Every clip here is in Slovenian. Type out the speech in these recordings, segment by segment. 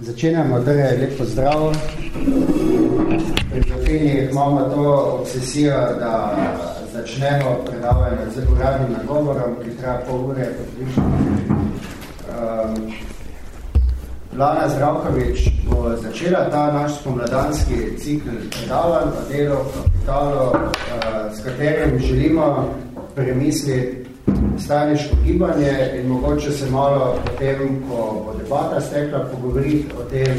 Začenjamo, da je lepo zdrav. Pri Zofini imamo to obsesijo, da začnemo predavanje z uradnim nagovorom, ki treba pol ure približno. Um, Lana Zdravkovič bo začela ta naš spomladanski cikl predavanj o delu, kapitalu, uh, s katerim želimo premisliti staniško gibanje in mogoče se malo potem, ko bo debata stekla, pogovoriti o tem,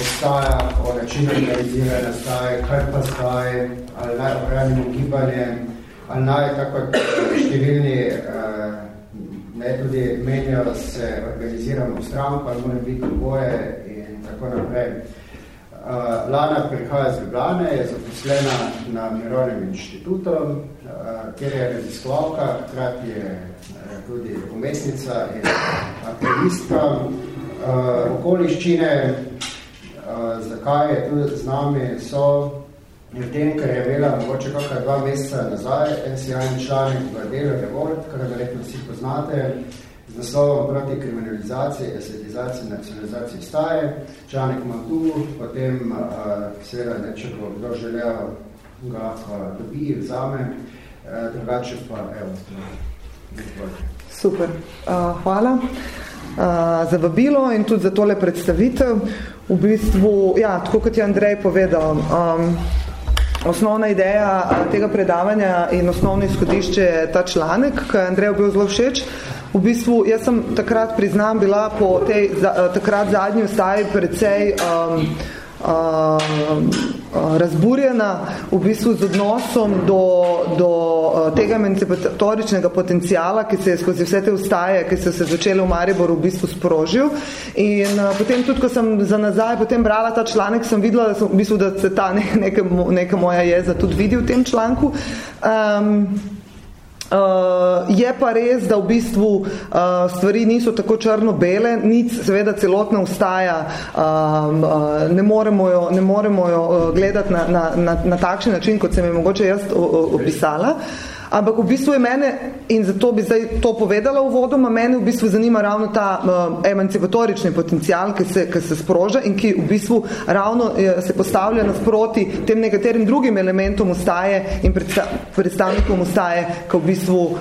obstaja, o načinu organiziranja staj, kaj pa staj, ali naj ohranimo gibanje, ali naj tako številni eh, ne tudi menijo, se organiziramo v stranko, ali mora biti oboje in tako naprej. Uh, Lana prihaja z Ljubljane, je zaposlena na Mirovnem inštitutu, uh, kjer je raziskovalka, hkrati je uh, tudi umetnica in aktivistka. Uh, okoliščine, zakaj je tudi z nami, so v tem, ker je imela mogoče kakaj dva meseca nazaj, en sjajni članek v delu Revolt, kar verjetno vsi poznate, z naslovom proti kriminalizaciji, esetizaciji, nacionalizaciji staje. Članek imam tu, potem seveda, ne, če bo kdo želel, ga uh, dobi, vzame, uh, drugače pa, evo, Super, uh, hvala uh, za vabilo in tudi za tole predstavitev. V bistvu, ja, tako kot je Andrej povedal, um, osnovna ideja tega predavanja in osnovno izhodišče je ta članek, ki je Andrej bil zelo všeč. V bistvu, jaz sem takrat priznam bila po tej za, takrat zadnji vstaji precej um, razburjena v bistvu z odnosom do, do tega emancipatoričnega potencijala, ki se je skozi vse te vstaje, ki so se začele v Mariboru v bistvu sprožil. In uh, potem tudi, ko sem za nazaj potem brala ta članek, sem videla, da, sem, v bistvu, da se ta neka, neka moja jeza tudi vidi v tem članku. Um, Uh, je pa res, da v bistvu uh, stvari niso tako črno-bele, nič seveda celotno ustaja, um, uh, ne moremo jo, ne moremo jo gledati na, na, na, na takšen način, kot sem je mogoče jaz opisala. Uh, Ampak v bistvu je mene, in zato bi zdaj to povedala v vodoma, mene v bistvu zanima ravno ta uh, emancipatorični potencial, ki se, ki se sproža in ki v bistvu ravno uh, se postavlja nasproti tem nekaterim drugim elementom ustaje in predsta predstavnikom ustaje, ki v bistvu um,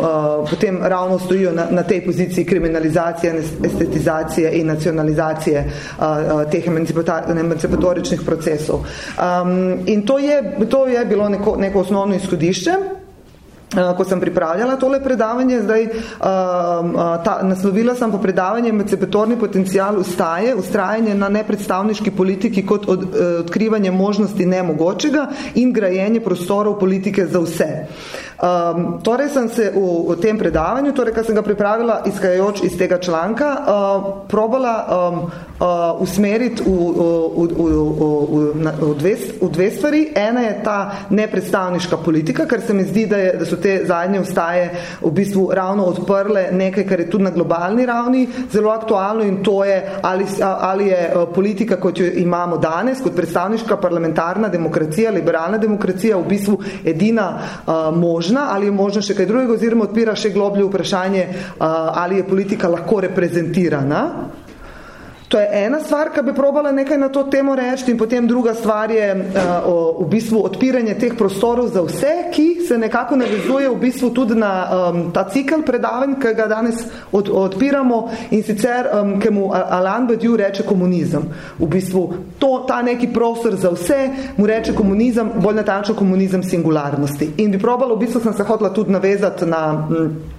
uh, potem ravno stojijo na, na tej poziciji kriminalizacije, estetizacije in nacionalizacije uh, uh, teh emancipatoričnih procesov. Um, in to je, to je bilo neko, neko osnovno izhodišče. Eh, ko sem pripravljala tole predavanje, zdaj uh, ta, naslovila sem po predavanje emancipatorni potencial ustaje, ustrajanje na nepredstavniški politiki kot od, odkrivanje možnosti nemogočega in grajenje prostorov politike za vse. Um, torej sem se v, v tem predavanju, torej, kar sem ga pripravila izkajajoč iz tega članka, uh, probala um, uh, usmeriti v, v, v, v, v, dve, v dve stvari. Ena je ta nepredstavniška politika, ker se mi zdi, da, je, da so te zadnje vstaje v bistvu ravno odprle nekaj, kar je tudi na globalni ravni zelo aktualno in to je, ali, ali je politika, kot jo imamo danes, kot predstavniška parlamentarna demokracija, liberalna demokracija, v bistvu edina uh, možna ali je možno še kaj drugega oziroma odpira še globlje vprašanje, ali je politika lahko reprezentirana. To je ena stvar, ki bi probala nekaj na to temo reči in potem druga stvar je uh, o, v bistvu odpiranje teh prostorov za vse, ki se nekako navezuje v bistvu tudi na um, ta cikl predavanj, ki ga danes od, odpiramo in sicer, um, ki mu Alain Badiou reče komunizem. V bistvu to, ta neki prostor za vse mu reče komunizem, bolj natančno komunizem singularnosti. In bi probala, v bistvu sem se hotela tudi navezati na,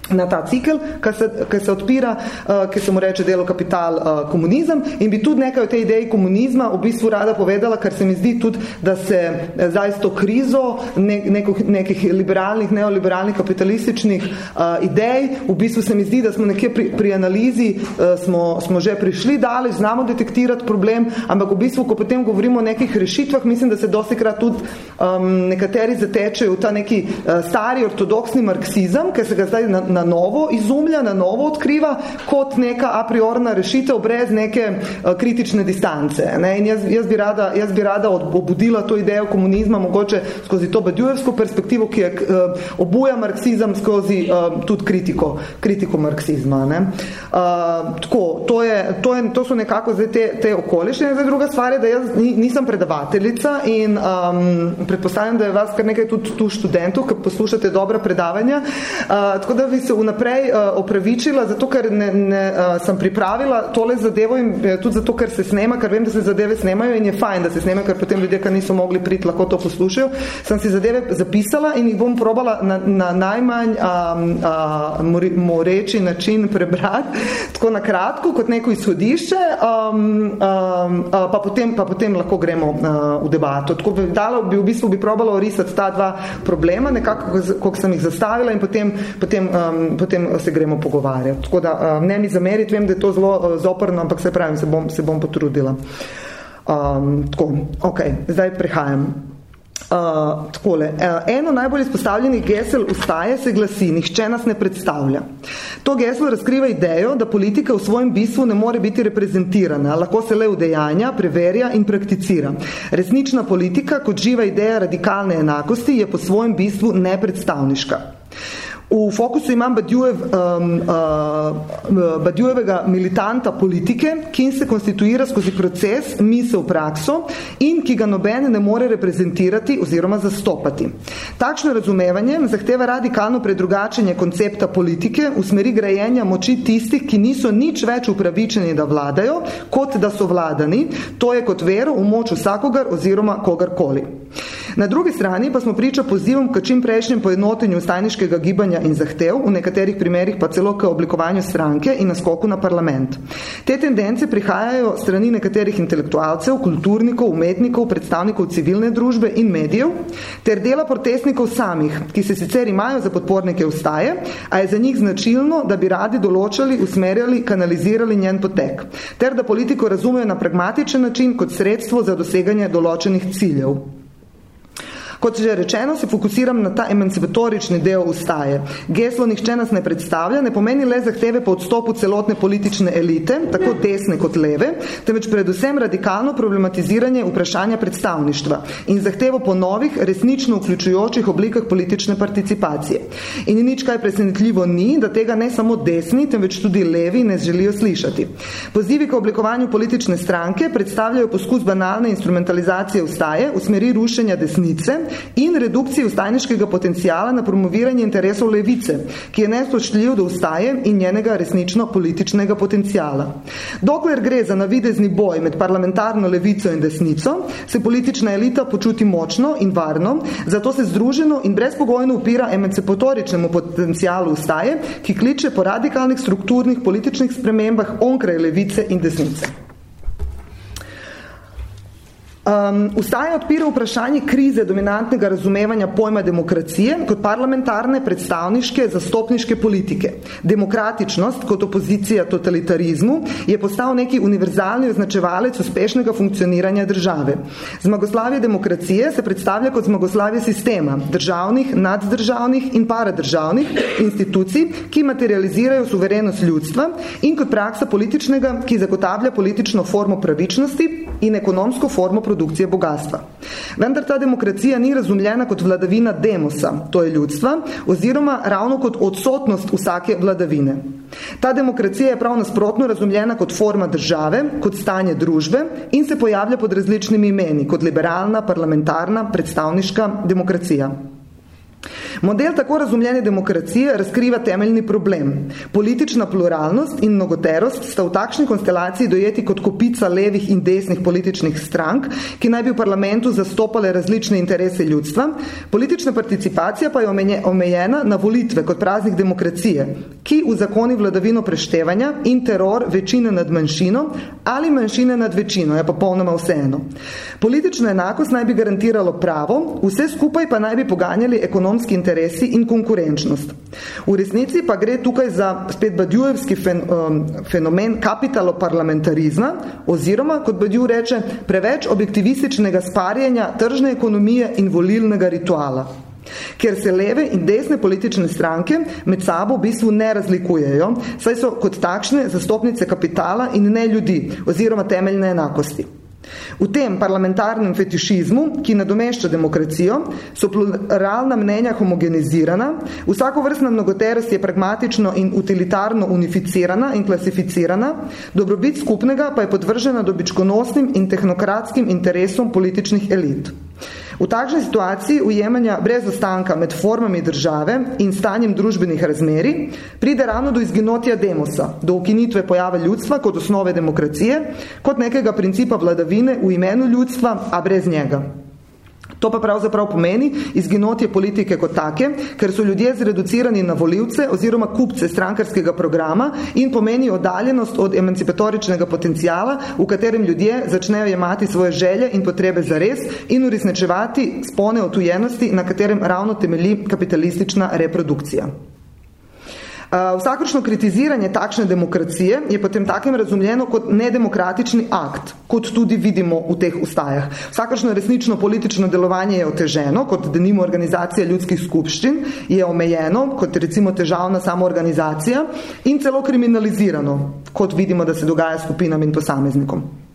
na ta cikl, ki se, ki se odpira, uh, ki se mu reče delo kapital uh, komunizem, in bi tudi nekaj o tej ideji komunizma v bistvu rada povedala, ker se mi zdi tudi, da se eh, zdaj s to krizo ne, neko, nekih liberalnih, neoliberalnih, kapitalističnih uh, idej, v bistvu se mi zdi, da smo nekje pri, pri analizi uh, smo, smo že prišli daleč, znamo detektirati problem, ampak v bistvu, ko potem govorimo o nekih rešitvah, mislim, da se dosti krat tudi um, nekateri zatečejo v ta neki uh, stari ortodoksni marksizem, ki se ga zdaj na, na novo izumlja, na novo odkriva, kot neka a priorna rešitev brez neke uh, kritične distance. Ne? Jaz, jaz, bi rada, jaz bi rada obudila to idejo komunizma mogoče skozi to badjujevsko perspektivo, ki je uh, obuja marksizem skozi uh, tudi kritiko, kritiko marksizma. Ne? Uh, tako, to, je, to, je, to so nekako zdaj te, te okoliščine. Zdaj druga stvar je, da jaz nisem predavateljica in um, predpostavljam, da je vas kar nekaj tudi tu študentov, ki poslušate dobra predavanja. Uh, tako da bi se vnaprej uh, opravičila, zato ker ne, ne, uh, sem pripravila tole zadevo in tudi zato, ker se snema, ker vem, da se zadeve snemajo in je fajn, da se snema, ker potem ljudje, ki niso mogli priti, lahko to poslušajo. Sem si zadeve zapisala in jih bom probala na, na najmanj um, uh, moreči način prebrati, tako na kratko, kot neko izhodišče, um, um, uh, pa, potem, pa potem lahko gremo uh, v debato. Tako bi, dala, bi v bistvu bi probala orisati ta dva problema, nekako, kako sem jih zastavila in potem, potem, um, potem se gremo pogovarjati. Tako da um, ne mi zameriti, vem, da je to zelo uh, zoprno, ampak se pravim, se bom, se bom potrudila. Um, tako, ok, zdaj prihajam. Uh, takole, uh, eno najbolj izpostavljenih gesel ustaje se glasi, nihče nas ne predstavlja. To geslo razkriva idejo, da politika v svojem bistvu ne more biti reprezentirana, lahko se le udejanja, preverja in prakticira. Resnična politika, kot živa ideja radikalne enakosti, je po svojem bistvu nepredstavniška. V fokusu imam Badjujev, um, uh, Badjujevega militanta politike, ki se konstituira skozi proces, misel, prakso in ki ga noben ne more reprezentirati oziroma zastopati. Takšno razumevanje zahteva radikalno predrugačenje koncepta politike v smeri grajenja moči tistih, ki niso nič več upravičeni, da vladajo, kot da so vladani, to je kot vero v moč vsakogar oziroma kogarkoli. Na drugi strani pa smo priča pozivom k čim prejšnjem poenotenju stajniškega gibanja in zahtev, v nekaterih primerih pa celo k oblikovanju stranke in naskoku na parlament. Te tendence prihajajo strani nekaterih intelektualcev, kulturnikov, umetnikov, predstavnikov civilne družbe in medijev, ter dela protestnikov samih, ki se sicer imajo za podpornike ustaje, a je za njih značilno, da bi radi določali, usmerjali, kanalizirali njen potek, ter da politiko razumejo na pragmatičen način kot sredstvo za doseganje določenih ciljev. Kot že rečeno, se fokusiram na ta emancipatorični del ustaje. Geslo nihče nas ne predstavlja, ne pomeni le zahteve po odstopu celotne politične elite, tako desne kot leve, temveč predvsem radikalno problematiziranje vprašanja predstavništva in zahtevo po novih, resnično vključujočih oblikah politične participacije. In nič kaj presenetljivo ni, da tega ne samo desni, temveč tudi levi ne želijo slišati. Pozivi k oblikovanju politične stranke predstavljajo poskus banalne instrumentalizacije ustaje v smeri rušenja desnice, in redukciji ustajniškega potencijala na promoviranje interesov levice, ki je nespoštljiv do ustaje in njenega resnično političnega potencijala. Dokler gre za navidezni boj med parlamentarno levico in desnico, se politična elita počuti močno in varno, zato se združeno in brezpogojno upira emancipatoričnemu potencijalu ustaje, ki kliče po radikalnih strukturnih političnih spremembah onkraj levice in desnice. Um, ustaja odpira vprašanje krize dominantnega razumevanja pojma demokracije kot parlamentarne, predstavniške, zastopniške politike. Demokratičnost kot opozicija totalitarizmu je postal neki univerzalni označevalec uspešnega funkcioniranja države. Zmagoslavje demokracije se predstavlja kot zmagoslavje sistema, državnih, naddržavnih in paradržavnih institucij, ki materializirajo suverenost ljudstva in kot praksa političnega, ki zagotavlja politično formo pravičnosti in ekonomsko formo produkcije bogatstva. Vendar ta demokracija ni razumljena kot vladavina demosa, to je ljudstva, oziroma ravno kot odsotnost vsake vladavine. Ta demokracija je prav nasprotno razumljena kot forma države, kot stanje družbe in se pojavlja pod različnimi imeni, kot liberalna, parlamentarna, predstavniška demokracija. Model tako razumljene demokracije razkriva temeljni problem. Politična pluralnost in mnogoterost sta v takšni konstelaciji dojeti kot kopica levih in desnih političnih strank, ki naj bi v parlamentu zastopale različne interese ljudstva. Politična participacija pa je omejena na volitve kot praznik demokracije, ki v zakoni vladavino preštevanja in teror večine nad manjšino ali manjšine nad večino, je pa polnoma vseeno. Politična enakost naj bi garantiralo pravo, vse skupaj pa naj bi poganjali ekonomski interesi in konkurenčnost. V resnici pa gre tukaj za spet Badjujevski fen, um, fenomen kapitaloparlamentarizma oziroma, kot Badjuj reče, preveč objektivističnega sparjenja tržne ekonomije in volilnega rituala. ker se leve in desne politične stranke med sabo v bistvu ne razlikujejo, saj so kot takšne zastopnice kapitala in ne ljudi oziroma temeljne enakosti. V tem parlamentarnem fetišizmu, ki nadomešča demokracijo, so pluralna mnenja homogenizirana, vsako vrstna mnogoterost je pragmatično in utilitarno unificirana in klasificirana, dobrobit skupnega pa je podvržena dobičkonosnim in tehnokratskim interesom političnih elit. V takšni situaciji ujemanja brez ostanka med formami države in stanjem družbenih razmeri pride ravno do izginotja demosa, do ukinitve pojave ljudstva kot osnove demokracije, kot nekega principa vladavine v imenu ljudstva, a brez njega. To pa pravzaprav pomeni izginotje politike kot take, ker so ljudje zreducirani na volivce oziroma kupce strankarskega programa in pomeni oddaljenost od emancipatoričnega potencijala, v katerem ljudje začnejo jemati svoje želje in potrebe za res in uresničevati spone otujenosti, na katerem ravno temelji kapitalistična reprodukcija. Uh, vsakršno kritiziranje takšne demokracije je potem takem razumljeno kot nedemokratični akt, kot tudi vidimo v teh ustajah. Vsakršno resnično politično delovanje je oteženo, kot denimo organizacija ljudskih skupščin, je omejeno, kot recimo težavna samoorganizacija in celo kriminalizirano, kot vidimo, da se dogaja skupinam in posameznikom.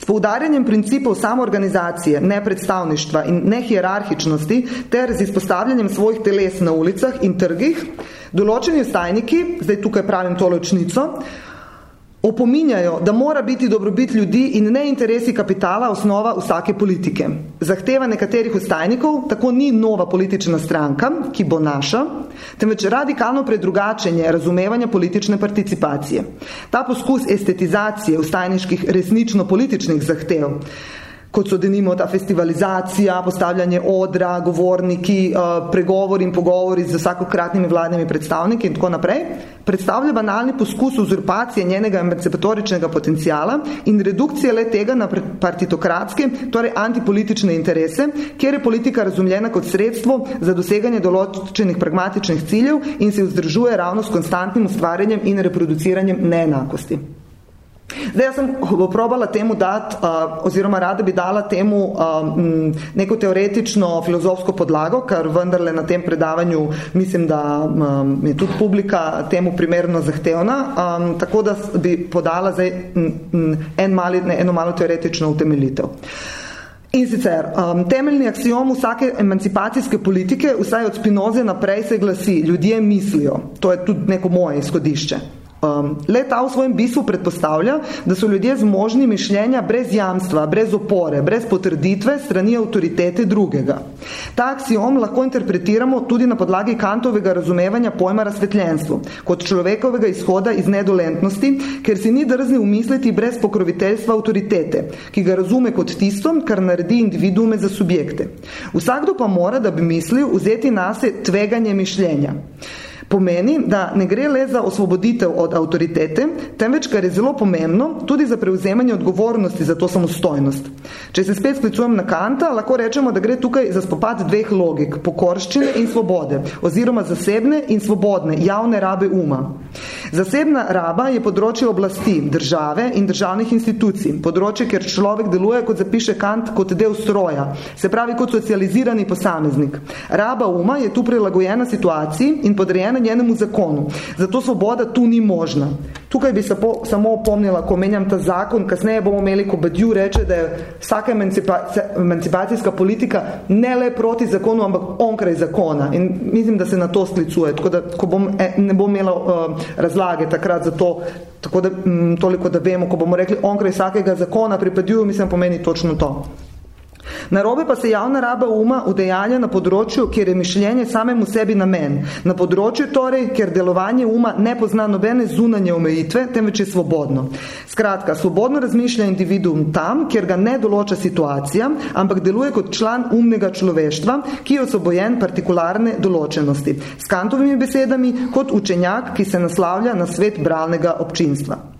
S poudarjanjem principov samoorganizacije, nepredstavništva in nehierarhičnosti ter z izpostavljanjem svojih teles na ulicah in trgih, določeni ustajniki, zdaj tukaj pravim to ločnico, opominjajo, da mora biti dobrobit ljudi in ne interesi kapitala osnova vsake politike. Zahteva nekaterih ustajnikov tako ni nova politična stranka, ki bo naša, temveč radikalno predrugačenje razumevanja politične participacije. Ta poskus estetizacije ustajniških resnično političnih zahtev kot so denimo ta festivalizacija, postavljanje odra, govorniki, eh, pregovori in pogovori z vsakokratnimi vladnimi predstavniki in tako naprej, predstavlja banalni poskus uzurpacije njenega emancipatoričnega potencijala in redukcije le tega na partitokratske, torej antipolitične interese, kjer je politika razumljena kot sredstvo za doseganje določenih pragmatičnih ciljev in se vzdržuje ravno s konstantnim ustvarjanjem in reproduciranjem neenakosti. Zdaj, jaz sem probala temu dati, uh, oziroma rada bi dala temu um, neko teoretično filozofsko podlago, ker vendarle na tem predavanju mislim, da um, je tudi publika temu primerno zahtevna, um, tako da bi podala zdaj en mali, ne, eno malo teoretično utemeljitev. In sicer, um, temeljni aksijom vsake emancipacijske politike, vsaj od Spinoze naprej se glasi, ljudje mislijo, to je tudi neko moje izhodišče. Um, le ta v svojem bistvu predpostavlja, da so ljudje zmožni mišljenja brez jamstva, brez opore, brez potrditve strani avtoritete drugega. Ta aksijom lahko interpretiramo tudi na podlagi kantovega razumevanja pojma razsvetljenstvo, kot človekovega izhoda iz nedolentnosti, ker si ni drzni umisliti brez pokroviteljstva avtoritete, ki ga razume kot tisto, kar naredi individume za subjekte. Vsakdo pa mora, da bi mislil, vzeti nase tveganje mišljenja pomeni, da ne gre le za osvoboditev od avtoritete, temveč, kar je zelo pomembno, tudi za prevzemanje odgovornosti za to samostojnost. Če se spet sklicujem na Kanta, lahko rečemo, da gre tukaj za spopad dveh logik, pokorščine in svobode, oziroma zasebne in svobodne, javne rabe uma. Zasebna raba je področje oblasti, države in državnih institucij, področje, kjer človek deluje, kot zapiše Kant, kot del stroja, se pravi kot socializirani posameznik. Raba uma je tu prilagojena situaciji in podrejena njenemu zakonu. Zato svoboda tu ni možna. Tukaj bi se po, samo opomnila, ko menjam ta zakon, kasneje bomo imeli, ko Badiu reče, da je vsaka emancipacijska politika ne le proti zakonu, ampak onkraj zakona. In mislim, da se na to sklicuje. Tako da, ko bom, e, ne bom imela uh, razlage takrat za to, tako da, m, toliko, da vemo, ko bomo rekli onkraj vsakega zakona pri Badiu, mislim, pomeni točno to. Narobe pa se javna raba uma udejanja na področju, kjer je mišljenje samemu sebi namen. Na področju torej, kjer delovanje uma ne pozna nobene zunanje omejitve, temveč je svobodno. Skratka, svobodno razmišlja individuum tam, kjer ga ne določa situacija, ampak deluje kot član umnega človeštva, ki je osobojen partikularne določenosti. S kantovimi besedami kot učenjak, ki se naslavlja na svet bralnega občinstva.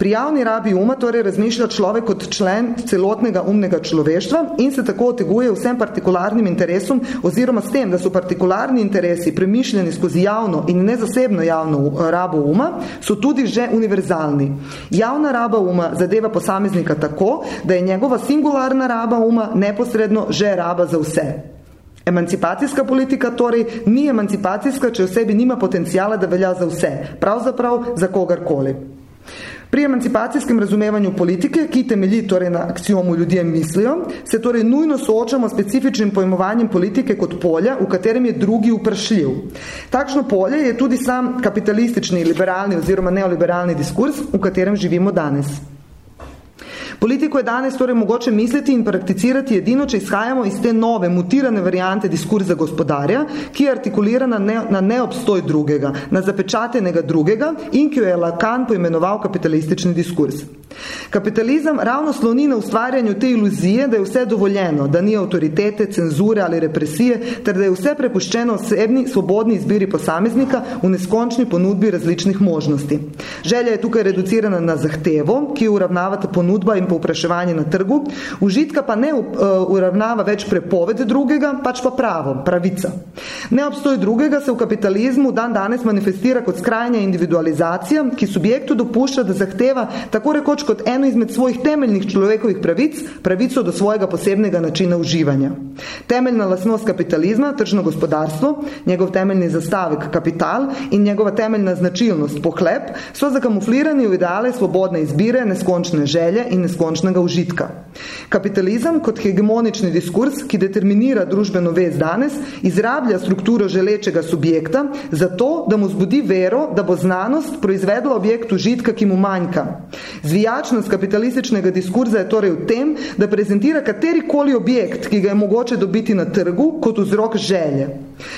Pri javni rabi uma torej razmišlja človek kot člen celotnega umnega človeštva in se tako oteguje vsem partikularnim interesom oziroma s tem, da so partikularni interesi premišljeni skozi javno in nezasebno javno rabo uma, so tudi že univerzalni. Javna raba uma zadeva posameznika tako, da je njegova singularna raba uma neposredno že raba za vse. Emancipacijska politika torej ni emancipacijska, če v sebi nima potencijala, da velja za vse, pravzaprav za kogarkoli. Pri emancipacijskem razumevanju politike, ki temelji torej na aksiomu ljudje mislijo, se torej nujno soočamo s specifičnim pojmovanjem politike kot polja, v katerem je drugi vprašljiv. Takšno polje je tudi sam kapitalistični, liberalni oziroma neoliberalni diskurs, v katerem živimo danes. Politiko je danes torej mogoče misliti in prakticirati edino, če izhajamo iz te nove, mutirane variante diskurza gospodarja, ki je artikulirana ne, na neobstoj drugega, na zapečatenega drugega in ki jo je Lacan poimenoval kapitalistični diskurs. Kapitalizem ravno sloni na ustvarjanju te iluzije, da je vse dovoljeno, da ni avtoritete, cenzure ali represije, ter da je vse prepuščeno osebni, svobodni izbiri posameznika v neskončni ponudbi različnih možnosti. Želja je tukaj reducirana na zahtevo, ki uravnavata ponudba in povpraševanje na trgu, užitka pa ne uh, uravnava več prepoved drugega, pač pa pravo, pravica. Neobstoj drugega se v kapitalizmu dan danes manifestira kot skrajna individualizacija, ki subjektu dopušča, da zahteva tako rekoč kot eno izmed svojih temeljnih človekovih pravic, pravico do svojega posebnega načina uživanja. Temeljna lasnost kapitalizma, tržno gospodarstvo, njegov temeljni zastavek kapital in njegova temeljna značilnost pohlep so zakamuflirani v ideale svobodne izbire, neskončne želje in neskončne neskončnega užitka. Kapitalizem kot hegemonični diskurs, ki determinira družbeno vez danes, izrablja strukturo želečega subjekta zato, da mu zbudi vero, da bo znanost proizvedla objekt užitka, ki mu manjka. Zvijačnost kapitalističnega diskurza je torej v tem, da prezentira katerikoli objekt, ki ga je mogoče dobiti na trgu, kot vzrok želje.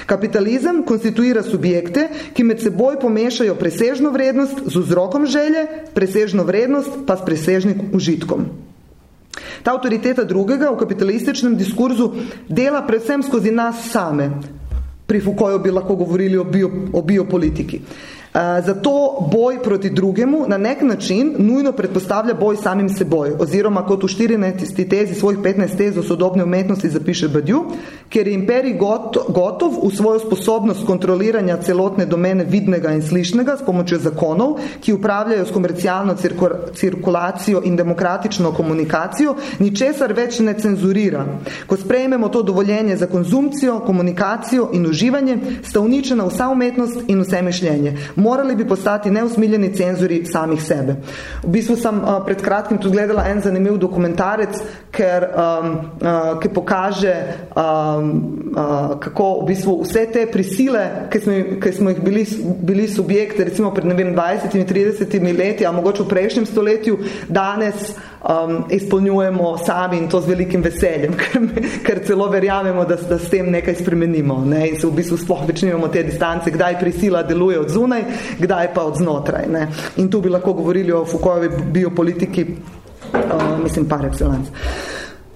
Kapitalizem konstituira subjekte, ki med seboj pomešajo presežno vrednost z vzrokom želje, presežno vrednost pa s presežnim užitkom. Ta avtoriteta drugega v kapitalističnem diskurzu dela predvsem skozi nas same. Pri Foucaultu bi lahko govorili o, bio, o biopolitiki. Eh, zato boj proti drugemu na nek način nujno predpostavlja boj samim seboj, oziroma kot v 14. tezi svojih 15 tez o sodobne umetnosti zapiše Badiou, ker je imperij gotov v svojo sposobnost kontroliranja celotne domene vidnega in slišnega s pomočjo zakonov, ki upravljajo s komercialno cirkulacijo in demokratično komunikacijo, ničesar več ne cenzurira. Ko sprejmemo to dovoljenje za konzumcijo, komunikacijo in uživanje, sta uničena vsa umetnost in vse mišljenje morali bi postati neusmiljeni cenzori samih sebe. V bistvu sem uh, pred kratkim tudi gledala en zanimiv dokumentarec, ker, um, uh, ki pokaže, um, uh, kako v bistvu vse te prisile, ki smo, ki smo jih bili, bili subjekti, recimo pred vem, 20-30 leti, a mogoče v prejšnjem stoletju, danes um, izpolnjujemo sami in to z velikim veseljem, ker, ker celo verjamemo, da, da s tem nekaj spremenimo ne? in se v bistvu sploh več nimamo te distance, kdaj prisila deluje od zunaj, kdaj pa od znotraj. Ne? In tu bi lahko govorili o Foucaultovi biopolitiki, uh, mislim, par excellence.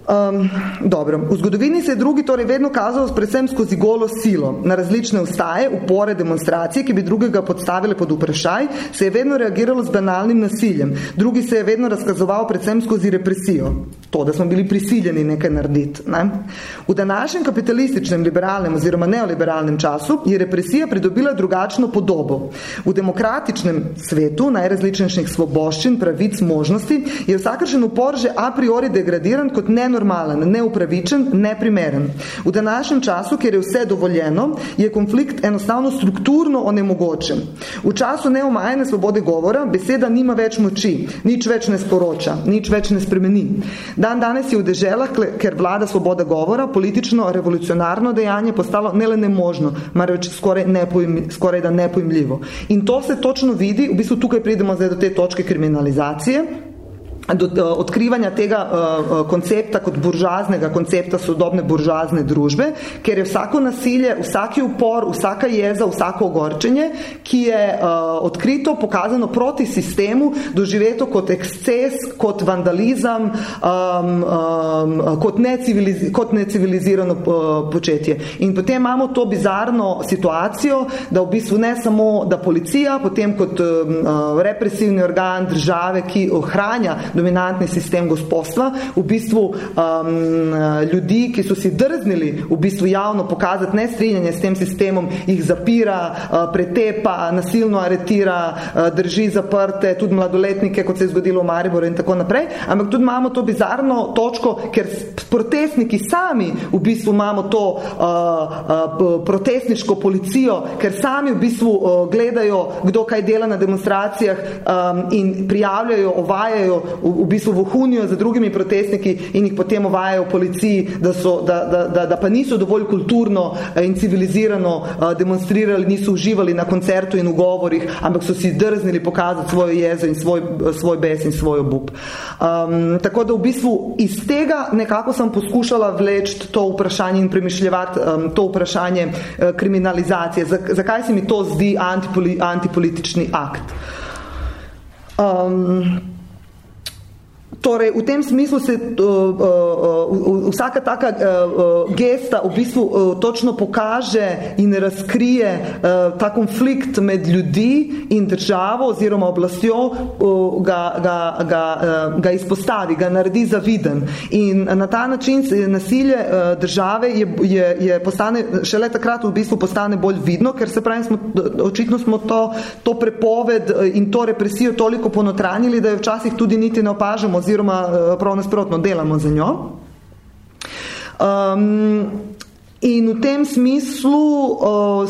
Um, dobro. V zgodovini se je drugi torej vedno kazal predvsem skozi golo silo. Na različne ustaje, upore, demonstracije, ki bi drugega podstavile pod vprašaj, se je vedno reagiralo z banalnim nasiljem. Drugi se je vedno razkazoval predvsem skozi represijo. To, da smo bili prisiljeni nekaj narediti. Ne? V današnjem kapitalističnem, liberalnem oziroma neoliberalnem času je represija pridobila drugačno podobo. V demokratičnem svetu najrazličnejših svoboščin, pravic, možnosti je vsakršen upor že a priori degradiran kot neno nenormalen, neupravičen, neprimeren. V današnjem času, kjer je vse dovoljeno, je konflikt enostavno strukturno onemogočen. V času neomajene svobode govora beseda nima več moči, nič več ne sporoča, nič več ne spremeni. Dan danes je v deželah, ker vlada svoboda govora, politično revolucionarno dejanje postalo ne le nemožno, marveč skoraj, nepojm, skoraj da nepojmljivo. In to se točno vidi, v bistvu tukaj pridemo zdaj do te točke kriminalizacije, do eh, odkrivanja tega uh, koncepta kot buržaznega koncepta sodobne buržazne družbe, ker je vsako nasilje, vsaki upor, vsaka jeza, vsako ogorčenje, ki je uh, odkrito pokazano proti sistemu, doživeto kot eksces, kot vandalizam, um, um, kot, neciviliz kot necivilizirano uh, početje. In potem imamo to bizarno situacijo, da v bistvu ne samo, da policija, potem kot uh, represivni organ države, ki ohranja dominantni sistem gospodstva, v bistvu um, ljudi, ki so si drznili v bistvu javno pokazati nestrinjanje s tem sistemom, jih zapira, uh, pretepa, nasilno aretira, uh, drži zaprte, tudi mladoletnike, kot se je zgodilo v Mariboru in tako naprej. Ampak tudi imamo to bizarno točko, ker protestniki sami v bistvu imamo to uh, uh, protestniško policijo, ker sami v bistvu uh, gledajo, kdo kaj dela na demonstracijah um, in prijavljajo, ovajajo v, v bistvu vohunijo za drugimi protestniki in jih potem ovajajo v policiji, da, so, da, da, da, da pa niso dovolj kulturno in civilizirano uh, demonstrirali, niso uživali na koncertu in v govorih, ampak so si drznili pokazati svojo jezo in svoj, svoj bes in svoj obup. Um, tako da v bistvu iz tega nekako sem poskušala vleči to vprašanje in premišljevati um, to vprašanje uh, kriminalizacije. Zakaj se mi to zdi antipoli, antipolitični akt? Um, Torej, v tem smislu se uh, uh, vsaka taka uh, gesta v bistvu uh, točno pokaže in razkrije uh, ta konflikt med ljudi in državo oziroma oblastjo, uh, ga, ga, ga, uh, ga izpostavi, ga naredi zaviden. In na ta način nasilje uh, države je, je, je postane, šele takrat v bistvu postane bolj vidno, ker se pravi, smo, očitno smo to, to prepoved in to represijo toliko ponotranili, da jo včasih tudi niti ne opažamo oziroma eh, prav nasprotno delamo za njo. Um, In v tem smislu o,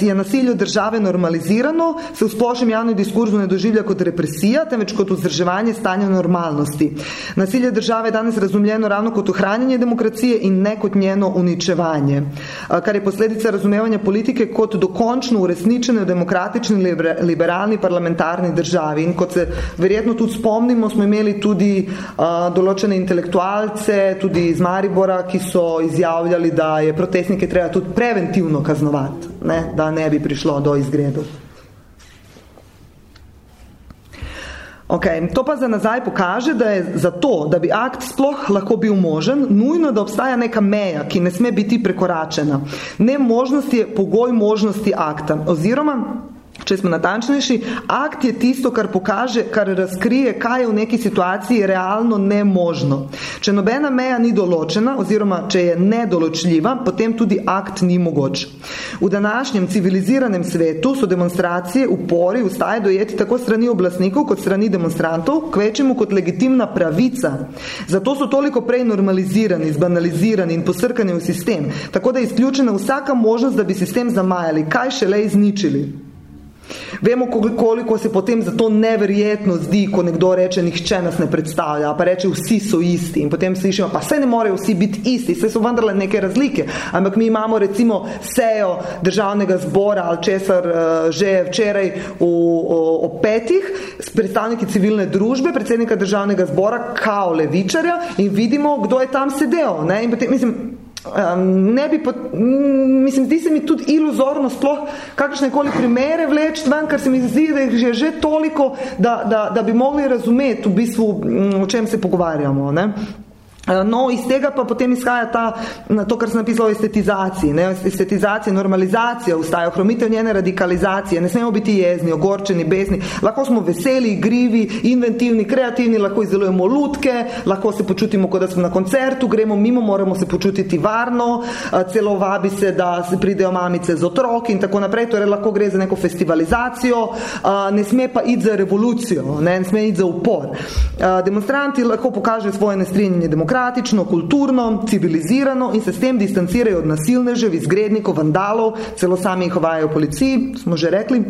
je nasilje države normalizirano, se v splošnem javnem diskurzu ne doživlja kot represija, temveč kot vzdrževanje stanja normalnosti. Nasilje države je danes razumljeno ravno kot ohranjanje demokracije in ne kot njeno uničevanje, kar je posledica razumevanja politike kot dokončno uresničene v demokratični liberalni parlamentarni državi. In kot se verjetno tudi spomnimo, smo imeli tudi a, določene intelektualce, tudi iz Maribora, ki so izjavljali, da je protestnike treba tudi preventivno kaznovati, ne, da ne bi prišlo do izgredov. Okay, to pa za nazaj pokaže, da je za to, da bi akt sploh lahko bil možen, nujno, da obstaja neka meja, ki ne sme biti prekoračena. Ne možnost je pogoj možnosti akta. Oziroma, Če smo natančnejši, akt je tisto, kar pokaže, kar razkrije, kaj je v neki situaciji realno nemožno. Če nobena meja ni določena oziroma če je nedoločljiva, potem tudi akt ni mogoč. V današnjem civiliziranem svetu so demonstracije, upori, ustaje dojeti tako strani oblastnikov kot strani demonstrantov, kvečemu kot legitimna pravica. Zato so toliko prej normalizirani, zbanalizirani in posrkani v sistem, tako da je izključena vsaka možnost, da bi sistem zamajali, kaj šele izničili. Vemo, koliko se potem za to neverjetno zdi, ko nekdo reče, nihče nas ne predstavlja, pa reče, vsi so isti. In potem slišimo, pa vse ne morejo vsi biti isti, vse so vendarle neke razlike. Ampak mi imamo recimo sejo državnega zbora ali česar uh, že včeraj v, o, o petih s predstavniki civilne družbe, predsednika državnega zbora, kao levičarja in vidimo, kdo je tam sedel. Ne? In potem, mislim, Um, ne bi pot, mislim, zdi se mi tudi iluzorno sploh kakšne koli primere vleči ven, ker se mi zdi, da jih je že toliko, da, da, da bi mogli razumeti v bistvu, o čem se pogovarjamo. Ne? Eh, no, iz tega pa potem izhaja ta, to, kar sem napisal o estetizaciji. Ne? Estetizacija, normalizacija, ustaja ohromitev njene radikalizacije. Ne smemo biti jezni, ogorčeni, besni. Lahko smo veseli, igrivi, inventivni, kreativni, lahko izdelujemo lutke, lahko se počutimo, kot da smo na koncertu, gremo mimo, moramo se počutiti varno, eh, celo vabi se, da se pridejo mamice z otroki in tako naprej. Torej, lahko gre za neko festivalizacijo, eh, ne sme pa iti za revolucijo, ne, ne sme iti za upor. Demonstranti lahko pokažejo svoje nestrinjenje demokracije, demokratično, kulturno, civilizirano in se s tem distancirajo od nasilnežev, izgrednikov, vandalov, celo sami jih hovajajo v policiji, smo že rekli.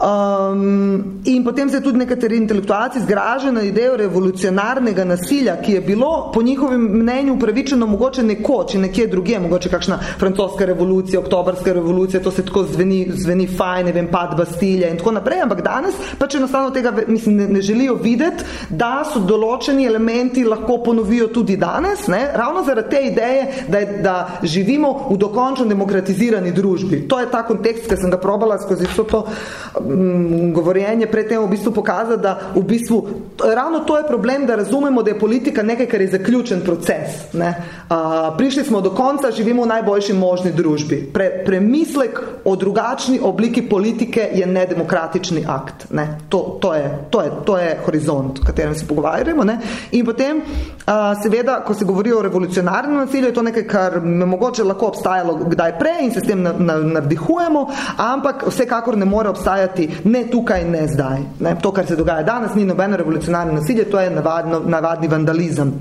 Um, in potem se tudi nekateri intelektualci zgražajo na idejo revolucionarnega nasilja, ki je bilo po njihovem mnenju upravičeno mogoče nekoč in nekje druge, mogoče kakšna francoska revolucija, oktobrska revolucija, to se tako zveni, zveni fajn, ne vem, pad Bastilja in tako naprej, ampak danes pač enostavno tega mislim, ne, ne želijo videti, da so določeni elementi lahko ponovijo tudi danes, ne? ravno zaradi te ideje, da, je, da živimo v dokončno demokratizirani družbi. To je ta kontekst, ki sem ga probala skozi vso to govorjenje pred tem v bistvu pokaza, da v bistvu ravno to je problem, da razumemo, da je politika nekaj, kar je zaključen proces. Ne? Uh, prišli smo do konca, živimo v najboljši možni družbi. Pre, premislek o drugačni obliki politike je nedemokratični akt. Ne? To, to, je, to, je, to je horizont, v katerem se pogovarjamo. Ne? In potem, uh, seveda, ko se govori o revolucionarnem nasilju, je to nekaj, kar me mogoče lahko obstajalo kdaj prej in se s tem navdihujemo, ampak vsekakor ne more obstajati ne tukaj, ne zdaj. Ne? To, kar se dogaja danes, ni nobeno revolucionarno nasilje, to je navadno, navadni vandalizem.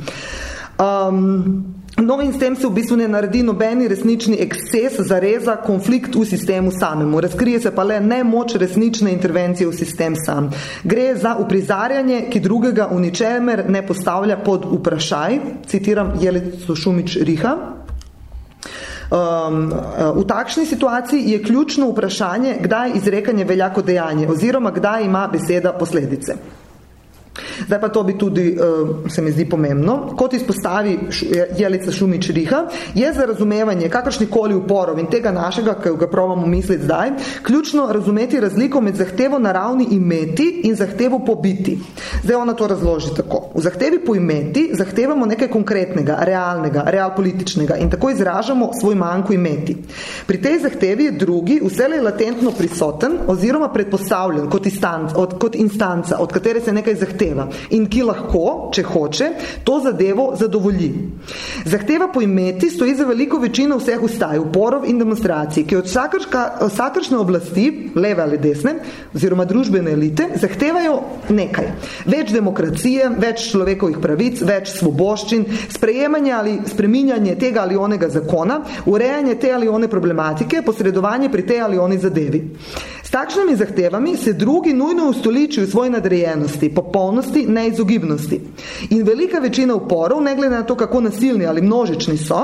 Um, No in s tem se v bistvu ne naredi nobeni resnični eksces zareza konflikt v sistemu samemu. Razkrije se pa le nemoč resnične intervencije v sistem sam. Gre za uprizarjanje, ki drugega v ničemer ne postavlja pod vprašaj, citiram Jelico Šumič Riha, Um, v takšni situaciji je ključno vprašanje, kdaj izrekanje velja kot dejanje oziroma kdaj ima beseda posledice. Zdaj pa to bi tudi, uh, se mi zdi pomembno, kot izpostavi Jelica Šumič Riha, je za razumevanje kakršnikoli uporov in tega našega, ki ga probamo misliti zdaj, ključno razumeti razliko med zahtevo na ravni imeti in zahtevo po biti. Zdaj ona to razloži tako. V zahtevi po imeti zahtevamo nekaj konkretnega, realnega, realpolitičnega in tako izražamo svoj manjko imeti. Pri tej zahtevi je drugi vselej latentno prisoten oziroma predpostavljen kot, instanc, od, kot instanca, od katere se nekaj zahteva in ki lahko, če hoče, to zadevo zadovolji. Zahteva po imeti stoji za veliko večino vseh ustaj, uporov in demonstracij, ki od vsakršne oblasti, leve ali desne, oziroma družbene elite, zahtevajo nekaj. Več demokracije, več človekovih pravic, več svoboščin, sprejemanje ali spreminjanje tega ali onega zakona, urejanje te ali one problematike, posredovanje pri te ali oni zadevi. S takšnimi zahtevami se drugi nujno ustoličijo v svoji nadrejenosti, popolnosti, neizogibnosti. In velika večina uporov, ne glede na to, kako nasilni ali množični so,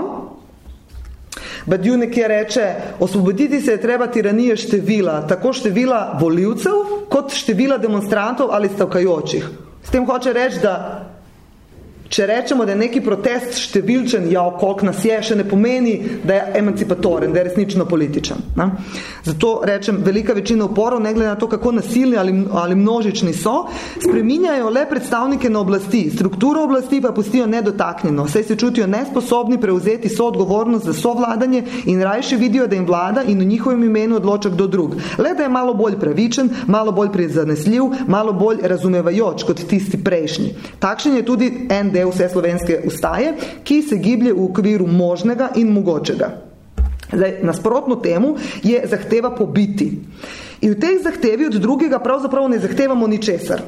Badiu nekje reče, osvoboditi se je treba tiranije števila, tako števila voljivcev, kot števila demonstrantov ali stavkajočih. S tem hoče reči, da Če rečemo, da je neki protest številčen, ja, koliko nas je, še ne pomeni, da je emancipatoren, da je resnično političen. Ne? Zato rečem, velika večina uporov, ne glede na to, kako nasilni ali, ali množični so, spreminjajo le predstavnike na oblasti. Strukturo oblasti pa pustijo nedotaknjeno, saj se čutijo nesposobni prevzeti soodgovornost za sovladanje in rajše vidijo, da jim vlada in v njihovem imenu odloča kdo drug. Le da je malo bolj pravičen, malo bolj prizanesljiv, malo bolj razumevajoč kot tisti prejšnji. Takšen je tudi en del vse slovenske ustaje, ki se giblje v okviru možnega in mogočega. Zdaj, nasprotno temu je zahteva pobiti. In v tej zahtevi od drugega pravzaprav ne zahtevamo ničesar.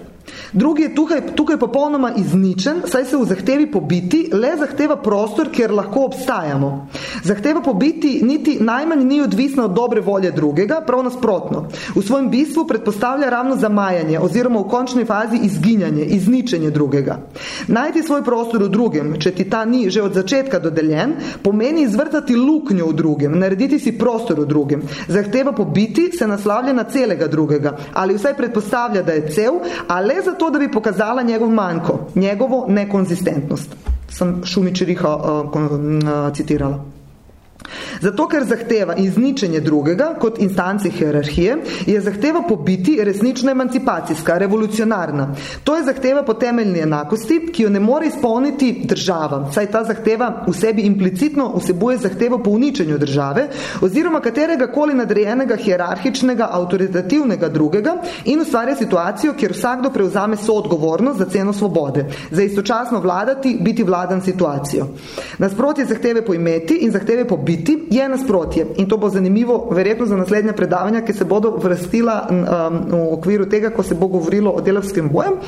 Drugi je tukaj, tukaj popolnoma izničen, saj se v zahtevi pobiti le zahteva prostor, kjer lahko obstajamo. Zahteva pobiti niti najmanj ni odvisna od dobre volje drugega, prav nasprotno. V svojem bistvu predpostavlja ravno zamajanje oziroma v končni fazi izginjanje, izničenje drugega. Najti svoj prostor v drugem, če ti ta ni že od začetka dodeljen, pomeni izvrtati luknjo v drugem, narediti si prostor v drugem. Zahteva pobiti se naslavlja na celega drugega, ali vsaj predpostavlja, da je cel, ali zato, da bi pokazala njegov manjko, njegovo nekonzistentnost. Sem Šumičeriha uh, uh, citirala. Zato, ker zahteva izničenje drugega kot instanci hierarhije, je zahteva po biti resnično emancipacijska, revolucionarna. To je zahteva po temeljni enakosti, ki jo ne more izpolniti država, saj ta zahteva v sebi implicitno vsebuje zahtevo po uničenju države oziroma katerega koli nadrejenega hierarhičnega, avtoritativnega drugega in ustvarja situacijo, kjer vsakdo prevzame soodgovornost za ceno svobode, za istočasno vladati, biti vladan situacijo. Nasprotje zahteve po imeti in zahteve po biti je nasprotje. In to bo zanimivo, verjetno za naslednja predavanja, ki se bodo vrstila um, v okviru tega, ko se bo govorilo o delovskem bojem.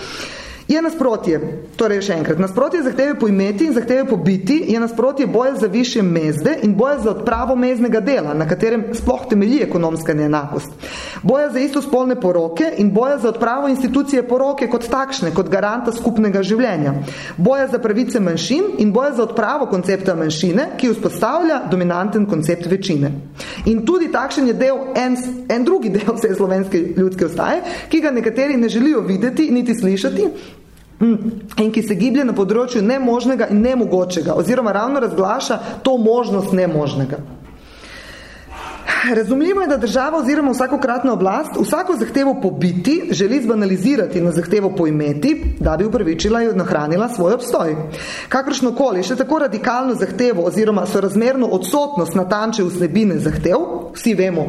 Je nasprotje, torej še enkrat, nasprotje zahteve po imeti in zahteve po biti je nasprotje boja za više mezde in boja za odpravo meznega dela, na katerem sploh temelji ekonomska neenakost. Boja za istospolne poroke in boja za odpravo institucije poroke kot takšne, kot garanta skupnega življenja. Boja za pravice manjšin in boja za odpravo koncepta manjšine, ki vzpostavlja dominanten koncept večine. In tudi takšen je del, en, en drugi del vse slovenske ljudske ostaje, ki ga nekateri ne želijo videti niti slišati, in ki se giblje na področju nemožnega in nemogočega, oziroma ravno razglaša to možnost nemožnega. razumljivo je, da država oziroma vsakokratna oblast vsako zahtevo pobiti želi zbanalizirati na zahtevo poimeti, da bi upravičila in nahranila svoj obstoj. Kakršnokoli, še tako radikalno zahtevo oziroma sorazmerno odsotnost natanče vsebine zahtev, vsi vemo,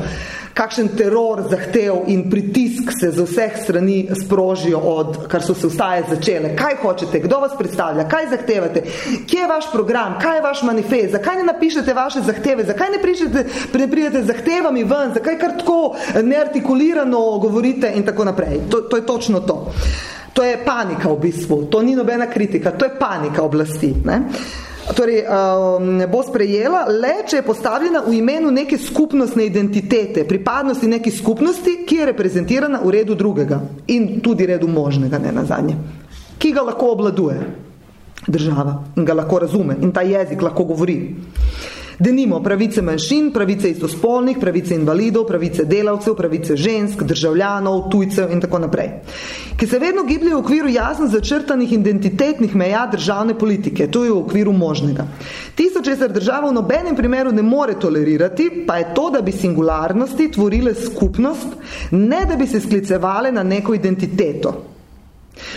kakšen teror zahtev in pritisk se z vseh strani sprožijo od, kar so se vstaje začele. Kaj hočete, kdo vas predstavlja, kaj zahtevate, kje je vaš program, kaj je vaš manifest, zakaj ne napišete vaše zahteve, zakaj ne, prišete, ne pridete zahtevami ven, zakaj kar tako neartikulirano govorite in tako naprej. To, to je točno to. To je panika v bistvu, to ni nobena kritika, to je panika oblasti. Ne? Torej, um, bo sprejela le, če je postavljena v imenu neke skupnostne identitete, pripadnosti neki skupnosti, ki je reprezentirana v redu drugega in tudi redu možnega, ne nazadnje, ki ga lahko obladuje država in ga lahko razume in ta jezik lahko govori. Denimo pravice manjšin, pravice istospolnih, pravice invalidov, pravice delavcev, pravice žensk, državljanov, tujcev in tako naprej. Ki se vedno gibljajo v okviru jasno začrtanih identitetnih meja državne politike, to je v okviru možnega. Tisto, česar država v nobenem primeru ne more tolerirati, pa je to, da bi singularnosti tvorile skupnost, ne da bi se sklicevale na neko identiteto.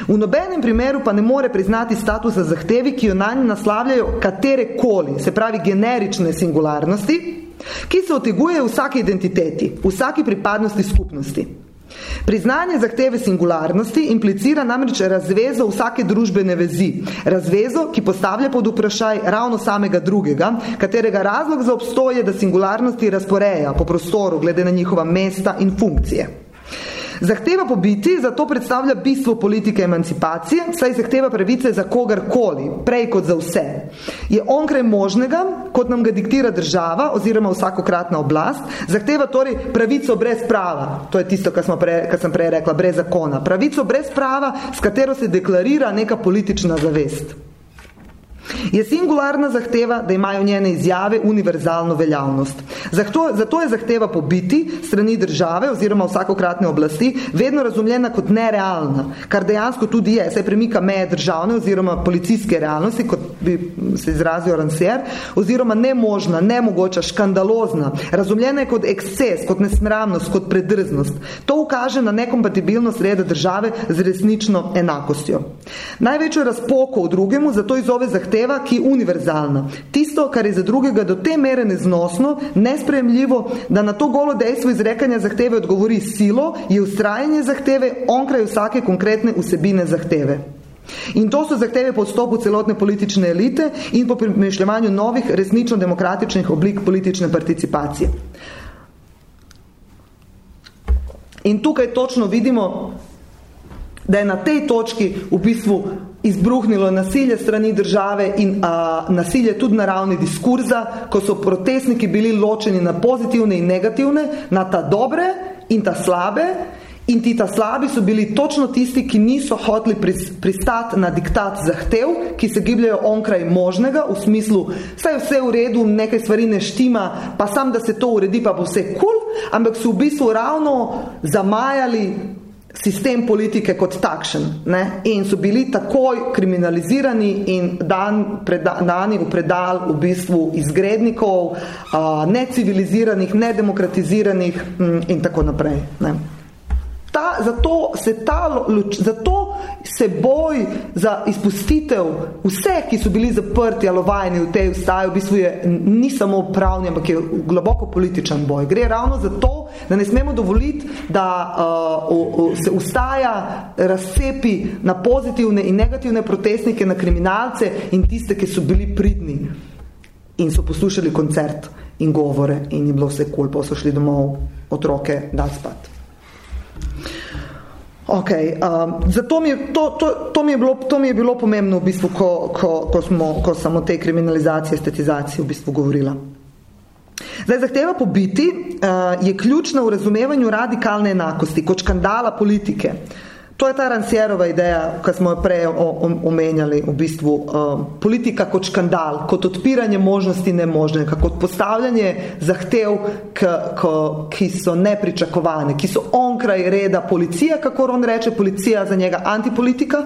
V nobenem primeru pa ne more priznati statusa zahtevi, ki jo nanj naslavljajo katere koli, se pravi generične singularnosti, ki se oteguje vsaki identiteti, vsaki pripadnosti skupnosti. Priznanje zahteve singularnosti implicira namreč razvezo vsake družbene vezi, razvezo, ki postavlja pod vprašaj ravno samega drugega, katerega razlog za obstoje, da singularnosti razporeja po prostoru glede na njihova mesta in funkcije. Zahteva po biti zato predstavlja bistvo politike emancipacije, saj zahteva pravice za kogarkoli, prej kot za vse. Je onkraj možnega, kot nam ga diktira država oziroma vsakokratna oblast, zahteva torej pravico brez prava. To je tisto, kar, pre, kar sem prej rekla, brez zakona. Pravico brez prava, s katero se deklarira neka politična zavest. Je singularna zahteva, da imajo njene izjave univerzalno veljavnost. Zato, zato je zahteva po biti strani države oziroma vsakokratne oblasti vedno razumljena kot nerealna, kar dejansko tudi je, saj premika meje državne oziroma policijske realnosti, kot bi se izrazil Rancier, oziroma nemožna, nemogoča, škandalozna, razumljena je kot eksces, kot nesmramnost, kot predrznost. To ukaže na nekompatibilnost reda države z resnično enakostjo. Največjo razpoko v drugemu zato izove zahteva zahteva, ki je univerzalna. Tisto, kar je za drugega do te mere neznosno, nespremljivo, da na to golo dejstvo izrekanja zahteve odgovori silo, je ustrajanje zahteve onkraj vsake konkretne vsebine zahteve. In to so zahteve po vstopu celotne politične elite in po premišljevanju novih, resnično demokratičnih oblik politične participacije. In tukaj točno vidimo, da je na tej točki v bistvu izbruhnilo nasilje strani države in a, nasilje tudi na ravni diskurza, ko so protestniki bili ločeni na pozitivne in negativne, na ta dobre in ta slabe, in ti ta slabi so bili točno tisti, ki niso hoteli pristati na diktat zahtev, ki se gibljajo onkraj možnega, v smislu, saj vse v redu, nekaj stvari ne štima, pa sam, da se to uredi, pa bo vse kul, cool, ampak so v bistvu ravno zamajali sistem politike kot takšen. Ne? In so bili takoj kriminalizirani in dan, preda, dani v predal v bistvu izgrednikov, uh, neciviliziranih, nedemokratiziranih um, in tako naprej. Ne? Ta, zato, se ta, zato se boj za izpustitev vse, ki so bili zaprti ali ovajeni v tej ustaji, v bistvu je, ni samo pravni, ampak je globoko političen boj. Gre ravno za to, da ne smemo dovoliti, da uh, uh, se ustaja razcepi na pozitivne in negativne protestnike, na kriminalce in tiste, ki so bili pridni in so poslušali koncert in govore in je bilo vse kul, cool, pa so šli domov otroke dati spati. Okay, um, zato mi je, to, to, to, mi je bilo, to mi je bilo pomembno, v bistvu, ko, ko, ko, smo, ko sem o tej kriminalizaciji, estetizaciji v bistvu govorila. Zdaj, zahteva po biti uh, je ključna v razumevanju radikalne enakosti kot škandala politike. Uh, To je ta Rancierova ideja, ki smo jo prej omenjali, v bistvu um, politika kot škandal, kot odpiranje možnosti nemožnega, kot postavljanje zahtev, k, k, ki so nepričakovane, ki so onkraj reda policija, kako on reče, policija za njega antipolitika,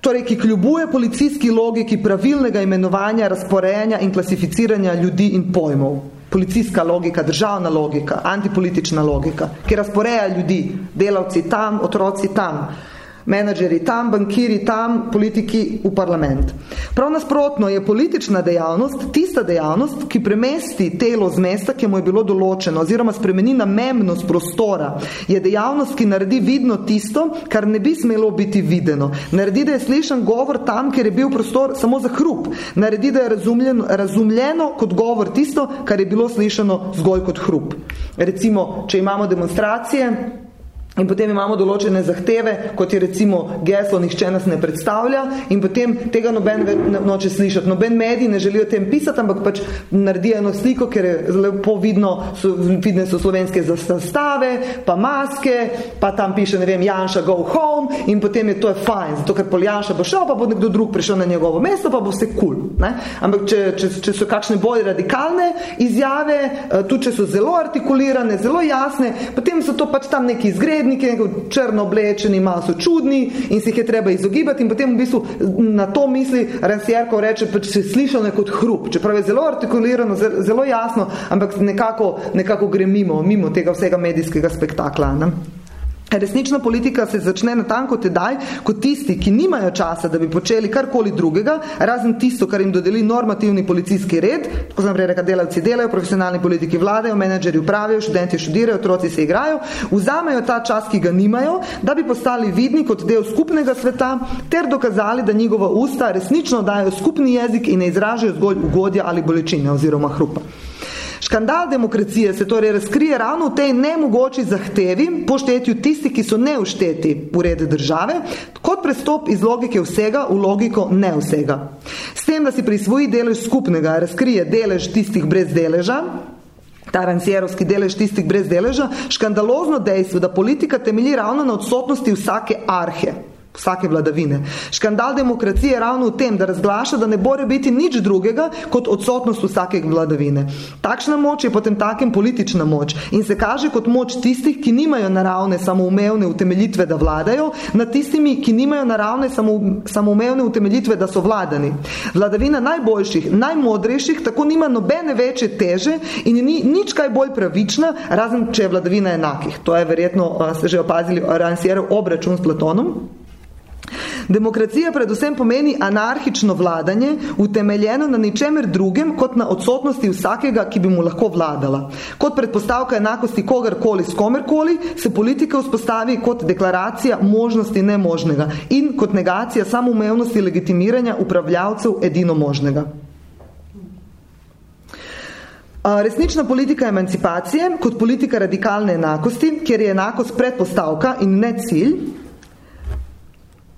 torej ki kljubuje policijski logiki pravilnega imenovanja, razporejanja in klasificiranja ljudi in pojmov. Policijska logika, državna logika, antipolitična logika, ki razporeja ljudi, delavci tam, otroci tam menedžeri tam, bankiri tam, politiki v parlament. Prav nasprotno je politična dejavnost tista dejavnost, ki premesti telo z mesta, ki mu je bilo določeno, oziroma spremeni namemnost prostora. Je dejavnost, ki naredi vidno tisto, kar ne bi smelo biti videno. Naredi, da je slišen govor tam, kjer je bil prostor samo za hrup. Naredi, da je razumljeno, razumljeno kot govor tisto, kar je bilo slišano zgolj kot hrup. Recimo, če imamo demonstracije, In potem imamo določene zahteve, kot je recimo geslo, nihče nas ne predstavlja in potem tega noben noče slišati. Noben medij ne želi o tem pisati, ampak pač naredi eno sliko, ker je lepo vidno, so, vidne so slovenske zastave, pa maske, pa tam piše, ne vem, Janša go home in potem je to je fajn, zato ker pol Janša bo šel, pa bo nekdo drug prišel na njegovo mesto, pa bo vse kul. Cool, ampak če, če, če so kakšne bolj radikalne izjave, eh, tudi če so zelo artikulirane, zelo jasne, potem so to pač tam neki izgred, predsedniki, črno oblečeni, malo so čudni in se jih je treba izogibati in potem v bistvu na to misli Ransjerko reče, pač se slišal kot hrup, čeprav je zelo artikulirano, zelo jasno, ampak nekako, nekako gre mimo, mimo tega vsega medijskega spektakla. Ne? Resnična politika se začne na tanko tedaj, kot tisti, ki nimajo časa, da bi počeli karkoli drugega, razen tisto, kar jim dodeli normativni policijski red, tako znam reka, delavci delajo, profesionalni politiki vladajo, menedžeri upravijo, študenti študirajo, otroci se igrajo, vzamejo ta čas, ki ga nimajo, da bi postali vidni kot del skupnega sveta, ter dokazali, da njegova usta resnično dajo skupni jezik in ne izražajo zgolj ugodja ali bolečine oziroma hrupa. Škandal demokracije se torej razkrije ravno v tej nemogoči zahtevi po štetju tisti, ki so neušteti v rede države, kot prestop iz logike vsega v logiko ne vsega. S tem, da si prisvoji delež skupnega, razkrije delež tistih brez deleža, ta ransjerovski delež tistih brez deleža, škandalozno dejstvo, da politika temelji ravno na odsotnosti vsake arhe vsake vladavine. Škandal demokracije je ravno v tem, da razglaša, da ne more biti nič drugega kot odsotnost vsake vladavine. Takšna moč je potem takem politična moč in se kaže kot moč tistih, ki nimajo naravne samoumevne utemeljitve, da vladajo, na tistimi, ki nimajo naravne samoumevne utemeljitve, da so vladani. Vladavina najboljših, najmodrejših tako nima nobene večje teže in ni nič kaj bolj pravična, razen če je vladavina enakih. To je verjetno, ste že opazili, Ransjerov obračun s Platonom. Demokracija predvsem pomeni anarhično vladanje, utemeljeno na ničemer drugem, kot na odsotnosti vsakega, ki bi mu lahko vladala. Kot predpostavka enakosti kogarkoli s komerkoli, se politika vzpostavi kot deklaracija možnosti nemožnega in kot negacija samoumevnosti legitimiranja upravljavcev edino možnega. Resnična politika emancipacije kot politika radikalne enakosti, kjer je enakost predpostavka in ne cilj,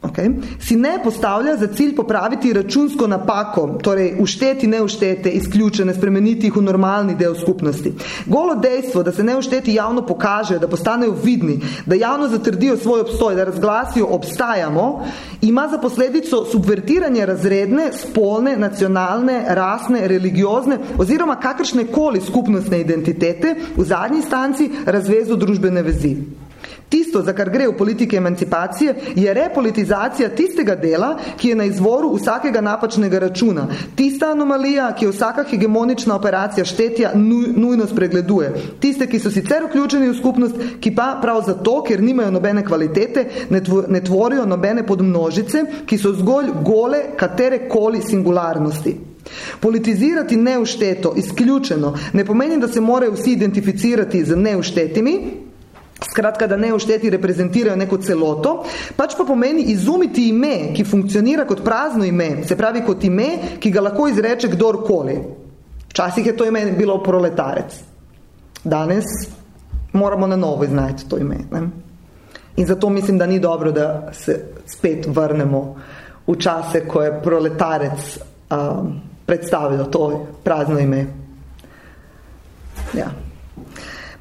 okay, si ne postavlja za cilj popraviti računsko napako, torej ušteti neuštete, izključene, spremeniti jih v normalni del skupnosti. Golo dejstvo, da se neušteti javno pokažejo, da postanejo vidni, da javno zatrdijo svoj obstoj, da razglasijo obstajamo, ima za posledico subvertiranje razredne, spolne, nacionalne, rasne, religiozne oziroma kakršne koli skupnostne identitete, v zadnji stanci razvezo družbene vezi. Tisto, za kar gre v politike emancipacije, je repolitizacija tistega dela, ki je na izvoru vsakega napačnega računa. Tista anomalija, ki je vsaka hegemonična operacija štetja nujno spregleduje. Tiste, ki so sicer vključeni v skupnost, ki pa prav zato, ker nimajo nobene kvalitete, ne tvorijo nobene podmnožice, ki so zgolj gole katerekoli singularnosti. Politizirati neušteto, izključeno, ne pomeni, da se morajo vsi identificirati z neuštetimi, skratka, da neušteti reprezentirajo neko celoto, pač pa pomeni izumiti ime, ki funkcionira kot prazno ime, se pravi kot ime, ki ga lahko izreče kdorkoli. Včasih je to ime bilo proletarec. Danes moramo na novo iznajti to ime. Ne? In zato mislim, da ni dobro, da se spet vrnemo v čase, ko je proletarec um, predstavil to prazno ime. Ja.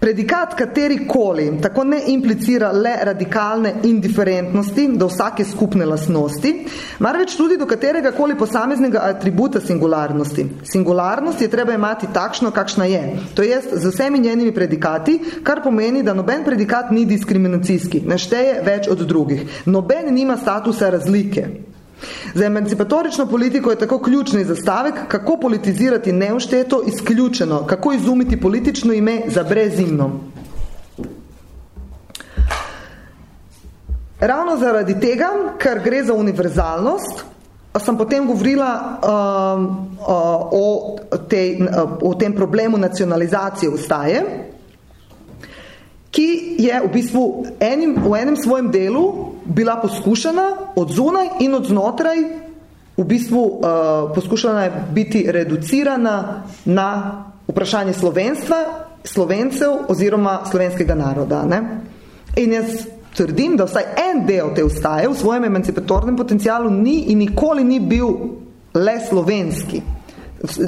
Predikat katerikoli tako ne implicira le radikalne indiferentnosti do vsake skupne lasnosti, marveč tudi do katerega koli posameznega atributa singularnosti. Singularnost je treba imati takšno, kakšna je, to jest z vsemi njenimi predikati, kar pomeni, da noben predikat ni diskriminacijski, ne šteje več od drugih. Noben nima statusa razlike. Za emancipatorično politiko je tako ključni zastavek, kako politizirati neušteto, izključeno, kako izumiti politično ime za brezimno. Ravno zaradi tega, ker gre za univerzalnost, sem potem govorila um, uh, o, tej, uh, o tem problemu nacionalizacije ustaje, ki je v bistvu enim, v enem svojem delu bila poskušana od zunaj in od znotraj v bistvu uh, poskušana je biti reducirana na vprašanje slovenstva, slovencev oziroma slovenskega naroda. Ne? In jaz trdim, da vsaj en del te ustaje v svojem emancipatornem potencialu ni in nikoli ni bil le slovenski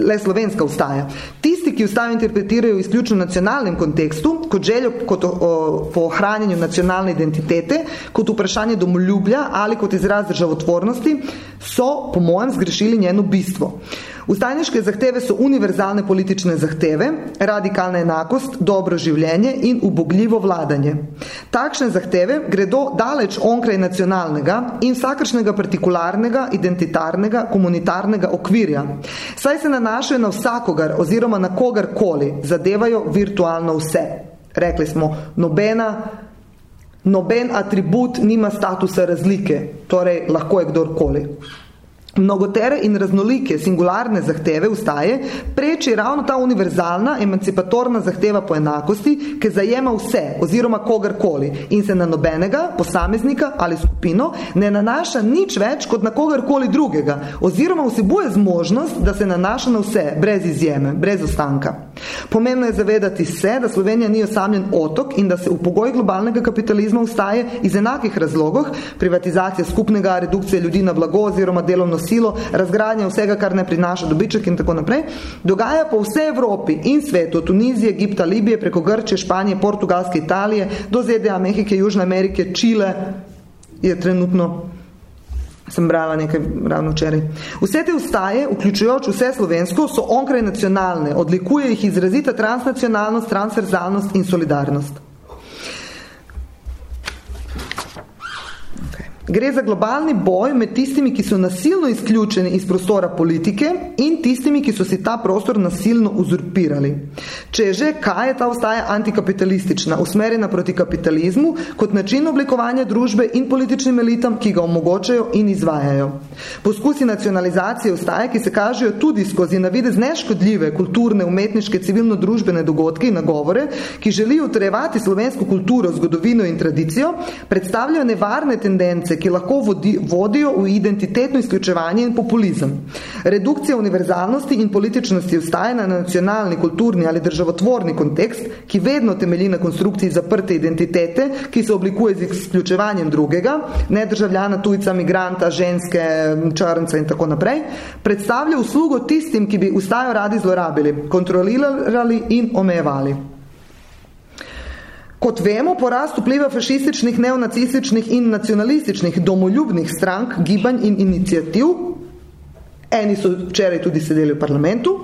le slovenska ustaja. Tisti, ki ustajo interpretirajo izključno v nacionalnem kontekstu, kot željo kot o, o, po ohranjanju nacionalne identitete, kot vprašanje domoljublja ali kot izraz državotvornosti, so po mojem zgrešili njeno bistvo. Ustajniške zahteve so univerzalne politične zahteve, radikalna enakost, dobro življenje in ubogljivo vladanje. Takšne zahteve gredo daleč onkraj nacionalnega in vsakršnega partikularnega, identitarnega, komunitarnega okvirja. Saj se nanašajo na vsakogar oziroma na kogarkoli, zadevajo virtualno vse. Rekli smo, nobena Noben atribut nima statusa razlike, torej lahko je kdorkoli. Mnogotere in raznolike singularne zahteve ustaje preči ravno ta univerzalna emancipatorna zahteva po enakosti, ki zajema vse oziroma kogarkoli in se na nobenega, posameznika ali skupino ne nanaša nič več kot na kogarkoli drugega oziroma vsebuje zmožnost, da se nanaša na vse, brez izjeme, brez ostanka. Pomembno je zavedati se, da Slovenija ni osamljen otok in da se v pogoj globalnega kapitalizma ustaje iz enakih razlogov, privatizacija skupnega, redukcija ljudi na blago oziroma delovno silo, razgradnja vsega, kar ne prinaša dobiček in tako naprej, dogaja po vsej Evropi in svetu, od Tunizije, Egipta, Libije, preko Grče, Španije, Portugalske, Italije, do ZDA, Mehike, Južne Amerike, Čile, je trenutno sem brala nekaj ravno včeraj. Vse te ustaje, vključujoč vse slovensko, so onkraj nacionalne, odlikuje jih izrazita transnacionalnost, transverzalnost in solidarnost. Gre za globalni boj med tistimi, ki so nasilno izključeni iz prostora politike in tistimi, ki so si ta prostor nasilno uzurpirali. Če je že, kaj je ta ostaja antikapitalistična, usmerjena proti kapitalizmu kot način oblikovanja družbe in političnim elitam, ki ga omogočajo in izvajajo. Poskusi nacionalizacije ostaje, ki se kažejo tudi skozi navidez neškodljive kulturne, umetniške, civilno-družbene dogodke in nagovore, ki želijo utrejevati slovensko kulturo, zgodovino in tradicijo, predstavljajo nevarne tendence tendence, ki lahko vodi, vodijo v identitetno izključevanje in populizem. Redukcija univerzalnosti in političnosti vstaje na nacionalni, kulturni ali državotvorni kontekst, ki vedno temelji na konstrukciji zaprte identitete, ki se oblikuje z izključevanjem drugega, ne državljana, tujca, migranta, ženske, črnca in tako naprej, predstavlja uslugo tistim, ki bi ustajo radi zlorabili, kontrolirali in omejevali. Kot vemo, porast vpliva fašističnih, neonacističnih in nacionalističnih domoljubnih strank, gibanj in inicijativ, eni so včeraj tudi sedeli v parlamentu,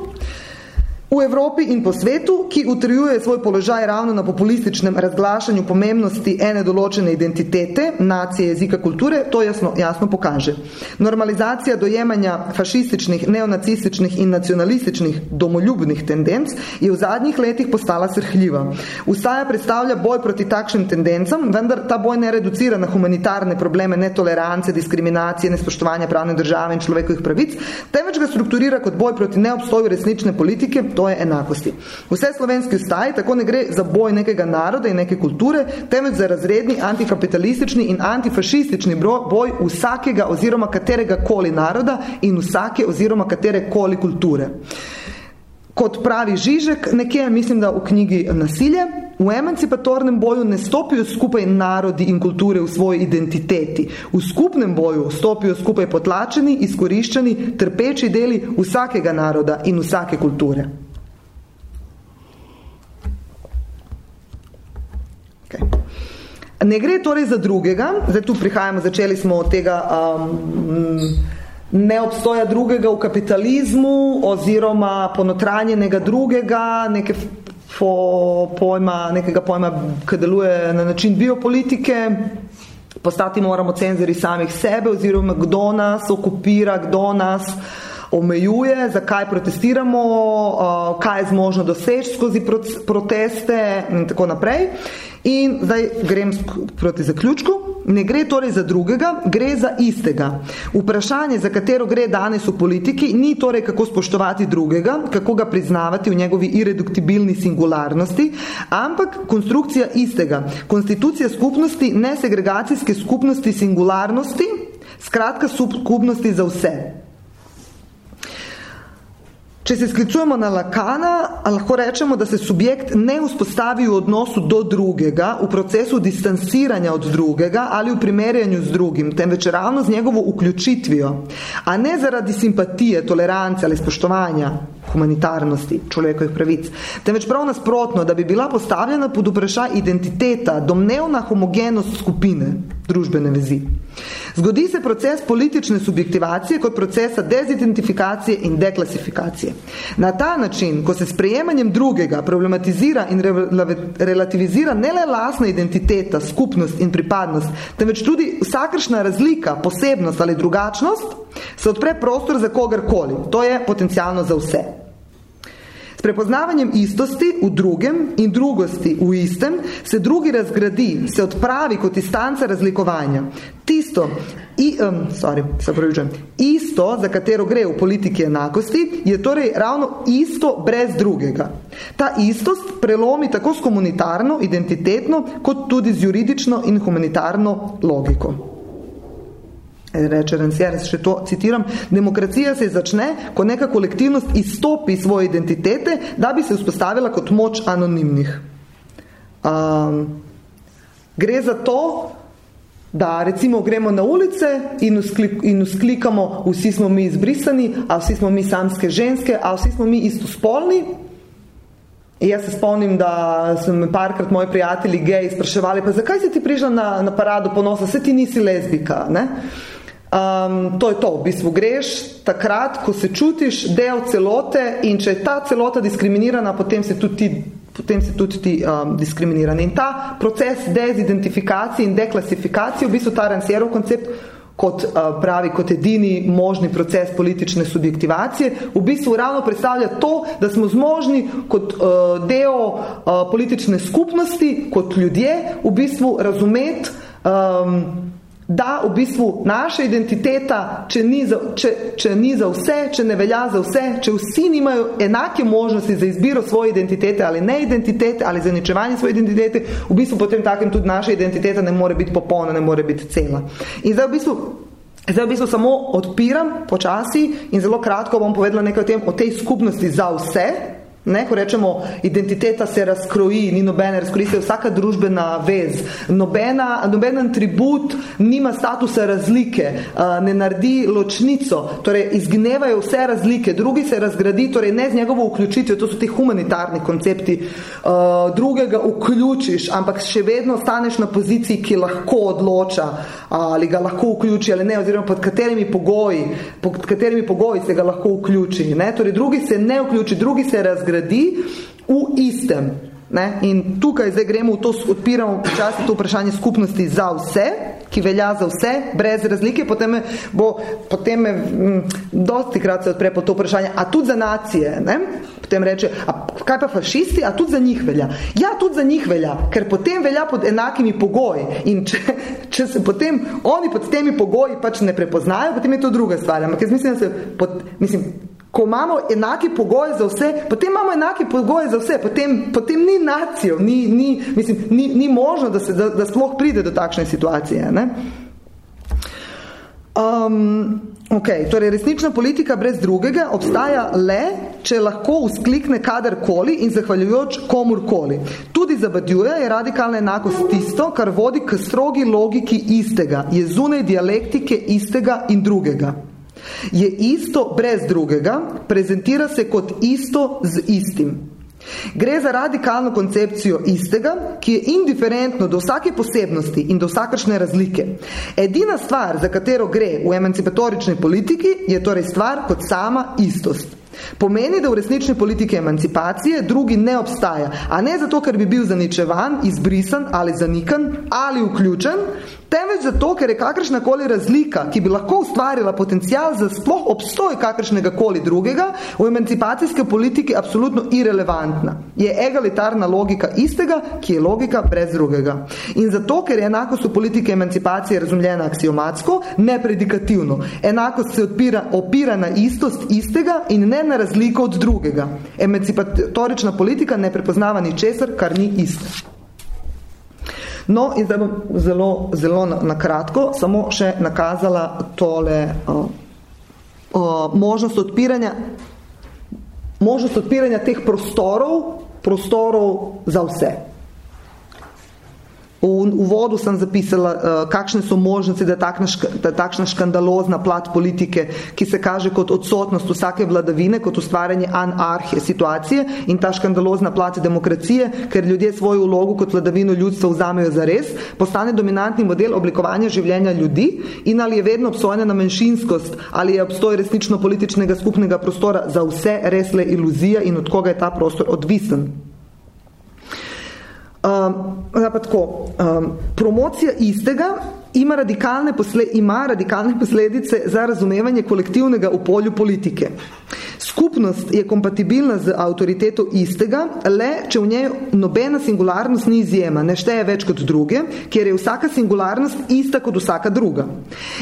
V Evropi in po svetu, ki utrjuje svoj položaj ravno na populističnem razglašanju pomembnosti ene določene identitete, nacije, jezika, kulture, to jasno, jasno pokaže. Normalizacija dojemanja fašističnih, neonacističnih in nacionalističnih domoljubnih tendenc je v zadnjih letih postala srhljiva. Ustaja predstavlja boj proti takšnim tendencam, vendar ta boj ne reducira na humanitarne probleme netolerance, diskriminacije, nespoštovanja pravne države in človekovih pravic, temveč ga strukturira kot boj proti neobstoju resnične politike, to je enakosti. Vse slovenski ustaji tako ne gre za boj nekega naroda in neke kulture, temveč za razredni, antikapitalistični in antifašistični boj vsakega oziroma katerega koli naroda in vsake oziroma katere koli kulture. Kot pravi Žižek, nekje, mislim, da v knjigi Nasilje, v emancipatornem boju ne stopijo skupaj narodi in kulture v svoji identiteti. V skupnem boju stopijo skupaj potlačeni, izkoriščeni, trpeči deli vsakega naroda in vsake kulture. Okay. Ne gre torej za drugega, zdaj tu prihajamo, začeli smo od tega um, ne obstoja drugega v kapitalizmu oziroma ponotranjenega drugega, neke po, pojma, nekega pojma, ki deluje na način biopolitike, Postati moramo cenzori samih sebe oziroma kdo nas okupira, kdo nas omejuje, zakaj protestiramo, kaj je zmožno doseči skozi proteste in tako naprej. In zdaj grem proti zaključku. Ne gre torej za drugega, gre za istega. Vprašanje, za katero gre danes v politiki, ni torej kako spoštovati drugega, kako ga priznavati v njegovi irreduktibilni singularnosti, ampak konstrukcija istega. Konstitucija skupnosti, ne segregacijske skupnosti singularnosti, skratka skupnosti za vse. Če se sklicujemo na Lakana, lahko rečemo, da se subjekt ne vzpostavi v odnosu do drugega, v procesu distanciranja od drugega ali v primerjanju z drugim, temveč ravno z njegovo vključitvijo, a ne zaradi simpatije, tolerance ali spoštovanja humanitarnosti človekovih pravic, temveč prav nasprotno, da bi bila postavljena pod vprašaj identiteta, domnevna homogenost skupine, družbene vezi. Zgodi se proces politične subjektivacije kot procesa dezidentifikacije in deklasifikacije. Na ta način, ko se sprejemanjem drugega problematizira in re relativizira ne le lasna identiteta, skupnost in pripadnost, temveč tudi vsakršna razlika, posebnost ali drugačnost, se odpre prostor za kogarkoli. To je potencialno za vse. S prepoznavanjem istosti v drugem in drugosti v istem se drugi razgradi, se odpravi kot istanca razlikovanja. Tisto, i, um, sorry, se pravičujem, isto, za katero gre v politiki enakosti, je torej ravno isto brez drugega. Ta istost prelomi tako s komunitarno, identitetno, kot tudi z juridično in humanitarno logiko. Reče Rancière, še to citiram, demokracija se začne, ko neka kolektivnost izstopi svoje identitete, da bi se vzpostavila kot moč anonimnih. Um, gre za to, da recimo gremo na ulice in, usklik, in usklikamo, vsi smo mi izbrisani, a vsi smo mi samske ženske, a vsi smo mi istospolni. In jaz se spomnim, da so me parkrat moji prijatelji gej spraševali, pa zakaj si ti prišla na, na parado ponosa, se ti nisi lezbika, ne? Um, to je to, v bistvu greš takrat, ko se čutiš del celote in če je ta celota diskriminirana, potem se tudi ti, potem se tudi ti um, diskriminiran. In ta proces dezidentifikacije in deklasifikacije, v bistvu ta Rancierov koncept, kot uh, pravi, kot edini možni proces politične subjektivacije, v bistvu ravno predstavlja to, da smo zmožni kot uh, del uh, politične skupnosti, kot ljudje, v bistvu razumeti um, da v bistvu naša identiteta, če ni, za, če, če ni za vse, če ne velja za vse, če vsi nimajo enake možnosti za izbiro svoje identitete ali ne identitete ali za ničevanje svoje identitete, v bistvu potem takem tudi naša identiteta ne more biti popolna, ne more biti cela. In zdaj v bistvu Zdaj v bistvu samo odpiram počasi in zelo kratko bom povedala nekaj o tem, o tej skupnosti za vse, Ne, ko rečemo, identiteta se razkroji, ni nobene, razkroji se vsaka družbena vez, nobena, noben atribut nima statusa razlike, ne naredi ločnico, torej izgnevajo vse razlike, drugi se razgradi, torej ne z njegovo vključitvijo, to so ti humanitarni koncepti, drugega vključiš, ampak še vedno staneš na poziciji, ki lahko odloča, ali ga lahko vključi ali ne, oziroma pod katerimi pogoji, pod katerimi pogoji se ga lahko vključi. Ne? Torej drugi se ne vključi, drugi se razgradi, zgradi v istem. Ne? In tukaj zdaj gremo v to, odpiramo počasi to vprašanje skupnosti za vse, ki velja za vse, brez razlike, potem me, bo, potem me m, dosti krat se odpre po to vprašanje, a tudi za nacije, ne? potem reče, a kaj pa fašisti, a tudi za njih velja. Ja, tudi za njih velja, ker potem velja pod enakimi pogoji in če, če se potem oni pod temi pogoji pač ne prepoznajo, potem je to druga stvar, ampak jaz mislim, da se pod, mislim, ko imamo enaki pogoj za vse, potem imamo enaki pogoj za vse, potem, potem ni nacijo, ni, ni, mislim, ni, ni možno, da, se, da, da sploh pride do takšne situacije. Ne? Um, ok, torej resnična politika brez drugega obstaja le, če lahko usklikne kadarkoli in zahvaljujoč komurkoli. Tudi zabadjuje je radikalna enakost tisto, kar vodi k strogi logiki istega, je zunaj dialektike istega in drugega. Je isto brez drugega, prezentira se kot isto z istim. Gre za radikalno koncepcijo istega, ki je indiferentno do vsake posebnosti in do vsakršne razlike. Edina stvar, za katero gre v emancipatorični politiki, je torej stvar kot sama istost. Pomeni, da v resnični politiki emancipacije drugi ne obstaja, a ne zato, ker bi bil zaničevan, izbrisan ali zanikan ali vključen, temveč zato, ker je kakršna koli razlika, ki bi lahko ustvarila potencial za sploh obstoj kakršnega koli drugega, v emancipacijske politiki absolutno irelevantna. Je egalitarna logika istega, ki je logika brez drugega. In zato, ker je enakost v politike emancipacije razumljena aksiomatsko, ne predikativno. Enakost se odpira, opira na istost istega in ne na razliko od drugega. Emancipatorična politika ne prepoznava ni česar, kar ni isto. No, in zdaj bom zelo, zelo na, na kratko samo še nakazala tole uh, uh, možnost odpiranja možnost odpiranja teh prostorov, prostorov za vse. V uvodu sem zapisala, uh, kakšne so možnosti, da je takna, da takšna škandalozna plat politike, ki se kaže kot odsotnost vsake vladavine, kot ustvarjanje anarhije situacije in ta škandalozna plat demokracije, ker ljudje svojo vlogo kot vladavino ljudstva vzamejo za res, postane dominantni model oblikovanja življenja ljudi in ali je vedno obsojena na menšinskost, ali je obstoj resnično političnega skupnega prostora za vse resle iluzija in od koga je ta prostor odvisen. Um, pa tako, um, promocija istega ima radikalne, posle, ima radikalne posledice za razumevanje kolektivnega v polju politike. Skupnost je kompatibilna z avtoriteto istega, le če v njej nobena singularnost ni izjema, ne šteje več kot druge, ker je vsaka singularnost ista kot vsaka druga.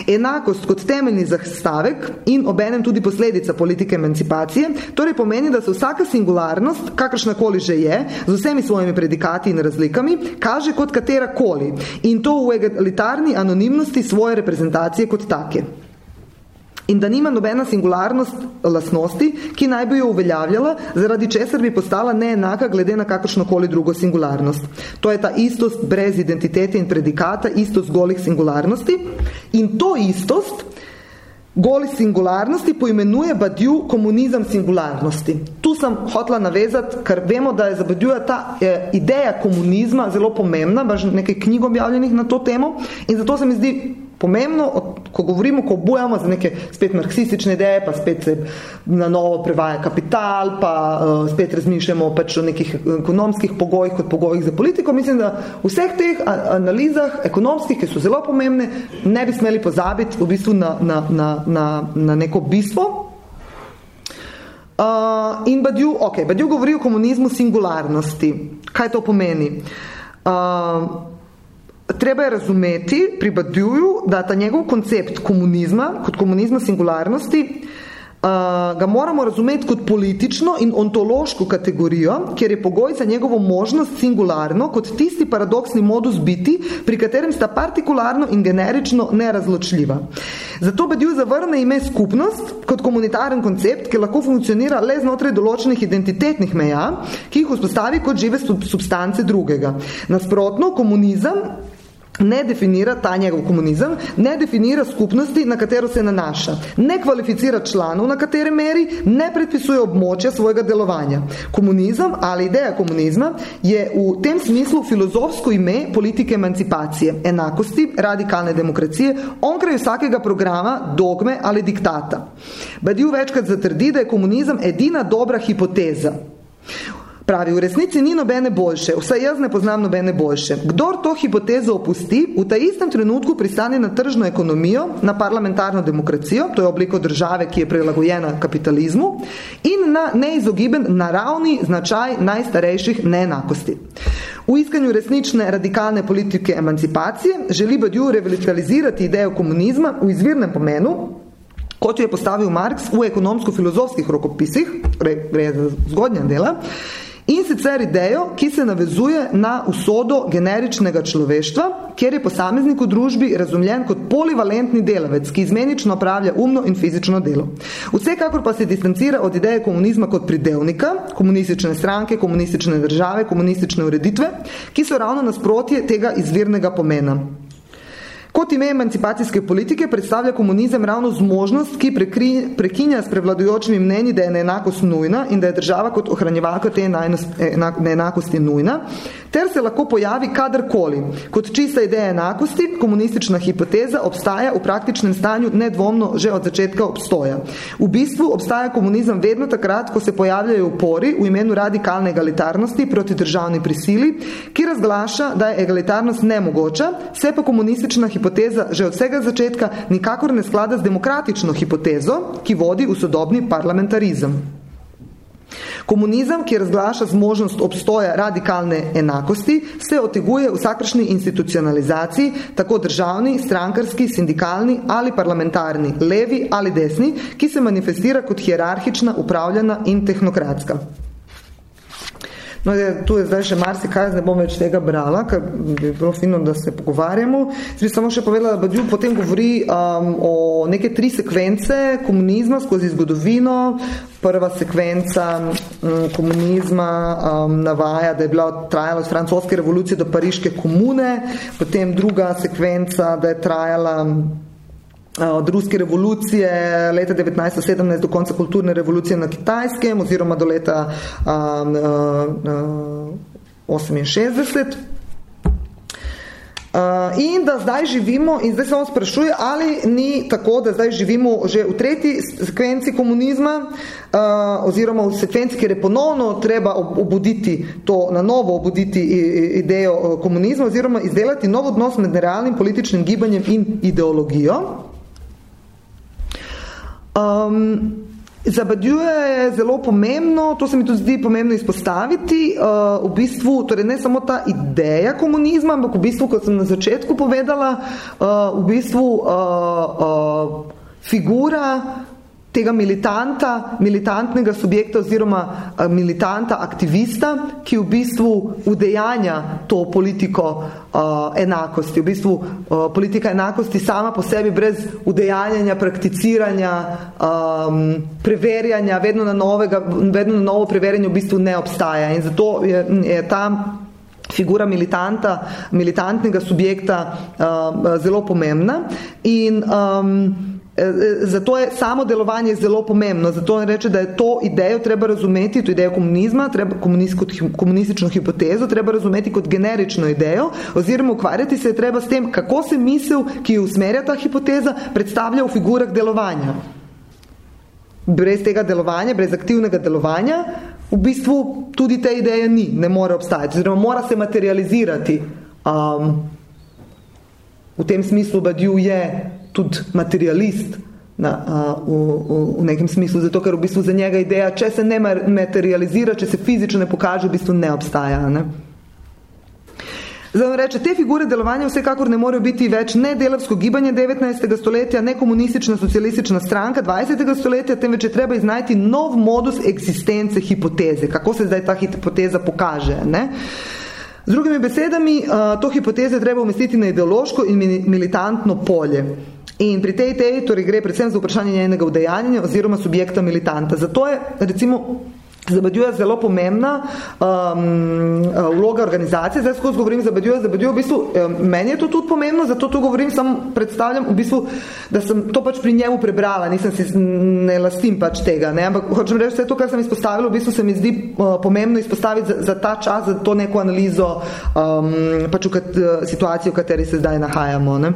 Enakost kot temeljni zastavek in obenem tudi posledica politike emancipacije, torej pomeni, da se vsaka singularnost, kakršnakoli že je, z vsemi svojimi predikati in razlikami, kaže kot katerakoli in to v egalitarni anonimnosti svoje reprezentacije kot take. In da nima nobena singularnost lasnosti, ki naj bi jo uveljavljala, zaradi česar bi postala neenaka glede na kakršnokoli drugo singularnost. To je ta istost brez identitete in predikata, istost golih singularnosti. In to istost goli singularnosti poimenuje Badiu komunizem singularnosti. Tu sem hotla navezati, ker vemo, da je za Badiuja ta eh, ideja komunizma zelo pomembna, baš nekaj knjig objavljenih na to temo in zato se mi zdi pomembno, ko govorimo, ko obujamo za neke spet marksistične ideje, pa spet se na novo prevaja kapital, pa uh, spet razmišljamo pač o nekih ekonomskih pogojih kot pogojih za politiko, mislim, da v vseh teh analizah ekonomskih, ki so zelo pomembne, ne bi smeli pozabiti v bistvu na, na, na, na, na neko bistvo. Uh, in Badiou, ok, Badiou govori o komunizmu singularnosti. Kaj to pomeni? Uh, treba je razumeti pri Badiuju, da ta njegov koncept komunizma, kot komunizma singularnosti, Uh, ga moramo razumeti kot politično in ontološko kategorijo, kjer je pogoj za njegovo možnost singularno kot tisti paradoksni modus biti, pri katerem sta partikularno in generično nerazločljiva. Zato Badiou zavrne ime skupnost kot komunitaren koncept, ki lahko funkcionira le znotraj določenih identitetnih meja, ki jih vzpostavi kot žive substance drugega. Nasprotno, komunizem ne definira ta njegov komunizem, ne definira skupnosti, na katero se nanaša, ne kvalificira članov, na katere meri, ne predpisuje območja svojega delovanja. Komunizem ali ideja komunizma je v tem smislu filozofsko ime politike emancipacije, enakosti, radikalne demokracije, onkraj vsakega programa, dogme ali diktata. Badiu večkrat zatrdi, da je komunizem edina dobra hipoteza. Pravi, v resnici ni nobene boljše, vsaj jaz ne poznam nobene boljše. Kdor to hipotezo opusti, v ta istem trenutku pristane na tržno ekonomijo, na parlamentarno demokracijo, to je obliko države, ki je prilagojena kapitalizmu, in na neizogiben naravni značaj najstarejših neenakosti. V iskanju resnične radikalne politike emancipacije želi Badiou revitalizirati idejo komunizma v izvirnem pomenu, kot jo je postavil Marx v ekonomsko-filozofskih rokopisih, gre za zgodnja dela, In sicer idejo, ki se navezuje na usodo generičnega človeštva, kjer je posameznik v družbi razumljen kot polivalentni delavec, ki izmenično opravlja umno in fizično delo. Vsekakor pa se distancira od ideje komunizma kot pridelnika, komunistične stranke, komunistične države, komunistične ureditve, ki so ravno nasprotje tega izvirnega pomena. Kot ime emancipacijske politike predstavlja komunizem ravno zmožnost, ki prekri, prekinja s prevladujočimi mnenji, da je neenakost nujna in da je država kot ohranjevalka te neenakosti nujna, ter se lahko pojavi kadarkoli. Kot čista ideja enakosti, komunistična hipoteza obstaja v praktičnem stanju nedvomno že od začetka obstoja. V bistvu obstaja komunizem vedno takrat, ko se pojavljajo upori v imenu radikalne egalitarnosti proti državni prisili, ki razglaša, da je egalitarnost nemogoča, se pa komunistična hipoteza že od vsega začetka nikakor ne sklada z demokratično hipotezo, ki vodi v sodobni parlamentarizem. Komunizem, ki razglaša zmožnost obstoja radikalne enakosti, se oteguje vsakršni institucionalizaciji, tako državni, strankarski, sindikalni ali parlamentarni, levi ali desni, ki se manifestira kot hierarhična, upravljena in tehnokratska. No, je, tu je zdaj še marsikaj, ne bom več tega brala, ker bi bilo fino, da se pogovarjamo. Zdaj bi samo še povedala, da Badiu potem govori um, o neke tri sekvence komunizma skozi zgodovino. Prva sekvenca um, komunizma um, navaja, da je bila trajala od francoske revolucije do pariške komune, potem druga sekvenca, da je trajala od ruske revolucije leta 1917 do konca kulturne revolucije na Kitajskem oziroma do leta um, uh, uh, 68. Uh, in da zdaj živimo, in zdaj se vam sprašuje, ali ni tako, da zdaj živimo že v tretji sekvenci komunizma, uh, oziroma v sekvenci, kjer je ponovno treba obuditi to, na novo obuditi idejo uh, komunizma, oziroma izdelati nov odnos med realnim političnim gibanjem in ideologijo. Um, za Badiuja je zelo pomembno, to se mi tudi zdi pomembno izpostaviti, uh, v bistvu, torej ne samo ta ideja komunizma, ampak v bistvu, kot sem na začetku povedala, uh, v bistvu uh, uh, figura tega militanta, militantnega subjekta oziroma uh, militanta aktivista, ki v bistvu udejanja to politiko uh, enakosti. V bistvu uh, politika enakosti sama po sebi brez udejanjanja, prakticiranja, um, preverjanja, vedno na, novega, vedno na novo preverjanje v bistvu ne obstaja. In zato je, je ta figura militanta, militantnega subjekta uh, zelo pomembna. In um, Zato je samo delovanje zelo pomembno. Zato reče, da je to idejo treba razumeti, to idejo komunizma, treba komunist, kot komunistično hipotezo, treba razumeti kot generično idejo, oziroma ukvarjati se je treba s tem, kako se misel, ki jo usmerja ta hipoteza, predstavlja v figurah delovanja. Brez tega delovanja, brez aktivnega delovanja, v bistvu tudi te ideje ni, ne more obstajati, oziroma mora se materializirati. Um, v tem smislu Badiou je tudi materialist na, a, v, v, v nekem smislu, zato ker v bistvu za njega ideja, če se ne materializira, če se fizično ne pokaže, v bistvu ne obstaja. Ne? Zdaj reče, te figure delovanja vsekakor ne morejo biti več ne delavsko gibanje 19. stoletja, ne komunistična socialistična stranka 20. stoletja, temveč je treba iznajti nov modus eksistence hipoteze, kako se zdaj ta hipoteza pokaže. Ne? Z drugimi besedami, to hipotezo je treba umestiti na ideološko in militantno polje. In pri tej ideji torej gre predvsem za vprašanje njenega vdejanjanja oziroma subjekta militanta. Zato je recimo za Badiuja zelo pomembna um, vloga organizacije. Zdaj skozi govorim za Badiuja, za Badiuja v bistvu um, meni je to tudi pomembno, zato to govorim, sam predstavljam v bistvu, da sem to pač pri njemu prebrala, nisem si ne lastim pač tega, ne? ampak hočem reči, vse to, kar sem izpostavila, v bistvu se mi zdi uh, pomembno izpostaviti za, za ta čas, za to neko analizo um, pač v kat, uh, situaciji, v kateri se zdaj nahajamo. Ne?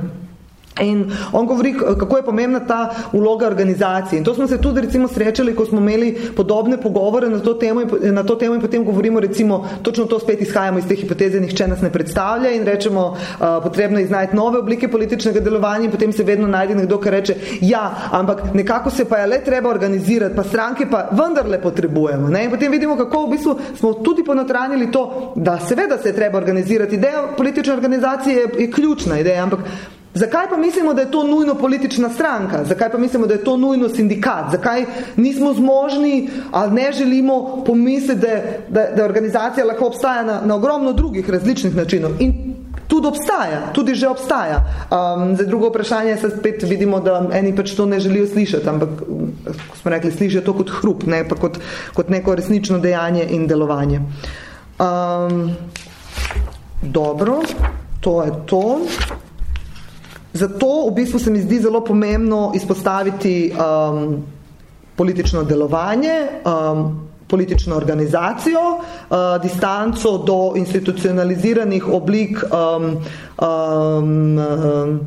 In on govori, kako je pomembna ta vloga organizacije. In to smo se tudi recimo srečali, ko smo imeli podobne pogovore na to temo in, na to temo in potem govorimo recimo, točno to spet izhajamo iz te hipoteze, nihče nas ne predstavlja in rečemo, uh, potrebno je iznajti nove oblike političnega delovanja in potem se vedno najde nekdo, ki reče, ja, ampak nekako se pa je le treba organizirati, pa stranke pa vendarle potrebujemo. Ne? In potem vidimo, kako v bistvu smo tudi ponotranili to, da seveda se je treba organizirati. Ideja politične organizacije je, je ključna ideja, ampak Zakaj pa mislimo, da je to nujno politična stranka? Zakaj pa mislimo, da je to nujno sindikat? Zakaj nismo zmožni ali ne želimo pomisliti, da, da, da organizacija lahko obstaja na, na ogromno drugih različnih načinov? In tudi obstaja, tudi že obstaja. Um, za drugo vprašanje se spet vidimo, da eni pač to ne želijo slišati, ampak, ko smo rekli, slišijo to kot hrup, ne pa kot, kot neko resnično dejanje in delovanje. Um, dobro, to je to. Zato v bistvu se mi zdi zelo pomembno izpostaviti um, politično delovanje, um, politično organizacijo, uh, distanco do institucionaliziranih oblik um, um, um,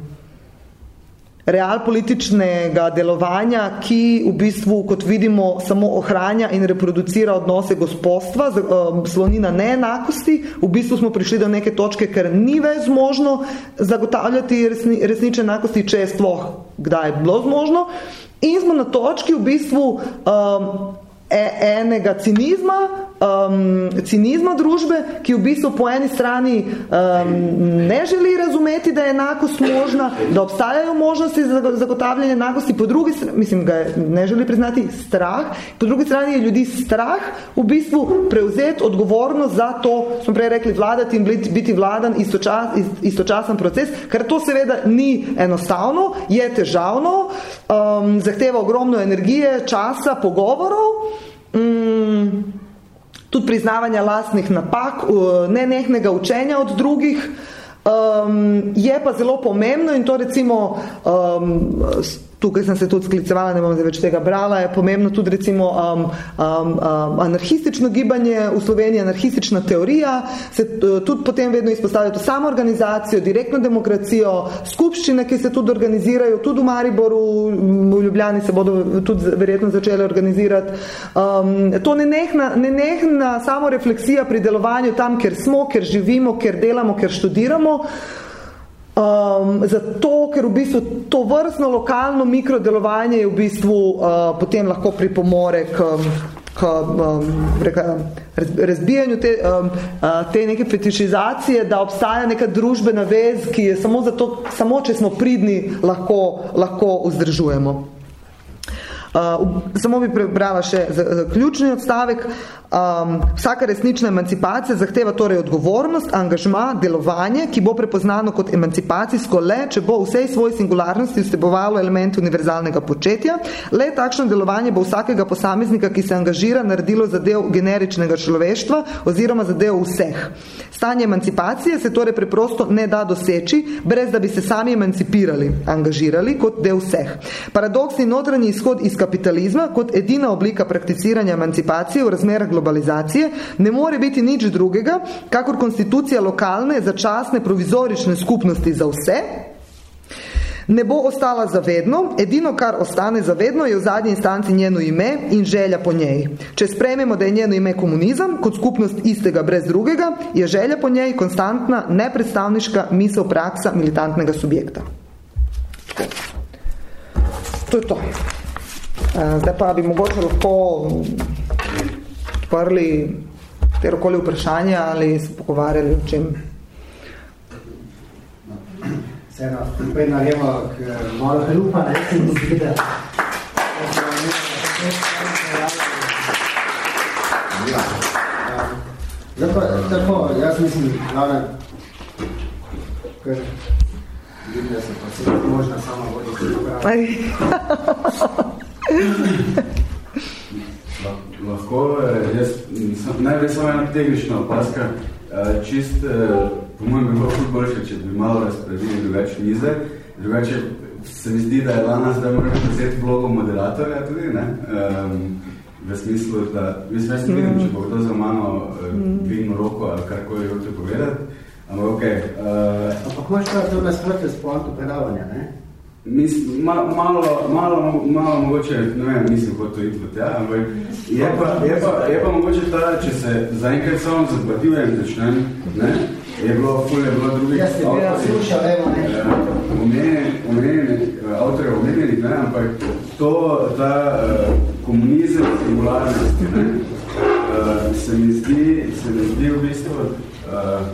real političnega delovanja, ki v bistvu, kot vidimo, samo ohranja in reproducira odnose gospodstva, um, sloni na neenakosti. V bistvu smo prišli do neke točke, ker ni več možno zagotavljati resni, resnične enakosti, če je sploh kdaj bilo zmožno. In smo na točki v bistvu um, e, enega cinizma, um, cinizma družbe, ki v bistvu po eni strani um, ne želi razumeti, da je enakost možna, da obstajajo možnosti za zagotavljanje enakosti, po drugi strani, mislim, ga ne želi priznati strah, po drugi strani je ljudi strah v bistvu prevzeti odgovornost za to, smo prej rekli, vladati in biti vladan istočas, istočasen proces, ker to seveda ni enostavno, je težavno, um, zahteva ogromno energije, časa, pogovorov, mm, tudi priznavanja lastnih napak, nenehnega učenja od drugih, um, je pa zelo pomembno in to recimo um, tukaj sem se tudi sklicevala, ne bom zdaj več tega brala, je pomembno tudi recimo um, um, um, anarhistično gibanje v Sloveniji, anarhistična teorija, se tudi potem vedno izpostavlja to samo organizacijo, direktno demokracijo, skupščine, ki se tudi organizirajo, tudi v Mariboru, v Ljubljani se bodo tudi verjetno začele organizirati. Um, to nenehna, nenehna samo refleksija pri delovanju tam, ker smo, ker živimo, ker delamo, ker študiramo, Um, zato, ker v bistvu to vrstno lokalno mikrodelovanje je v bistvu uh, potem lahko pripomore k, k um, reka, razbijanju te, um, uh, te neke fetišizacije, da obstaja neka družbena vez, ki je samo, zato, samo če smo pridni, lahko, lahko vzdržujemo. Uh, samo bi prebrala še ključni odstavek. Um, vsaka resnična emancipacija zahteva torej odgovornost, angažma, delovanje, ki bo prepoznano kot emancipacijsko le, če bo vsej svoji singularnosti vstebovalo element univerzalnega početja. Le takšno delovanje bo vsakega posameznika, ki se angažira, naredilo za del generičnega človeštva oziroma za del vseh. Stanje emancipacije se torej preprosto ne da doseči, brez da bi se sami emancipirali, angažirali kot del vseh. Paradoksni notranji izhod iz kapitalizma kot edina oblika prakticiranja emancipacije v razmerah globalizacije ne more biti nič drugega, kakor konstitucija lokalne, začasne, provizorične skupnosti za vse, ne bo ostala zavedno, edino, kar ostane zavedno, je v zadnji instanci njeno ime in želja po njej. Če sprejmemo, da je njeno ime komunizem, kot skupnost istega brez drugega, je želja po njej konstantna, nepredstavniška misel praksa militantnega subjekta. To je to. Eh, zdaj pa bi mogoče lahko odprli terokoli vprašanja ali se pogovarjali o čem? Se eno, pripred naljemo k malo hrupa, ne, se mi zdi, da Zdaj pa, tako, jaz mislim, glavne, ker vidim, da se pa vse možna sama vodi, Lahko, eh, jaz najprej samo ena tehnična opaska, eh, čist, eh, po mojem bi bilo boljše, če bi malo razpredili drugače mize, drugače se mi zdi, da je Lana zdaj mora vzeti vlogo moderatorja tudi, ne? Um, v smislu, da, mislim, jaz ne vidim, če bo kdo za mano uh, dvignil roko ali karkoli hoče povedati, ampak okej. Okay, uh, ampak imaš pa to nasprotje s poanto predavanja, ne? Mislim, malo, malo, malo, malo mogoče, ne vem, nisem hotel iti v tja, ampak je pa, je, pa, je pa mogoče ta, če se zaenkrat samo zapatil in začnem, ne, je bilo, ful je bilo drugih Jaz te bila slušal, evo ne. Omenjeni, omenjeni, avtorje omenjeni, ne, ampak to, ta uh, komunizem singularnosti, ne, uh, se mi zdi, se mi zdi v bistvu, uh,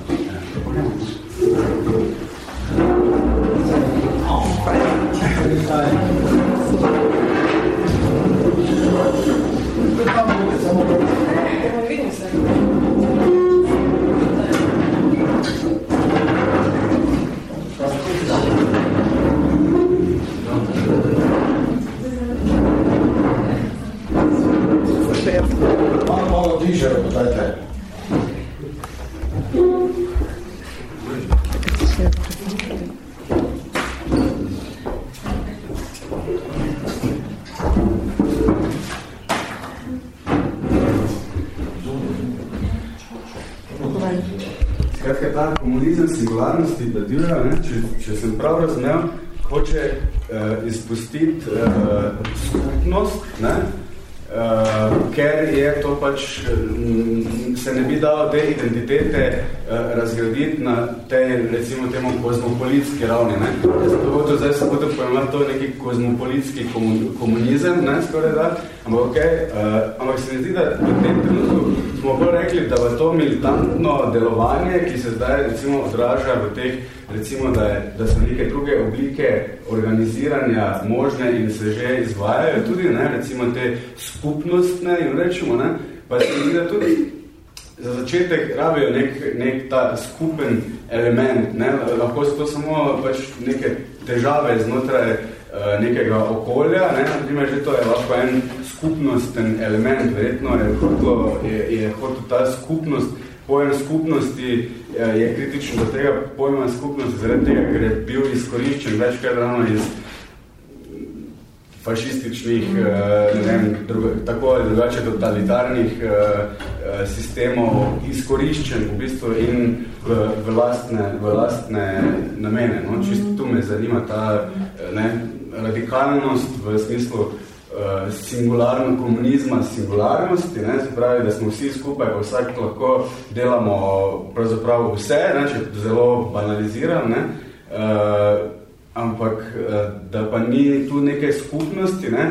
Malo Badiuja, ne, če, če sem prav razumel, hoče uh, izpustiti uh, skupnost, ne, uh, ker je to pač, um, se ne bi dalo te identitete uh, razgraditi na tej, recimo, temu kozmopolitski ravni. Ne. Jaz sem hotel, zdaj se hotel pojemati to neki kozmopolitski komunizem, ne, skoraj da, ampak okay, uh, ampak se ne zdi, da v tem trenutku smo bolj rekli, da v to militantno delovanje, ki se zdaj recimo odraža v teh, recimo, da, je, da so neke druge oblike organiziranja možne in se že izvajajo tudi, ne, recimo te skupnostne, in rečemo, ne, pa se mi da tudi za začetek rabijo nek, nek ta skupen element, ne, lahko so to samo pač neke težave znotraj nekega okolja, ne, naprimer, že to je lahko en skupnosten element, verjetno je hotel, je, je hotel ta skupnost, pojem skupnosti je, je kritičen do tega pojma skupnosti, zaradi tega, ker je bil izkoriščen večkrat ravno iz fašističnih, eh, ne vem, drugo, tako ali drugače totalitarnih uh, sistemov izkoriščen v bistvu in v, v, lastne, v lastne namene. No? Čisto tu me zanima ta ne, radikalnost v smislu uh, singularno komunizma, singularnosti, ne, se pravi, da smo vsi skupaj, pa vsak lahko delamo pravzaprav vse, ne, če zelo banaliziram, ne, uh, ampak uh, da pa ni tu neke skupnosti, ne,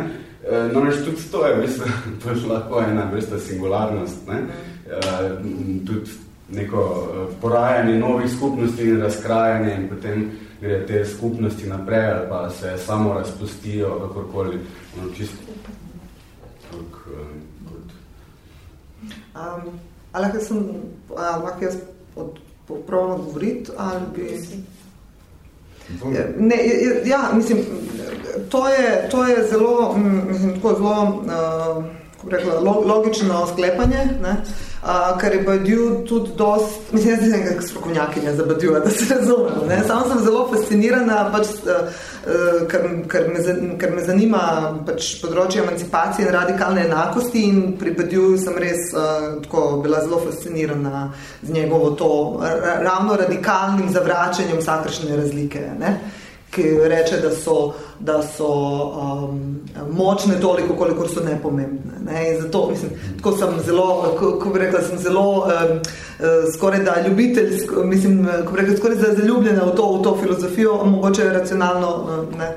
no, neč tudi to je, mislim, to je lahko ena vrsta singularnost, ne, uh, tudi neko porajanje novih skupnosti in razkrajanje in potem gre te skupnosti naprej ali pa se samo razpustijo, kakorkoli. No, čisto. Tak, um, um, ali lahko sem, lahko jaz popravno govoriti, ali bi... Ne, ja, mislim, to je, to je zelo, mislim, tako zelo, uh, rekla, logično sklepanje, ne? Uh, Uh, ker je Badiou tudi dost, mislim, jaz nisem nekak strokovnjakinja za Badiou, da se razumem. Ne? Samo sem zelo fascinirana, pač, uh, ker, ker, me, ker me zanima pač, področje emancipacije in radikalne enakosti in pri Badiou sem res uh, tako, bila zelo fascinirana z njegovo to ravno radikalnim zavračanjem vsakršne razlike. Ne? Ki reče, da so, da so um, močne toliko, koliko so nepomembne. Ne? Zato, mislim, tako sem zelo, ko bi rekla, sem zelo um, skoraj da ljubiteljsko, mislim, ko bi rekla, skoraj da zaljubljena v to, v to filozofijo, mogoče racionalno ne,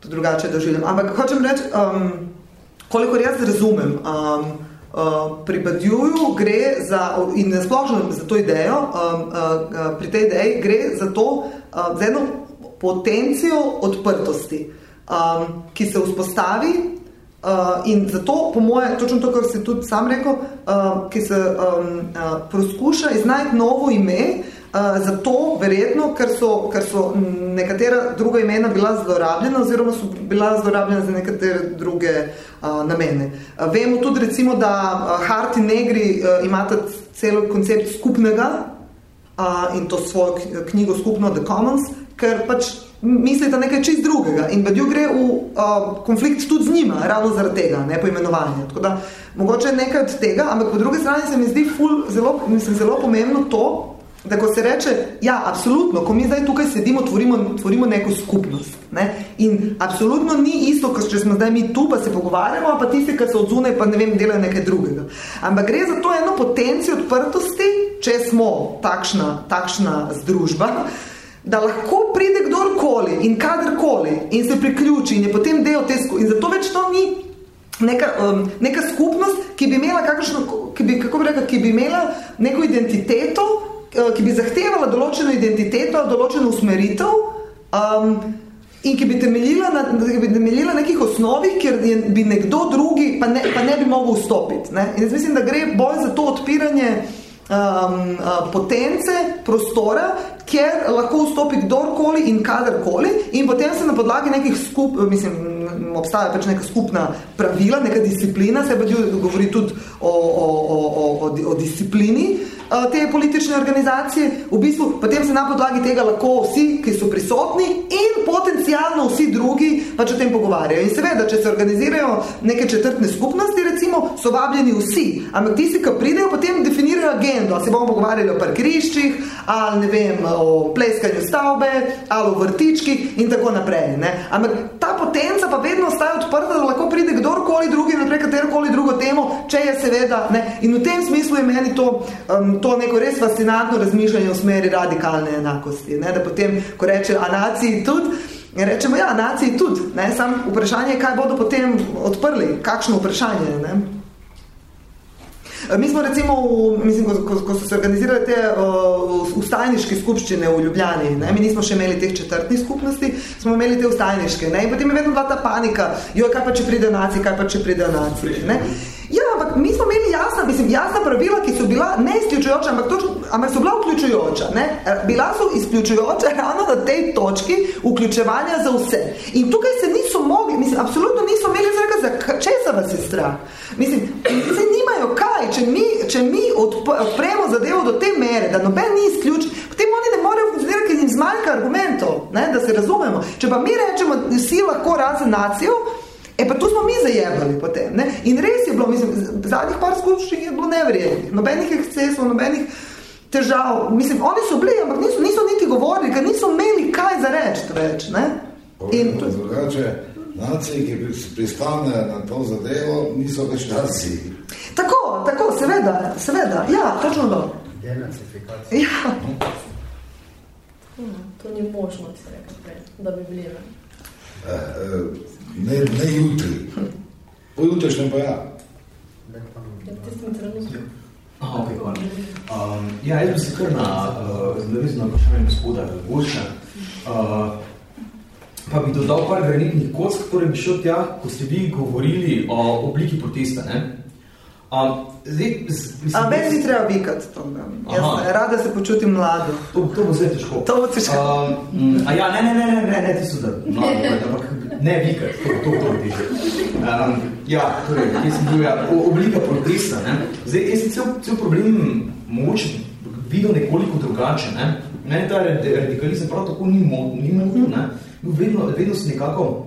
to drugače doživljam. Ampak hočem reči, um, koliko jaz razumem, um, Uh, pri Badiuju gre za, in splošno za to idejo, um, uh, uh, pri tej ideji gre za to, uh, za eno potencijo odprtosti, um, ki se vzpostavi uh, in zato, po moje, točno to, kar si tudi sam rekel, uh, ki se um, uh, proskuša iznajti novo ime, uh, zato verjetno, ker so, ker so nekatera druga imena bila zlorabljena oziroma so bila zlorabljena za nekatere druge uh, namene. Uh, vemo tudi recimo, da uh, Hart in Negri uh, imata celo koncept skupnega uh, in to svojo knjigo skupno The Commons, ker pač mislite nekaj čist drugega in Badiou gre v uh, konflikt tudi z njima, ravno zaradi tega, ne poimenovanja. Tako da, mogoče nekaj od tega, ampak po druge strani se mi zdi ful, zelo, mislim, zelo pomembno to, da ko se reče, ja, absolutno, ko mi zdaj tukaj sedimo, tvorimo, tvorimo neko skupnost. Ne? In absolutno ni isto, kot če smo zdaj mi tu, pa se pogovarjamo, pa tisti, ki so odzune, pa ne vem, delajo nekaj drugega. Ampak gre za to eno potencijo odprtosti, če smo takšna, takšna združba, da lahko pride kdorkoli in kadarkoli in se priključi in je potem del te skupnosti. In zato več to ni neka, um, neka skupnost, ki bi imela kakšno, ki bi, kako bi rekel, ki bi imela neko identiteto, uh, ki bi zahtevala določeno identiteto, določeno usmeritev um, in ki bi temeljila na, ki bi temeljila na nekih osnovih, kjer je, bi nekdo drugi pa ne, pa ne bi mogel vstopiti. Ne? In jaz mislim, da gre bolj za to odpiranje um, potence, prostora, kjer lahko vstopi kdorkoli in kadarkoli in potem se na podlagi nekih skup, mislim, obstaja pač neka skupna pravila, neka disciplina, se pa govori tudi o, o, o, o, o disciplini, uh, te politične organizacije, v bistvu potem se na podlagi tega lahko vsi, ki so prisotni in potencialno vsi drugi pač o tem pogovarjajo. In seveda, če se organizirajo neke četrtne skupnosti, recimo, so vabljeni vsi, ampak tisti, ki pridejo, potem definirajo agendo, se bomo pogovarjali o parkiriščih, ali ne vem, o pleskanju stavbe, ali o vrtičkih in tako naprej. Ne? Ampak ta potenca pa vedno ostaja odprta, da lahko pride kdorkoli drugi naprej katerokoli drugo temo, če je seveda, ne? in v tem smislu je meni to, um, to neko res fascinantno razmišljanje v smeri radikalne enakosti, ne? da potem, ko reče, a naciji tudi, rečemo, ja, naciji tudi. Ne? Sam vprašanje je, kaj bodo potem odprli, kakšno vprašanje. Ne? Mi smo recimo, v, mislim, ko, ko, ko so se organizirali te uh, ustajniške skupščine v Ljubljani, ne? mi nismo še imeli teh četrtnih skupnosti, smo imeli te ustajniške. Ne? In potem je vedno bila ta panika, joj, kaj pa če pride naci, kaj pa če pride naci. Ne? Ja, ampak mi smo imeli jasna, mislim, jasna pravila, ki so bila ne izključujoča, ampak, toč, ampak so bila vključujoča. Ne? Bila so izključujoča ravno na tej točki vključevanja za vse. In tukaj se niso mogli, mislim, absolutno niso imeli zraka, za česa vas je strah. Mislim, se nimajo kaj, če mi, če mi odpremo zadevo do te mere, da noben ni izključ, potem oni ne morejo funkcionirati, ker jim zmanjka argumentov, ne, da se razumemo. Če pa mi rečemo, vsi lahko razen nacijo, E pa tu smo mi zajebali potem. Ne? In res je bilo, mislim, zadnjih par skupščin je bilo neverjetnih. Nobenih ekscesov, nobenih težav. Mislim, oni so bili, ampak niso, niso niti govorili, ker niso imeli kaj za reči več. Ne? In to... Drugače, nacije, ki pristane na to zadevo, niso več nacije. Tako, tako, seveda, seveda. Ja, točno to. Denacifikacija. Ja. Hmm, to ni možno, da bi bili. Ne? Ne, ne jutri. Po jutrišnjem pa ja. Aha, okay, um, ja, jaz bi se kar na uh, navezno vprašanje gospoda Goša. Uh, pa bi dodal par granitnih kock, torej bi šel tja, ko ste vi govorili o obliki protesta. Ne? Um, zdaj, mislim, A meni ni treba vikati to. Jaz rada se počutim mlado. To, to bo zdaj težko. To bo težko. Um, a ja, ne, ne, ne, ne, ne, ne, ti so da mlado, ampak ne vikati, to, to, to bo teže. Um, ja, torej, jaz sem bil ja, oblika protesta. Ne? Zdaj, jaz sem cel, cel problem moč videl nekoliko drugače. Ne? Meni ta radikalizem prav tako ni motil. Ne? Vedno, vedno se nekako,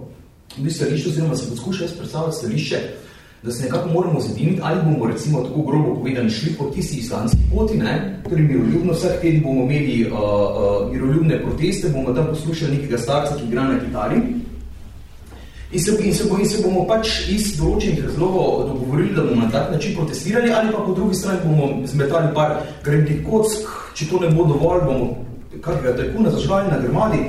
bistvu stališče, oziroma se poskuša jaz predstavljati stališče, da se nekako moramo zediniti, ali bomo recimo tako grobo povedani šli po tisti islamski poti, ne? torej miroljubno vsak teden bomo imeli uh, uh, miroljubne proteste, bomo tam poslušali nekega starca, ki igra na kitari, In se, in, se, in se bomo pač iz določenih razlogov dogovorili, da bomo na tak način protestirali, ali pa po drugi strani bomo zmetali par grednih kock, če to ne bo dovolj, bomo kakega tajkuna zažvali na grmadi,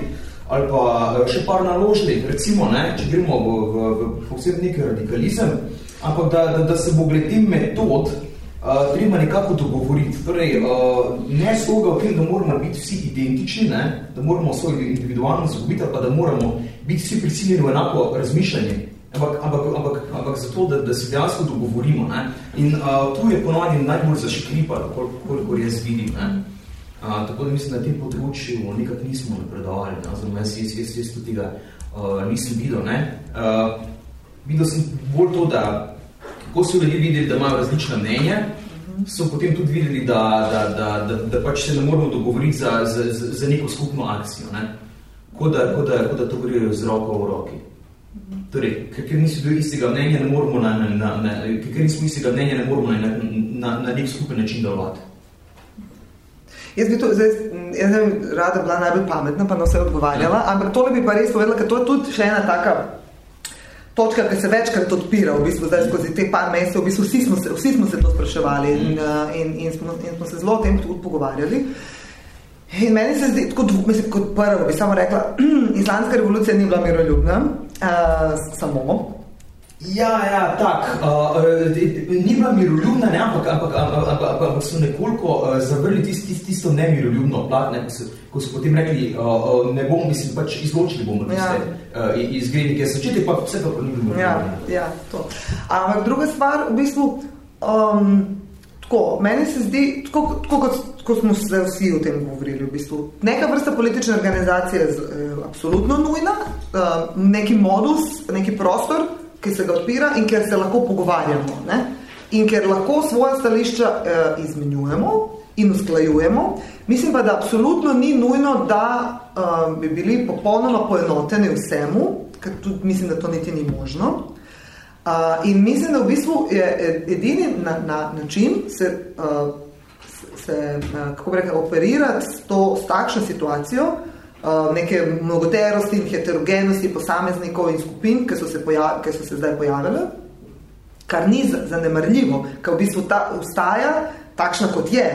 ali pa eh, še par naložili, recimo, ne, če gremo v, v, v, v nekaj radikalizem, ampak da, da, da se bo glede metod uh, treba nekako dogovoriti. Torej, uh, ne sloga v tem, da moramo biti vsi identični, ne, da moramo svoj individualno zgubiti, pa da moramo biti vsi prisiljeni v enako razmišljanje, ampak, ampak, ampak, ampak zato, da, da se dejansko dogovorimo. Ne? In uh, tu je ponovadi najbolj zaškripalo, koliko, koliko jaz vidim. Ne? Uh, tako da mislim, na tem področju nekako nismo napredovali. Ne? Oziroma, jaz, jaz, jaz, jaz tega uh, nisem videl. Ne? Uh, videl sem bolj to, da ko so ljudje videli, da imajo različna mnenja, so potem tudi videli, da, da, da, da, da pač se ne moramo dogovoriti za, za, za neko skupno akcijo. Ne? kot da, kot da, kot da to gre z roko v roki. Torej, ker nismo bili istega mnenja, ne moramo na, na, na, na, ker nismo istega mnenja, ne moramo na, na, na nek skupen način delovati. Jaz bi to, zdaj, jaz bi rada bila najbolj pametna, pa na vse odgovarjala, ja. ampak tole bi pa res povedala, ker to je tudi še ena taka točka, ki se večkrat odpira, v bistvu zdaj skozi te par mesecev, v bistvu vsi smo se, vsi smo se to spraševali in, mm. in, in, smo, in smo se zelo o tem tudi pogovarjali. In meni se zdi, kot, mislim, kot prvo bi samo rekla, islamska revolucija ni bila miroljubna, uh, samo. Ja, ja, tak. Uh, ni bila miroljubna, ne, ampak, ampak, ampak, ampak, ampak so nekoliko uh, zavrli tist, tist, tisto nemiroljubno plat, ne, ko, so, ko so potem rekli, uh, uh, ne bomo, mislim, pač izločili bomo tiste ja. uh, iz grednike. Začetek pa vse pa ni bilo. Ja, ja, to. Ampak druga stvar, v bistvu, um, Tako, meni se zdi, tako, tako kot, kot smo se vsi o tem govorili, v bistvu, neka vrsta politične organizacije je eh, absolutno nujna, eh, neki modus, neki prostor, ki se ga odpira in ker se lahko pogovarjamo ne? in ker lahko svoje stališča eh, izmenjujemo in usklajujemo. Mislim pa, da absolutno ni nujno, da uh, bi bili popolnoma poenoteni vsemu, ker tudi mislim, da to niti ni možno. Uh, in mislim, da v bistvu je edini na, na način se, uh, se uh, kako bi rekel, operirati s, to, s takšno situacijo, uh, neke mnogoterosti in heterogenosti posameznikov in skupin, ki so se, pojav, ki so se zdaj pojavile, kar ni zanemrljivo, ker v bistvu ta, vstaja takšna kot je,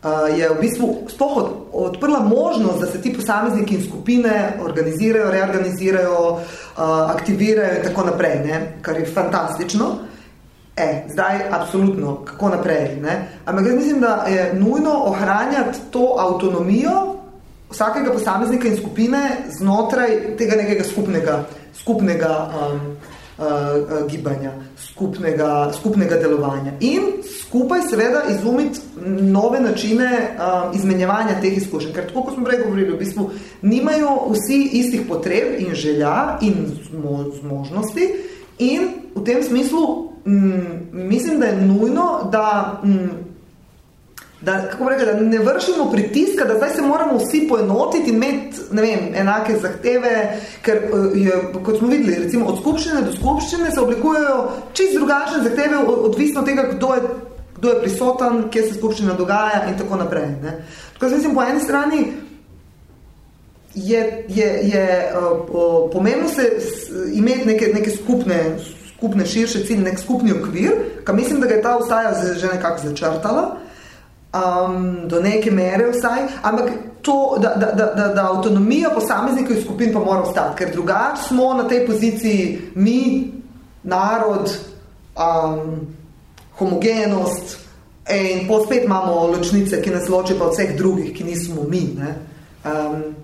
uh, je v bistvu sploh od, odprla možnost, da se ti posamezniki in skupine organizirajo, reorganizirajo, uh, aktivirajo in tako naprej, ne? kar je fantastično. E, zdaj, absolutno, kako naprej. Ampak jaz mislim, da je nujno ohranjati to avtonomijo vsakega posameznika in skupine znotraj tega nekega skupnega, skupnega um, uh, gibanja, skupnega, skupnega delovanja. In skupaj seveda izumiti nove načine uh, izmenjevanja teh izkušenj. Ker tako, kot smo prej govorili, v bistvu nimajo vsi istih potreb in želja in zmožnosti in v tem smislu mm, mislim, da je nujno, da mm, da, kako rekel, da ne vršimo pritiska, da zdaj se moramo vsi poenotiti in imeti ne vem, enake zahteve, ker eh, je, kot smo videli, recimo od skupščine do skupščine se oblikujejo čist drugačne zahteve, odvisno od tega, kdo je, kdo je prisoten, kje se skupščina dogaja in tako naprej. Ne. Tako mislim, po eni strani je, je, je uh, pomembno se imeti neke, neke skupne, skupne širše cilje, nek skupni okvir, ka mislim, da ga je ta ustaja že nekako začrtala, um, do neke mere vsaj, ampak to, da, da, da, da, da avtonomija posameznikov in skupin pa mora ostati, ker drugače smo na tej poziciji mi, narod, um, homogenost in spet imamo ločnice, ki nas loči pa vseh drugih, ki nismo mi. Ne? Um,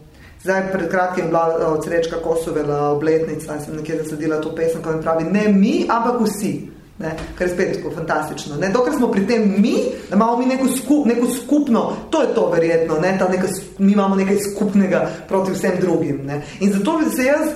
zdaj, pred kratkim je bila od Srečka Kosovela obletnica in sem nekje zasadila to pesem, ko mi pravi, ne mi, ampak vsi. Ne, kar je spet tako fantastično. Ne. Dokler smo pri tem mi, da imamo mi neko, skup, neko skupno, to je to verjetno, ne, neka, mi imamo nekaj skupnega proti vsem drugim. Ne. In zato se jaz,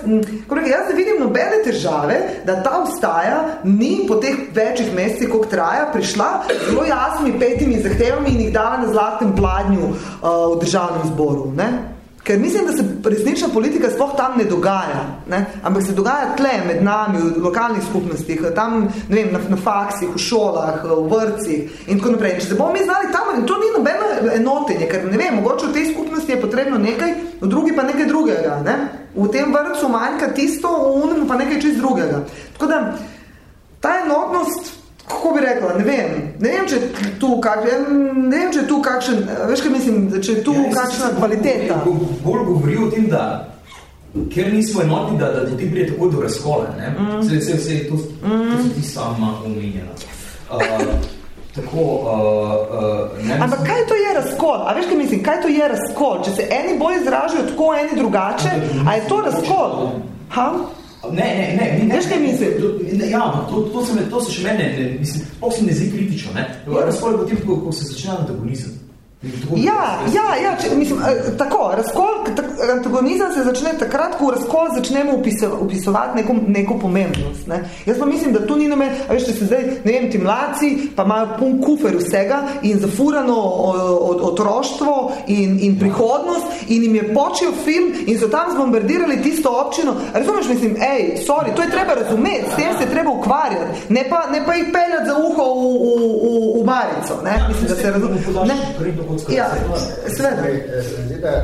kolega, jaz ne vidim nobene težave, da ta vstaja ni po teh večjih mesecih, koliko traja, prišla zelo jasnimi petimi zahtevami in jih dala na zlatem pladnju uh, v državnem zboru. Ne. Ker mislim, da se resnična politika sploh tam ne dogaja, ne? ampak se dogaja tle med nami, v lokalnih skupnostih, tam, ne vem, na, na faksih, v šolah, v vrcih in tako naprej. Če se bomo mi znali tam, to ni nobeno enotenje, ker ne vem, mogoče v tej skupnosti je potrebno nekaj, v drugi pa nekaj drugega. Ne? V tem vrcu manjka tisto, v unem pa nekaj čist drugega. Tako da, ta enotnost kako bi rekla, ne vem, ne vem, če tu, kak, ne vem, če tu kakšen, veš, kaj mislim, če tu ja, kakšna kvaliteta. Bolj govori o tem, da ker nismo enotni, da, da ti prije tako do razkole, ne? Mm. Se, se, se, to, mm. to si ti sama umenjena. Uh, tako, uh, uh, ne Ampak kaj to je razkol? A veš, kaj mislim, kaj to je razkol? Če se eni bolj izražajo tako, eni drugače, a je to razkol? Ha? Ne, ne, ne, ne. Veš, kaj mislim? Ja, to, to, se, to se še mene, ne, mislim, pok se ne zdi kritično, ne. Razpol je potem, ko, ko se začne antagonizem. Ja, ja, ja če, mislim, eh, tako, razkol, tak, antagonizem se začne takrat, ko razkol začnemo upisovati neko, neko pomembnost. Ne. Jaz pa mislim, da to ni namen, a veš, če se zdaj, ne vem, ti mladci, pa imajo pun kufer vsega in zafurano otroštvo in, in prihodnost in jim je počel film in so tam zbombardirali tisto občino. Razumeš, mislim, ej, sorry, to je treba razumeti, s tem se treba ukvarjati, ne pa, ne pa jih peljati za uho v, v, v, v Marico. Ne. Mislim, da se razume punsko. Ja, seveda. Ja,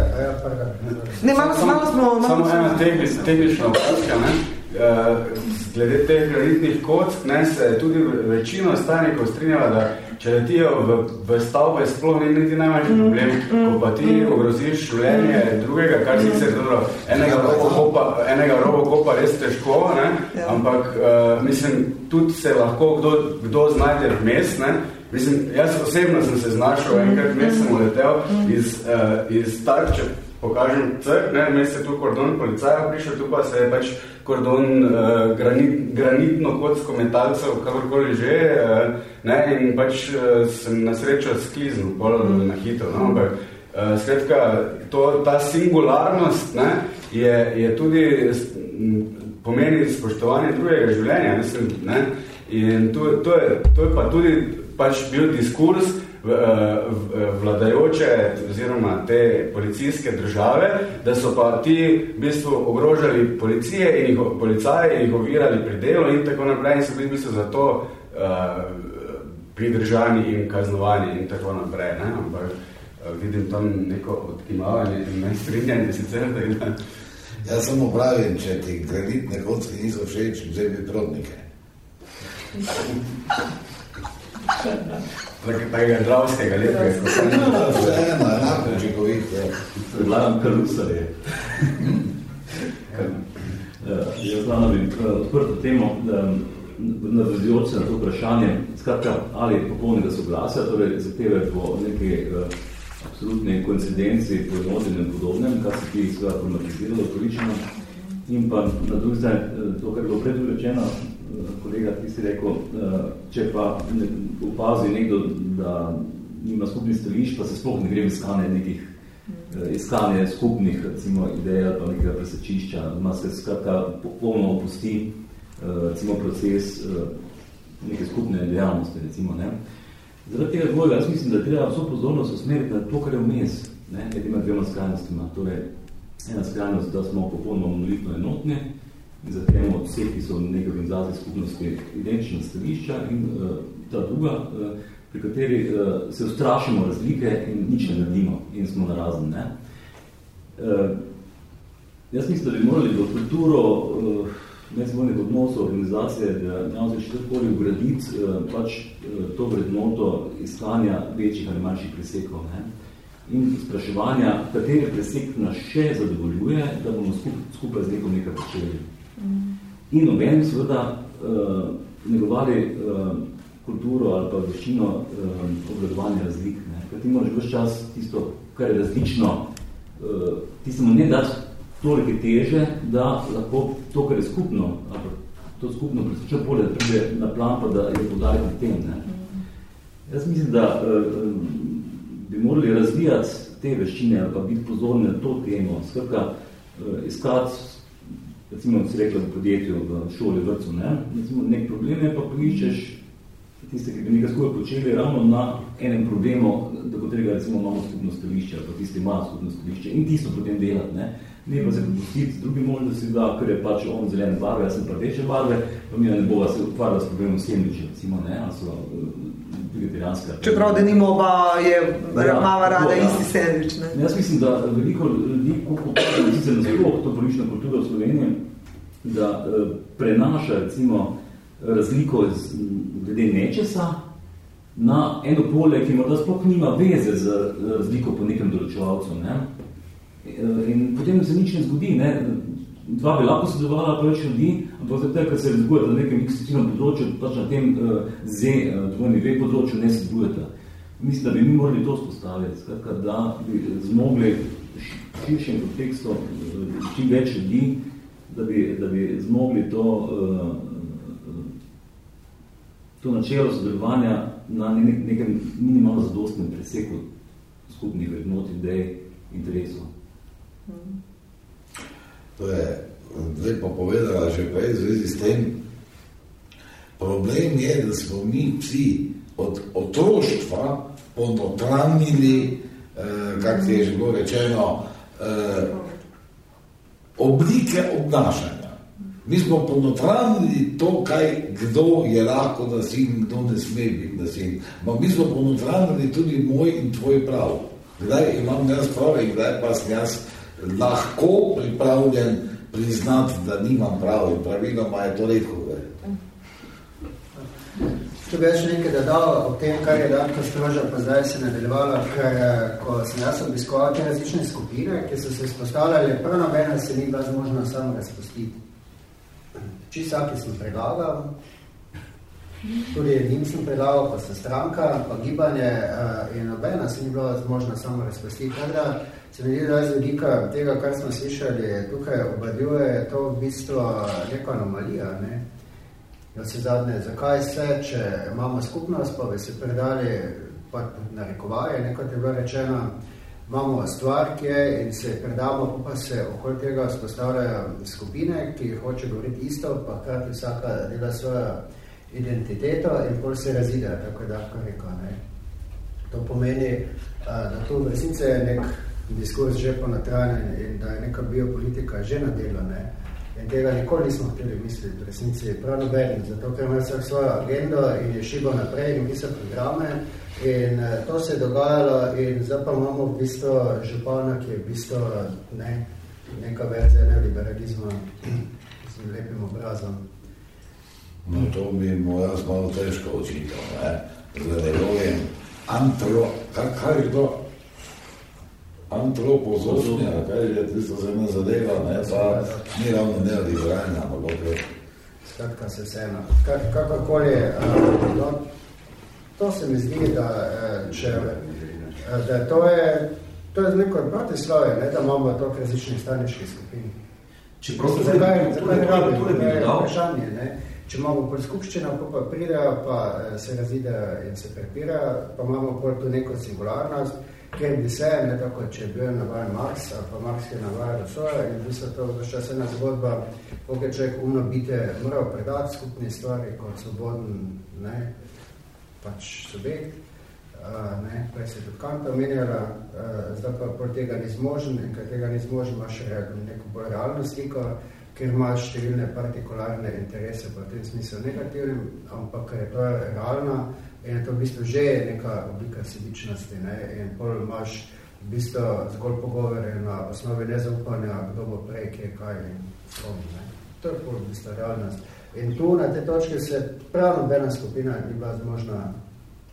ne, malo, malo smo... Samo ena tehnična vpraška, ne? Uh, glede teh granitnih kock, ne, se je tudi večino stanikov strinjala, da če letijo v, v stavbe, sploh ni niti najmanjši mm, problem, mm, ko pa ti mm, ogroziš življenje mm, drugega, kar si se dobro, enega robokopa, enega robokopa res težko, ne, ja. ampak uh, mislim, tudi se lahko kdo, kdo znajde vmes, ne, Mislim, jaz osebno sem se znašel, enkrat mes sem uletel mm. iz, uh, iz tarče, pokažem crk, ne, mes je tu kordon policaja prišel, tu pa se je pač kordon uh, granit, granitno kocko metalcev, kakorkoli že, uh, ne, in pač uh, sem na srečo skliznil, bolj mm. na hitro, no, ampak uh, skratka, to, ta singularnost ne, je, je tudi pomeni spoštovanje drugega življenja, mislim, ne, in to, to, je, to je pa tudi pač bil diskurs v, v, vladajoče oziroma te policijske države, da so pa ti v bistvu ogrožali policije in jih, policaje in jih ovirali pri delu in tako naprej in so bili v bistvu zato uh, pridržani in kaznovani in tako naprej. Ne? Ampak uh, vidim tam neko odkimavanje in ne strinjanje sicer, da Jaz samo pravim, če ti granitne kocke niso všeč, vzemi prodnike. Takega dravskega lepega. Vse eno, enako učinkovit. Predlagam karusarje. Jaz znam bi odprto temo, navzajoč se na to vprašanje, skratka, ali popolnega soglasja, torej zahteve po neke absolutne koincidenci, poenotenju in podobnem, kar se ti seveda problematiziralo količino. In pa na drugi strani, to, kar je bilo predurečeno, kolega, ti si rekel, če pa upazi nekdo, da nima skupnih stališč, pa se sploh ne gre iskanje nekih iskanje skupnih recimo, idej ali pa nekega presečišča, ima se skratka popolno opusti recimo, proces neke skupne dejavnosti, recimo, ne. Zaradi tega dvojega, jaz mislim, da treba vso pozornost usmeriti na to, kar je vmes, ne, med ima dvema skrajnostima. Torej, ena skrajnost, da smo popolnoma monolitno enotni zahtevamo od vseh, ki so v nekaj organizaciji skupnosti identična stališča in uh, ta druga, uh, pri kateri uh, se ustrašimo razlike in nič ne naredimo in smo narazen. Ne. Uh, jaz mislim, da bi morali v kulturo uh, medsebojnih odnosov organizacije, da ne še takoli ugraditi eh, pač eh, to vrednoto iskanja večjih ali manjših presekov. Ne? In spraševanja, kateri presek nas še zadovoljuje, da bomo skupaj z nekom nekaj počeli. In obenem seveda uh, negovali uh, kulturo ali pa veščino uh, obladovanja razlik. Ne? Ker ti moraš vse čas tisto, kar je različno, uh, ti se mu ne dati toliko teže, da lahko to, kar je skupno, ali to skupno preseča polje, da pride na plan, pa da je podariti tem. Ne. Jaz mislim, da uh, bi morali razvijati te veščine ali pa biti pozorni na to temo, skratka, uh, iskati, recimo, si rekla v podjetju, v šoli, vrcu, ne, recimo, nek problem je pa poiščeš tiste, ki bi nekaj skupaj počeli ravno na enem problemu, do katerega recimo imamo skupno stališče, ali pa tisti imajo skupno stališče in tisto potem delati, ne ne pa se popustiti z drugim možnosti, da, ker je pač on zelene barve, jaz sem pa rdeče barve, pa mi ne bova se ukvarjala s problemom sendviče, recimo, ne, ali so eh, vegetarijanska. Čeprav, da nima oba, je ja, mama rada to, isti sendvič, ne? Jaz mislim, da veliko ljudi, koliko se na sploh to politično kulturo v Sloveniji, da eh, prenaša, recimo, razliko iz, glede nečesa, na eno polje, ki morda sploh nima veze z razliko po nekem določevalcu. Ne? Eh, in potem se nič ne zgodi, ne? dva bi lahko sodelovala pa več ljudi, ampak zato, ker se razgujeta na nekem ekscesivnem področju, pač na tem uh, Z, uh, dvojni ve področju ne sodelujeta. Mislim, da bi mi morali to spostaviti, skratka, da bi zmogli širšem kontekstu uh, čim več ljudi, da bi, da bi zmogli to, uh, to načelo sodelovanja na ne, nekem minimalno zadostnem preseku skupnih vrednot, idej, interesov. To je lepo povedala že prej v zvezi s tem. Problem je, da smo mi vsi od otroštva ponotranili, eh, kako je že bilo rečeno, eh, oblike obnašanja. Mi smo ponotranili to, kaj, kdo je lahko nasiln, kdo ne sme biti nasiln. Mi smo ponotranili tudi moj in tvoj prav. Kdaj imam jaz prav in kdaj pa sem jaz lahko pripravljen priznati, da nimam prav in praviloma je to redko Če bi še nekaj dodal o tem, kar je Danko Stroža pa zdaj se nadaljevala, ker ko sem jaz obiskoval te različne skupine, ki so se izpostavljali, prvo nobena se ni bila zmožna samo razpustiti. Čisaki sem predlagal, tudi njim sem predlagal, pa se stranka, pa gibanje in nobena se ni bila zmožna samo razpustiti. Kada se mi zdi, da z vidika tega, kar smo slišali, tukaj obadjuje to v bistvu neka anomalija. Ne? Ja se zadnje, zakaj se, če imamo skupnost, pa bi se predali pa narekovaje, nekot je bilo rečeno, imamo stvar, ki je in se predamo, pa se okoli tega spostavljajo skupine, ki hoče govoriti isto, pa hkrati vsaka dela svojo identiteto in pol se razide, tako da, kar rekel, ne. To pomeni, da to v resnici je nek diskurs že ponatranjen in da je neka biopolitika že na delo, ne? In tega nikoli nismo hteli misliti, v resnici je prav noben, zato ker ima svojo agendo in je šibal naprej in pisal programe in to se je dogajalo in zdaj pa imamo v bistvu župana, ki je v bistvu ne, neka verzija neoliberalizma z lepim obrazom. No, to bi mu jaz malo težko očital, ne? Zdaj, je antro, kaj, kaj je to? Antropozofnja, kaj je tisto ena zadeva, ne, pa ni ravno neoliberalna, ampak ok. Skratka se vseeno. Kakorkoli, to, to se mi zdi, da, če, da to je, to je neko protislovje, ne, da imamo toliko različnih staniških skupin. Če prosto zakaj, zakaj ne rabi, to je vprašanje, ne. Če imamo pol skupščina, pa, pa pridejo, pa se razidejo in se prepirajo, pa imamo pol tu neko singularnost, kjer bi se, ne tako, če je bil navajen Marx, ali pa Marx je navajen Rousseau, in v bistvu to vse čas ena zgodba, koliko je človek umno bite moral predati skupni stvari kot svoboden, ne, pač subjekt, uh, ne, prej se tudi Kanta omenjala, uh, zdaj pa pol tega ni zmožen, in ker tega ni zmožen, imaš neko bolj realno sliko, ker imaš številne partikularne interese v tem smislu negativnim, ampak ker je to realna in je to v bistvu že neka oblika sebičnosti ne? in pol imaš v bistvu zgolj pogovore na osnovi nezaupanja, kdo bo prej, kje, kaj in skom, ne? To je pol v bistvu realnost. In tu na te točke se prav nobena skupina ni bila zmožna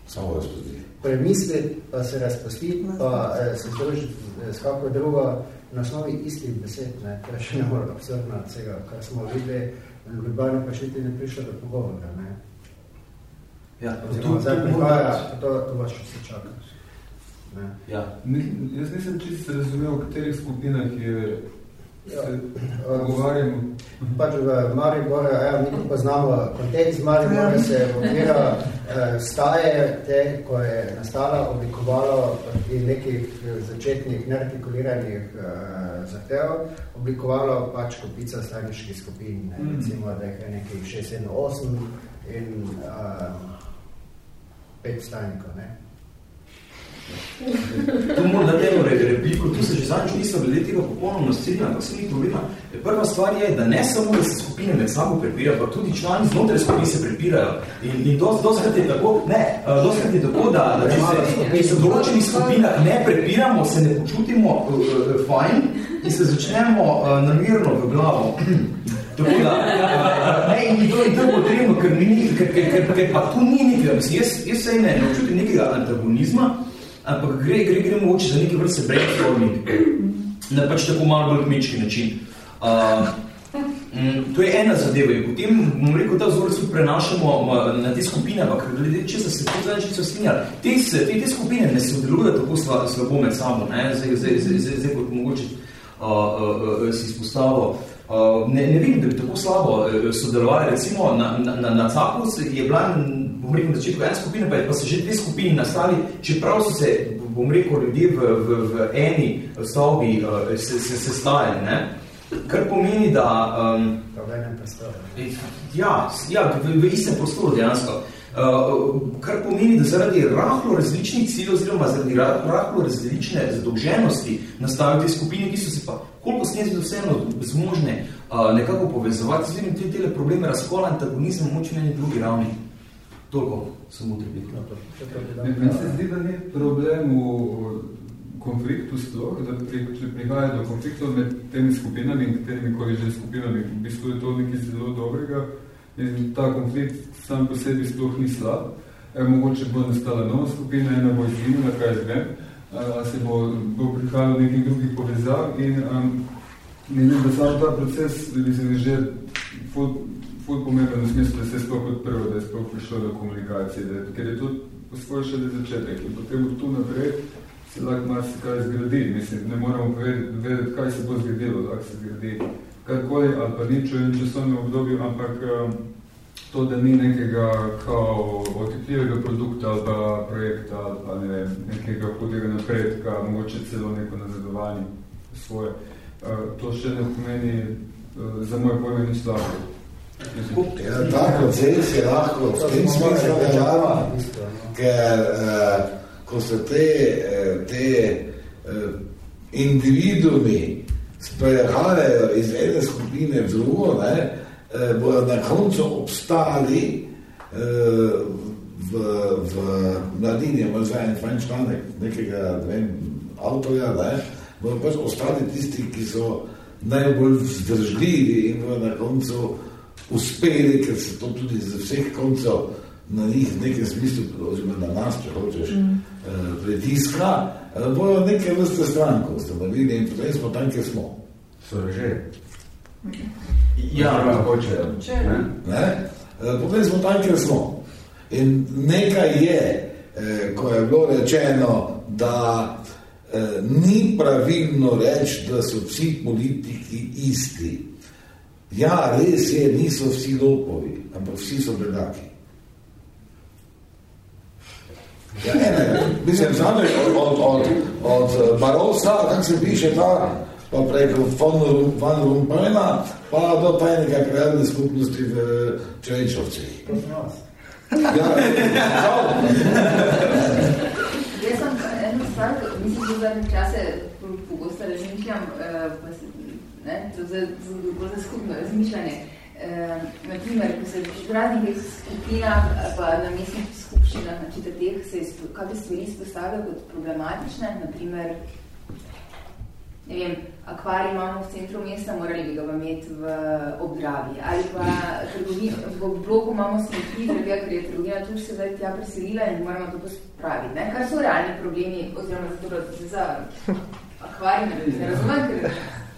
samo razpustiti. Premisliti, pa se razpustiti, pa eh, se združiti s kako drugo, na osnovi istih besed, ne, kar še ne bolj absurdno od vsega, kar smo videli, v Ljubljani pa še ti ne prišlo do pogovora, ne. Ja, to, zdaj prihaja, to, to vas še se čaka. Ne. Ja. Ni, jaz nisem čisto razumel, v katerih skupinah je Ja, pogovarjamo. Pač v Mariboru, ja, mi poznamo kontekst Maribora, se je okvira eh, staje, te, ko je nastala, oblikovalo in nekih začetnih neartikuliranih eh, zahtev, oblikovalo pač kopica staniških skupin, ne, recimo, da je nekih 6, 7, 8 in eh, pet stanikov, ne. Tu moram dati eno repliko, tu se že zadnjič nisem glede tega popolnoma strinjal, ampak se ni problema. Prva stvar je, da ne samo, da se skupine med sabo prepirajo, pa tudi člani znotraj skupin se prepirajo. In, in dost, dostkrat je tako, ne, dostkrat je tako, da, da če se, se v določenih skupinah ne prepiramo, se ne počutimo uh, uh, fajn in se začnemo uh, namirno v glavo. Tako da, ne, in to, in to je potrebno, ker, ni, ker, ker, ker, ker pa tu ni nekega, mislim, jaz, jaz se ne, ne občutim nekega antagonizma, ampak gre, gre, gre mogoče za neke vrste brainstorming, na pač tako malo bolj kmečki način. Uh, to je ena zadeva in potem, bom rekel, ta vzorec prenašamo na te skupine, ampak glede česa se to zadnjič so strinjali. Te, te, te skupine ne sodelujejo tako slabo med sabo, ne, zdaj, zdaj, zdaj, zdaj, zdaj kot mogoče uh, uh, uh, si izpostavil. Uh, ne, ne vidim, da bi tako slabo sodelovali. Recimo na, na, na CAPU je bila, bom rekel, na začetku ena skupina, pa, pa so že dve skupini nastali, čeprav so se, bom rekel, ljudje v, v, v eni stavbi uh, se, se, se stajali. Ne? Kar pomeni, da... Um, v enem prostoru. Ja, ja v, v istem prostoru dejansko. Uh, kar pomeni, da zaradi rahlo različnih ciljev oziroma zaradi rahlo različne zadolženosti nastavijo te skupine, ki so se pa koliko snezbi vseeno zmožne uh, nekako povezovati, z te tele probleme razkola, antagonizma, moči na drugi ravni. Toliko samo utrebiti. Meni se zdi, da ni problem v konfliktu sploh, da pri, če prihaja do konfliktov med temi skupinami in katerimi koli že skupinami, v bistvu je to nekaj zelo dobrega in ta konflikt sam po sebi sploh ni slab. E, mogoče bo nastala nova skupina, ena bo izginila, kaj zvem, a se bo, bo prihajalo nekih drugih povezav in menim, da sam ta proces bi se že ful, ful pomemben v smislu, da se je sploh odprlo, da je sploh prišlo do komunikacije, da, ker je to svoj šele začetek in potem tu naprej se lahko marsikaj zgradi. Mislim, ne moramo vedeti, kaj se bo zgradilo, lahko se zgradi karkoli ali pa nič v časovnem obdobju, ampak um, to, da ni nekega kao otipljivega produkta ali pa projekta ali pa ne vem, nekega hudega napredka, mogoče celo neko nazadovanje svoje. Uh, to še ne pomeni uh, za moje pojme nič slabo. Ja, ta proces je lahko v tem smislu težava, ker uh, ko se te, eh, te eh, individumi sprehajajo iz ene skupine v drugo, ne, eh, bojo na koncu obstali v, v mladini, ima zdaj en fajn članek nekega ne vem, avtorja, ne, bojo pač ostali tisti, ki so najbolj vzdržljivi in bojo na koncu uspeli, ker se to tudi z vseh koncev na njih v nekem smislu, oziroma na nas, če hočeš, mm. eh, pritiska, eh, bojo neke vrste stranko ustanovili in potem smo tam, kjer smo. So že. Ja, ja hoče. Ne? Ne? Eh, potem smo tam, kjer smo. In nekaj je, eh, ko je bilo rečeno, da eh, ni pravilno reči, da so vsi politiki isti. Ja, res je, niso vsi lopovi, ampak vsi so bedaki. Ja, ne, ne, mislim, znamo od, od, od eh, Barosa, kako se piše ta, pa preko von Rumpena, pa do tajnega krajne skupnosti v Črečovcih. Ja, Jaz sem eno stvar, mislim, da zadnje čase pogosto razmišljam, eh, pa se, ne, to za, za skupno razmišljanje. Uh, naprimer, ko se v raznih skupinah pa na mestnih skupščinah na čitateh se kakve stvari izpostavljajo kot problematične, naprimer, ne vem, akvarij imamo v centru mesta, morali bi ga imeti v obdravi, ali pa v bloku imamo smeti, ker je trgovina tu se zdaj tja preselila in moramo to pospraviti, ne? kar so realni problemi, oziroma za, to, za akvarij, ne, ne razumem, ker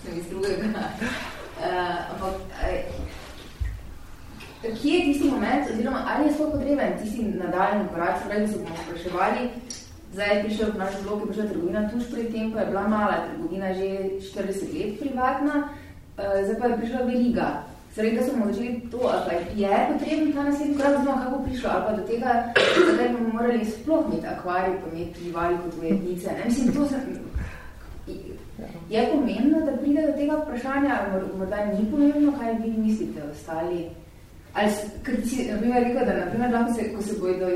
sem iz drugega. Uh, ampak, uh, kje je tisti moment, oziroma ali je sploh potreben tisti nadaljni korak, da se bomo spraševali, zdaj je prišel v naš blok, je prišla trgovina tuš pri tem, pa je bila mala trgovina že 40 let privatna, uh, zdaj pa je prišla veliga. Zdaj, da smo začeli to, ali pa je potreben ta naslednji korak, znamo, kako prišlo, ali pa do tega, da bomo morali sploh imeti akvarij, pa imeti živali kot ujetnice. Ne? Mislim, to sem, je pomembno, da pride do tega vprašanja, morda ni pomembno, kaj vi mislite ostali Ali, ker si, na primer, rekel, da, na primer, lahko se, ko se bojo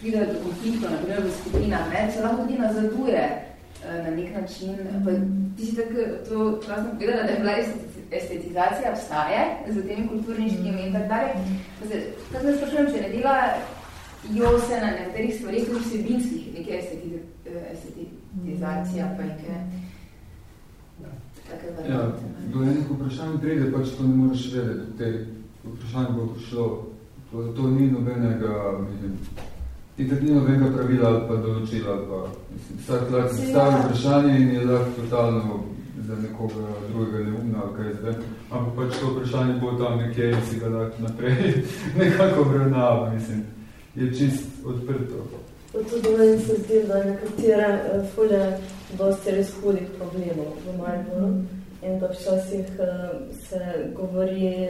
pride do konfliktov, na primer, v skupinah, ne, se lahko tudi nazaduje uh, na nek način. Pa, ti si tako, to krasno povedala, da je bila estetizacija obstaje z temi kulturniškimi in tako dalje. Tako da sprašujem, če ne dela jo se na nekaterih stvarih, tudi vsebinskih, neke estetizacija, pa neke variante. Ja, do enih vprašanj pride, pač to ne moreš vedeti, vprašanje bo prišlo. To, to ni nobenega, mislim, itak ni nobenega pravila ali pa določila, ali pa, mislim, vsak lahko se stavi vprašanje in je lahko totalno za nekoga drugega neumna, ali kaj zdaj. Ampak pač to vprašanje bo tam nekje in si ga lahko naprej nekako obravnava, mislim, je čist odprto. Tudi meni se zdi, da nekatere uh, fulje dosti res hudih problemov v Mariboru in da včasih uh, se govori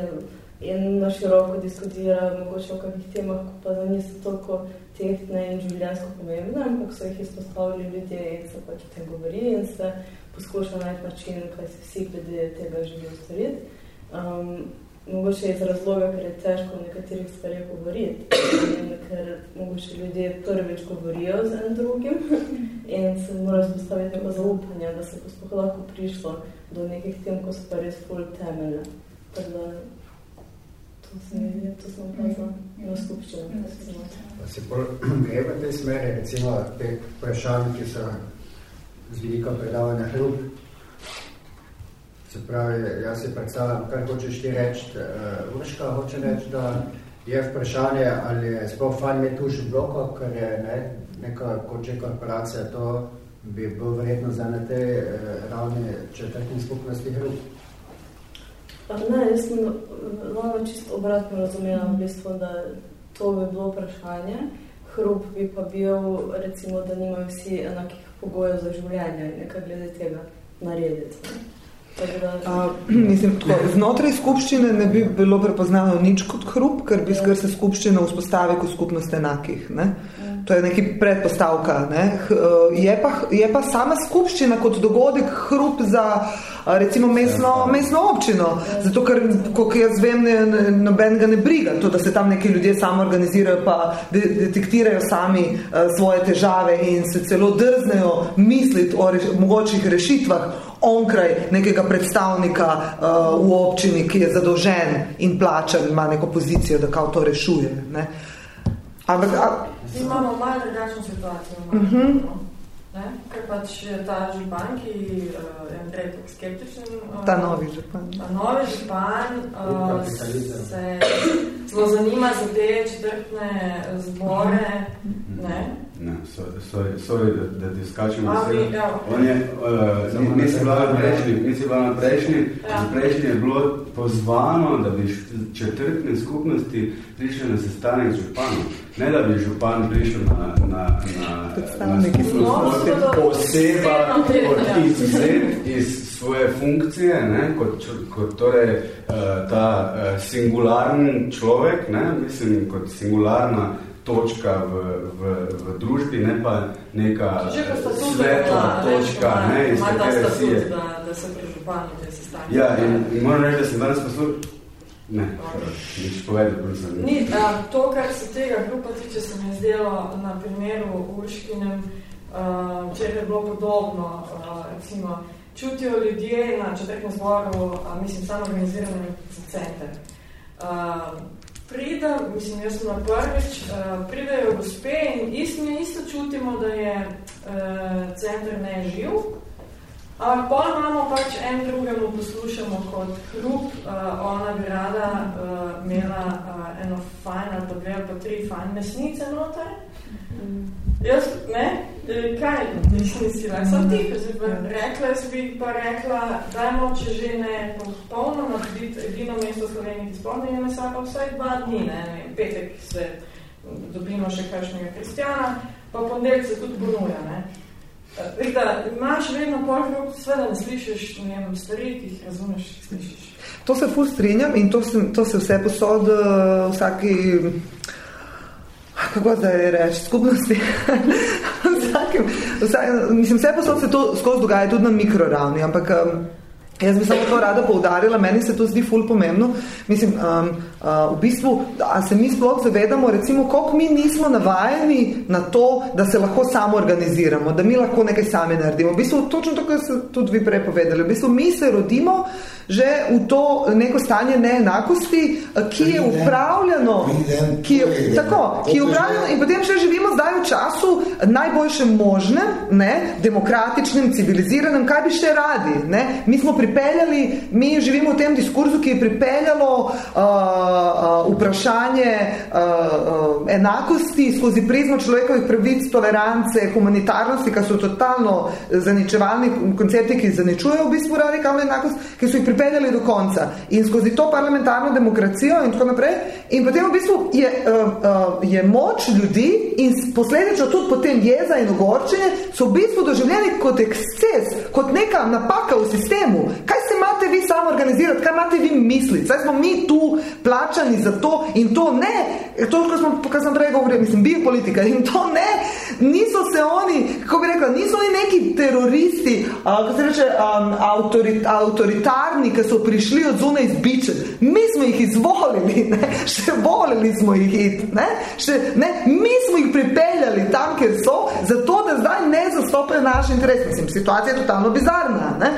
in na široko diskutira mogoče o kakih temah, ko pa da niso toliko tehtne in življenjsko pomembne, ampak so jih izpostavili ljudje in se pač o tem govori in se poskuša najti način, kaj se vsi glede tega želijo storiti. Um, mogoče iz razloga, ker je težko o nekaterih stvarih govoriti in ker mogoče ljudje prvič govorijo z enim drugim in se mora spostaviti neko zaupanje, da se bo lahko prišlo do nekih tem, ko so pa res ful temeljne. Tako da To se mi zdi, to smo pravzaprav na skupščini. Se gre v tej smeri, recimo, te vprašanj, ki so z vidika predavanja hrub. Se pravi, jaz si predstavljam, kar hočeš ti reči, uh, Urška hoče reči, da je vprašanje, ali je sploh fajn imeti tuš v bloku, ker je ne, neka koče korporacija, to bi bilo verjetno za na te uh, ravni četrtni skupnosti hrub. Ne, jaz sem malo čisto obratno razumela v bistvu, da to bi bilo vprašanje. Hrup bi pa bil, recimo, da nimajo vsi enakih pogojev za življenje, nekaj glede tega narediti. Ne? Uh, mislim, tako, znotraj skupščine ne bi bilo prepoznano nič kot hrup, ker bi skr se skupščina vzpostavi kot skupnost enakih. Ne? To je neki predpostavka. Ne? Je, pa, je pa sama skupščina kot dogodek hrup za recimo mestno, mestno občino. Zato, ker, kot jaz vem, ne, noben ga ne briga. To, da se tam neki ljudje samo organizirajo, pa de, detektirajo sami uh, svoje težave in se celo drznejo misliti o reš, mogočih rešitvah onkraj nekega predstavnika uh, v občini, ki je zadolžen in plačan, ima neko pozicijo, da kao to rešuje. Ne? Ampak, a... Imamo malo drugačno situacijo. Malo, uh -huh. ne? Ker pač ta župan, ki uh, je Andrej tako skeptičen. Uh, ta novi župan. Ta novi župan uh, se zelo zanima za te četrtne zbore. Uh -huh. ne? Ne, sorry, sorry da, da ti skačem na sebe. Ja. On je, uh, mi si bila na prejšnji, mi si bila na prejšnji, ja. prejšnji je bilo pozvano, da bi četrtne skupnosti prišli na sestanek z županom. Ne, da bi župan prišel na, na, na, na skupnost poseba od izuzet iz svoje funkcije, ne, kot, kot torej uh, ta uh, singularni človek, ne, mislim, kot singularna točka v, v, v družbi, ne pa neka svetla točka, ne, iz katere si je. Da, da se prežupani, da se stanje. Ja, in, in moram reči, da sem danes poslušal, Ne, nič povedal, prosim. Ni, a, to, kar se tega grupa tiče, se mi je zdelo na primeru Urškinem, če je bilo podobno, a, recimo, čutijo ljudje na četrtnem zboru, a, mislim, samo organizirano za center. A, pride, mislim, jaz sem na prvič, uh, pridejo gospe in isto, isto čutimo, da je uh, center ne živ, ampak pol imamo pač en drugemu poslušamo kot hrup, uh, ona bi rada uh, imela uh, eno fajn ali pa dve ali pa tri fajn mesnice noter. Jaz, ne, kaj, nisem si rekla, sem tiho, rekla, jaz bi pa rekla, dajmo, če že ne polno narediti edino mesto v Sloveniji, ki spomni je mesa, pa vsaj dva dni, ne, ne, petek se dobimo še kakšnega kristjana, pa ponedeljk se tudi ponuja, ne. Da, imaš vedno pol krok, sve da ne slišiš njem stvari, ki jih razumeš, ki slišiš. To se ful strinjam in to se, to se vse posod uh, vsaki kako zdaj reči, skupnosti. Vsakim, vsakim, mislim, vse posod se to skozi dogaja tudi na mikroravni, ampak um, jaz bi samo to rada poudarila, meni se to zdi ful pomembno. Mislim, um, uh, v bistvu, a se mi sploh zavedamo, recimo, koliko mi nismo navajeni na to, da se lahko samo organiziramo, da mi lahko nekaj sami naredimo. V bistvu, točno to, kar ste tudi vi prepovedali. V bistvu, mi se rodimo, že v to neko stanje neenakosti, ki je upravljeno, ki je, tako, ki je upravljeno in potem še živimo zdaj v času najboljše možne, ne, demokratičnem, civiliziranem, kaj bi še radi. Ne? Mi smo pripeljali, mi živimo v tem diskurzu, ki je pripeljalo uh, uh, vprašanje uh, uh, enakosti skozi prizmo človekovih pravic, tolerance, humanitarnosti, ki so totalno zaničevalni koncepti, ki zaničujejo v bistvu radikalno enakost, ki so jih pripeljali do konca in skozi to parlamentarno demokracijo in tako naprej. In potem v bistvu je, uh, uh, je moč ljudi in posledično tudi potem jeza in ogorčenje so v bistvu doživljeni kot eksces, kot neka napaka v sistemu. Kaj se imate vi samo organizirati, kaj imate vi misliti? Saj smo mi tu plačani za to in to ne, to, ko smo, kar sem prej govoril, mislim, bio politika in to ne, niso se oni, kako bi rekla, niso oni neki teroristi, uh, kako se reče, um, autorit, autoritarni oni, ki so prišli od zune izbičen, mi smo jih izvolili, ne? še volili smo jih iti, ne? Še, ne? mi smo jih pripeljali tam, kjer so, zato da zdaj ne zastopajo naš interes. Mislim, situacija je totalno bizarna. Ne?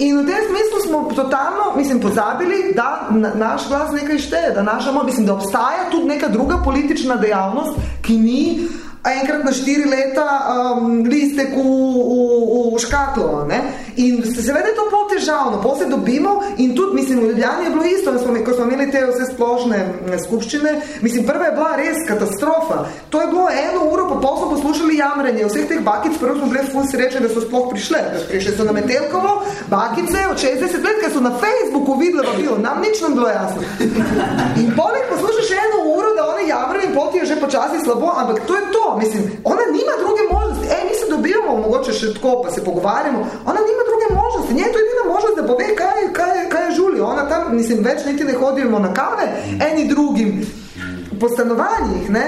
In v tem smislu smo totalno, mislim, pozabili, da naš glas nekaj šteje, da naša, mislim, da obstaja tudi neka druga politična dejavnost, ki ni enkrat na štiri leta um, listek v, v, v škatlo. Ne? In seveda je to pol težavno, pol se dobimo in tudi, mislim, v Ljubljani je bilo isto, smo, ko smo imeli te vse splošne skupščine, mislim, prva je bila res katastrofa. To je bilo eno uro, pa pol smo poslušali jamrenje vseh teh bakic, prvo smo bili ful srečni, da so sploh prišle. Prišli so na Metelkovo, bakice od 60 let, ker so na Facebooku videli, da bilo, nam nič nam bilo jasno. In poleg poslušaš eno uro, da oni jamrenje in poti je že počasi slabo, ampak to je to, mislim, ona nima druge možnosti. Ej, mi se dobivamo, mogoče še tako, pa se pogovarjamo. Ona nima druge možnosti. Nje je to edina možnost, da pove, kaj, kaj, kaj je žuli. Ona tam, mislim, več niti ne hodimo na kave, eni drugim po stanovanjih, ne?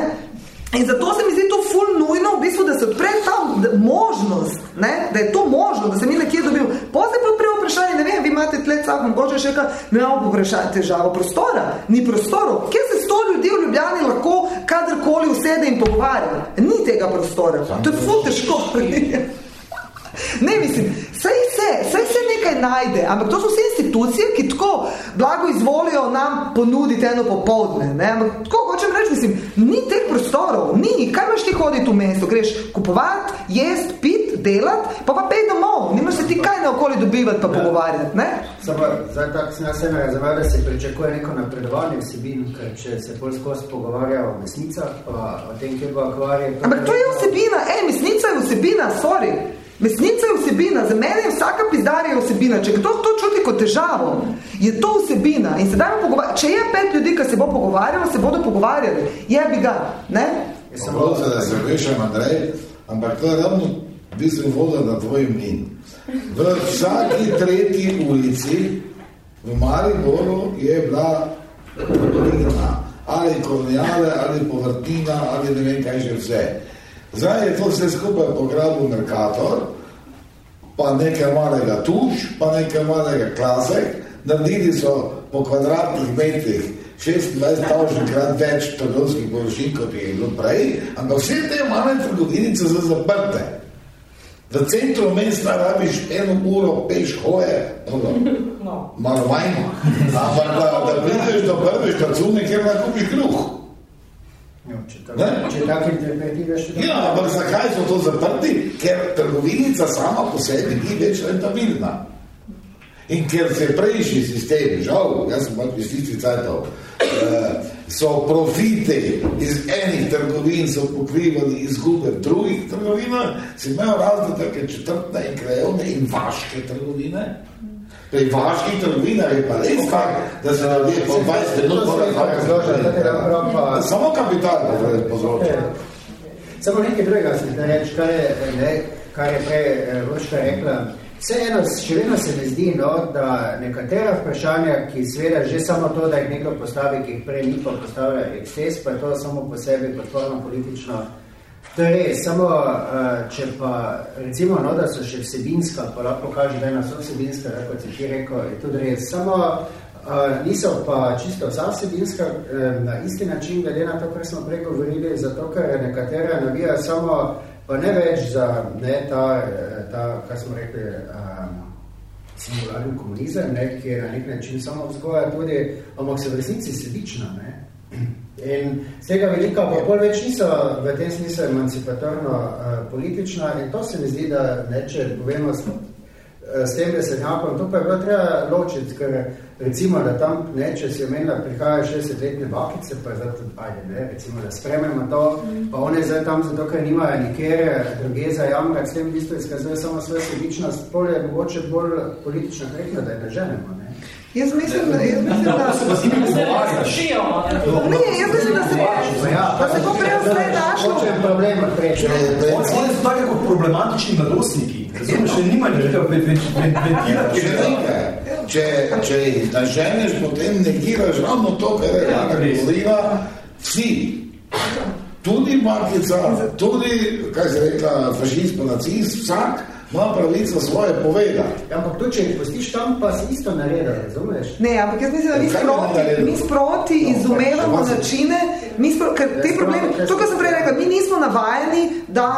In zato se mi zdi to ful nujno, v bistvu, da se odpre ta možnost, ne? da je to možno, da se mi nekje dobimo. Pozaj pa prej vprašanje, ne vem, vi imate tle cak, mogoče še kaj, ne imamo vprašanje težavo prostora, ni prostorov. Kje se sto ljudi v Ljubljani lahko kadarkoli usede in pogovarja? Ni tega prostora. To je ful težko. Ne, mislim, saj se, saj se nekaj najde, ampak to so vse institucije, ki tako blago izvolijo nam ponuditi eno popoldne, ne, ampak tako hočem reči, mislim, ni teh prostorov, ni, kaj imaš ti hoditi v mesto, greš kupovati, jest, pit, delat, pa pa pej domov, nimaš se ti kaj naokoli dobivati pa pogovarjati, ne? Samo, zdaj tako sem jaz eno razumel, da se pričakuje neko napredovanje vsebin, ker če se bolj skozi pogovarja o mesnicah, pa o tem, kjer bo akvarij... Ampak to je vsebina, ej, mesnica je vsebina, sorry. Mesnica je vsebina, za mene je vsaka pizdarja vsebina. Če kdo to čuti kot težavo, je to vsebina. In se dajmo pogovarjati. Če je pet ljudi, ki se bo pogovarjalo, se bodo pogovarjali. Je bi ga, ne? Samo da se vešam, Andrej, ampak to je ravno v bistvu voda na tvoj min. V vsaki tretji ulici v Mariboru je bila povrtina. Ali koloniale, ali povrtina, ali ne vem kaj že vse. Zdaj je to vse skupaj pograbil Mercator, pa nekaj malega tuš, pa nekaj malega klasek, naredili so po kvadratnih metrih 26 tavžen krat več trgovskih površin, kot je bilo prej, ampak vse te male trgovinice so zaprte. V centru mesta rabiš eno uro peš hoje, no. malo manj, ampak da, da prideš do prve štacune, kjer lahko kupiš kruh. Jo, če tako, če tako interpretiraš... Ja, ampak zakaj so to zaprti? Ker trgovinica sama po sebi ni več rentabilna. In ker se prejšnji sistemi, žal, jaz sem pač iz tistih cajtov, so profite iz enih trgovin so pokrivali izgube drugih trgovinah, si imel razne take četrtne in krajovne in vaške trgovine. Pri vaških trgovinah je pa res tak, da se ljudje po 20 minut Samo kapital povzroča. Samo nekaj drugega se da reči, kar je, ne, kar je prej Vrška rekla. Vseeno, še vedno se mi zdi, no, da nekatera vprašanja, ki sveda že samo to, da jih nekdo postavi, ki jih prej ni pa postavlja eksces, pa je to samo po sebi podporno politično To je res, samo če pa recimo, no, da so še vsebinska, pa lahko kaže, da ena so vsebinska, tako si ti rekel, je tudi res. Samo niso pa čisto vsa vsebinska na isti način, glede na to, kar smo prej govorili, zato ker nekatera navija samo, pa ne več za ne, ta, ta, kar smo rekli, simularni komunizem, ne, ki je na nek način samo vzgoja tudi, ampak se v resnici sedična, ne, In z tega velika pa pol več niso v tem smislu emancipatorno uh, politična in to se mi zdi, da ne, če povemo s, uh, s tem besednjakom, to pa je bilo treba ločiti, ker recimo, da tam, ne, če si omenila, prihajajo 60-letne bakice, pa je zato, ajde, ne, recimo, da sprememo to, pa one zdaj tam, zato, ker nimajo nikjer druge za jamrat, s tem v bistvu izkazuje samo svojo sebičnost, pol je mogoče bolj politično korektno, da je ne ženemo, ne. Jaz mislim, da, jaz mislim, da, da se pa z njimi pogovarjaš. Ne, jaz mislim, da se da se to prej vse našlo. Hoče problem preče. Oni so tako kot problematični mladostniki. Razumeš, še ventilira, ki je Če, če jih naženeš, potem negiraš ravno to, kar je Jana govorila, vsi. Tudi Markica, tudi, kaj se rekla, fašist nacist, vsak, ima pravico svoje poveda. Ja, ampak to, če postiš tam, pa si isto nareda, razumeš? Ne, ampak jaz mislim, da mi sproti, mi sproti no, izumevamo načine, mi sproti, ker te problemi, to, kar sem prej rekel, mi nismo navajeni, da,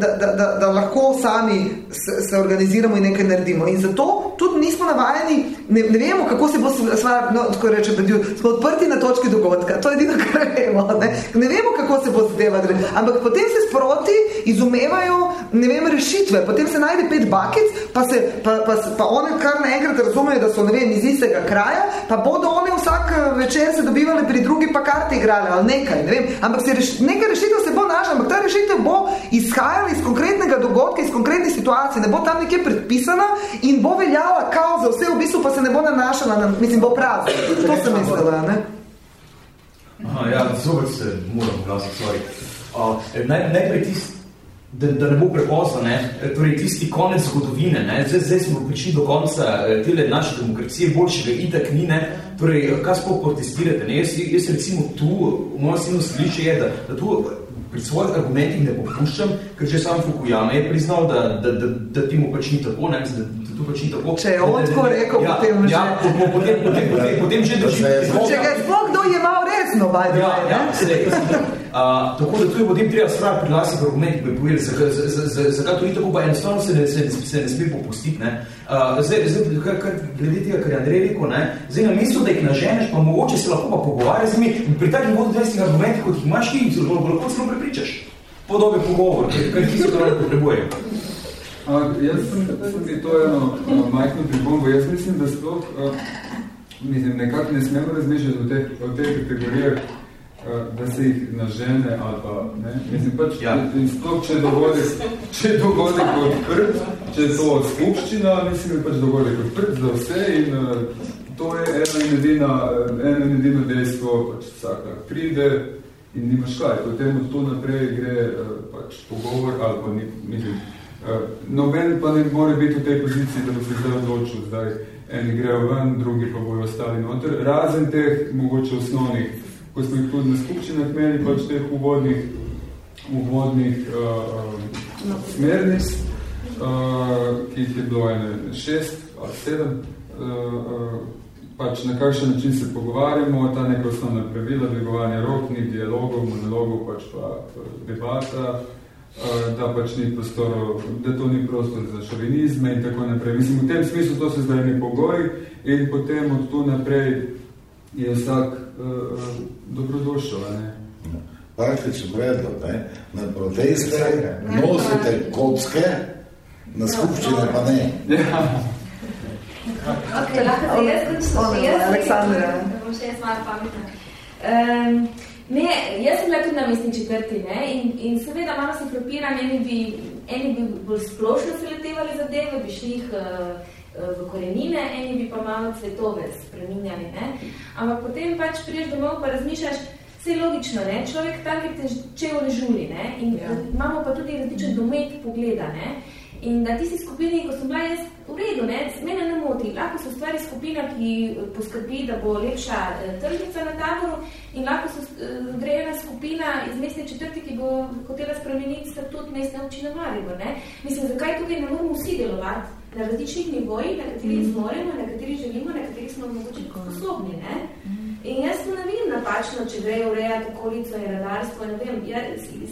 da, da, da, da lahko sami se, se organiziramo in nekaj naredimo. In zato tudi nismo navajeni, ne, ne vemo, kako se bo stvar, no, tako reče, da smo odprti na točki dogodka, to je edino, kar vemo. Ne? ne vemo, kako se bo zadeva, ampak potem se sproti izumevajo, ne vem, rešitve, potem se najde pet bakic, pa, se, pa, pa, pa one kar naenkrat razumejo, da so ne vem, iz istega kraja, pa bodo one vsak eh, večer se dobivali pri drugi pa karte igrali ali nekaj, ne vem. Ampak se reš, nekaj rešitev se bo našla, ampak ta rešitev bo izhajala iz konkretnega dogodka, iz konkretne situacije, ne bo tam nekje predpisana in bo veljala kao za vse, v bistvu pa se ne bo nanašala, na, mislim, bo prav. To sem mislila, ne? Aha, ja, zopet se moram glasiti, sorry. Uh, naj, najprej tist, da, da ne bo prepozno, ne, torej tisti konec zgodovine, ne, zdaj, zdaj smo prišli do konca eh, tele naše demokracije, boljšega itak ni, ne, torej, kaj sploh protestirate, ne, jaz, jaz recimo tu, v mojem sinu stališče je, da, da tu pri svojih argumentih ne popuščam, ker že sam Fukuyama je priznal, da, da, da, da ti mu pač ni tako, ne, da, tu pač ni tako. Če je on tako rekel, ja, potem ja, že... Ja, potem, potem, potem, potem, potem že drži. Če ga je sploh kdo jemal resno, by the Ja, way, ja, ne? tam. Uh, tako da tu je potem treba stvar priglasiti argument, ki bi povedali, zakaj za, za, za, za to ni tako, pa enostavno se ne, se, se ne sme popustiti. Ne. Uh, zdaj, zdaj kar, kar, glede tega, kar je Andrej rekel, ne, zdaj na mislu, da jih naženeš, pa mogoče se lahko pa pogovarja z njimi in pri takih vododvestnih argumentih, kot jih imaš ti, zelo lahko celo prepričaš. Podobe pogovor, kar, kar ti se to radi potrebuje. A, jaz sem, sem bi to eno a, majhno pripombo. Jaz mislim, da sploh, a, mislim, nekako ne smemo razmišljati o teh, o teh kategorijah, a, da se jih nažene ali pa, ne, mislim pač, ja. in sploh, če dogodek, če dogodek odprt, če je to skupščina, mislim, pač dogodek odprt za vse in a, to je eno in edina, eno in edino dejstvo, pač vsaka pride in nimaš kaj, potem od to naprej gre pač pogovor ali pa ni, mislim, Uh, noben pa ne more biti v tej poziciji, da bo se zdaj odločil, zdaj eni grejo ven, drugi pa bojo ostali noter. Razen teh, mogoče osnovnih, ko smo jih tudi na skupščinah imeli, pač teh uvodnih, uvodnih uh, uh, smernic, uh, ki jih je bilo ene šest ali sedem, uh, uh, pač na kakšen način se pogovarjamo, ta neka osnovna pravila, dvigovanje rok, ni dialogov, monologov, pač pa debata, da pač ni prostor, da to ni prostor za šovinizme in tako naprej. Mislim, v tem smislu to se zdaj ne pogoj in potem od tu naprej je vsak uh, dobrodošel, ne? Praktično predlog, ne? Na proteste nosite kocke, na skupščine pa ne. Ja. Ok, lahko se jaz končno, jaz Aleksandra. da bom še jaz malo pametna. Um, ne, jaz sem bila tudi na mestni četrti, ne, in, in seveda malo se frapiram, eni bi, eni bi bolj splošno se letevali zadeve, bi šli jih uh, v korenine, eni bi pa malo cvetove spreminjali, ne. Ampak potem pač priješ domov pa razmišljaš, vse logično, ne, človek tam, kjer te čevo ne žuli, ne, in ja. imamo pa tudi različen domet pogleda, ne, In da tisti skupini, ko sem bila jaz v redu, ne, mene ne moti. Lahko so stvari skupina, ki poskrbi, da bo lepša eh, tržnica na taboru in lahko so eh, gre ena skupina iz mestne četrti, ki bo hotela spremeniti statut mestne občine Maribor. Ne. Mislim, zakaj tukaj ne moramo vsi delovati na različnih nivojih, na katerih mm. zmoremo, na katerih želimo, na katerih smo mogoče sposobni. Ne. In jaz ne vidim napačno, če grejo urejati okolico in radarstvo, ne vem, ja,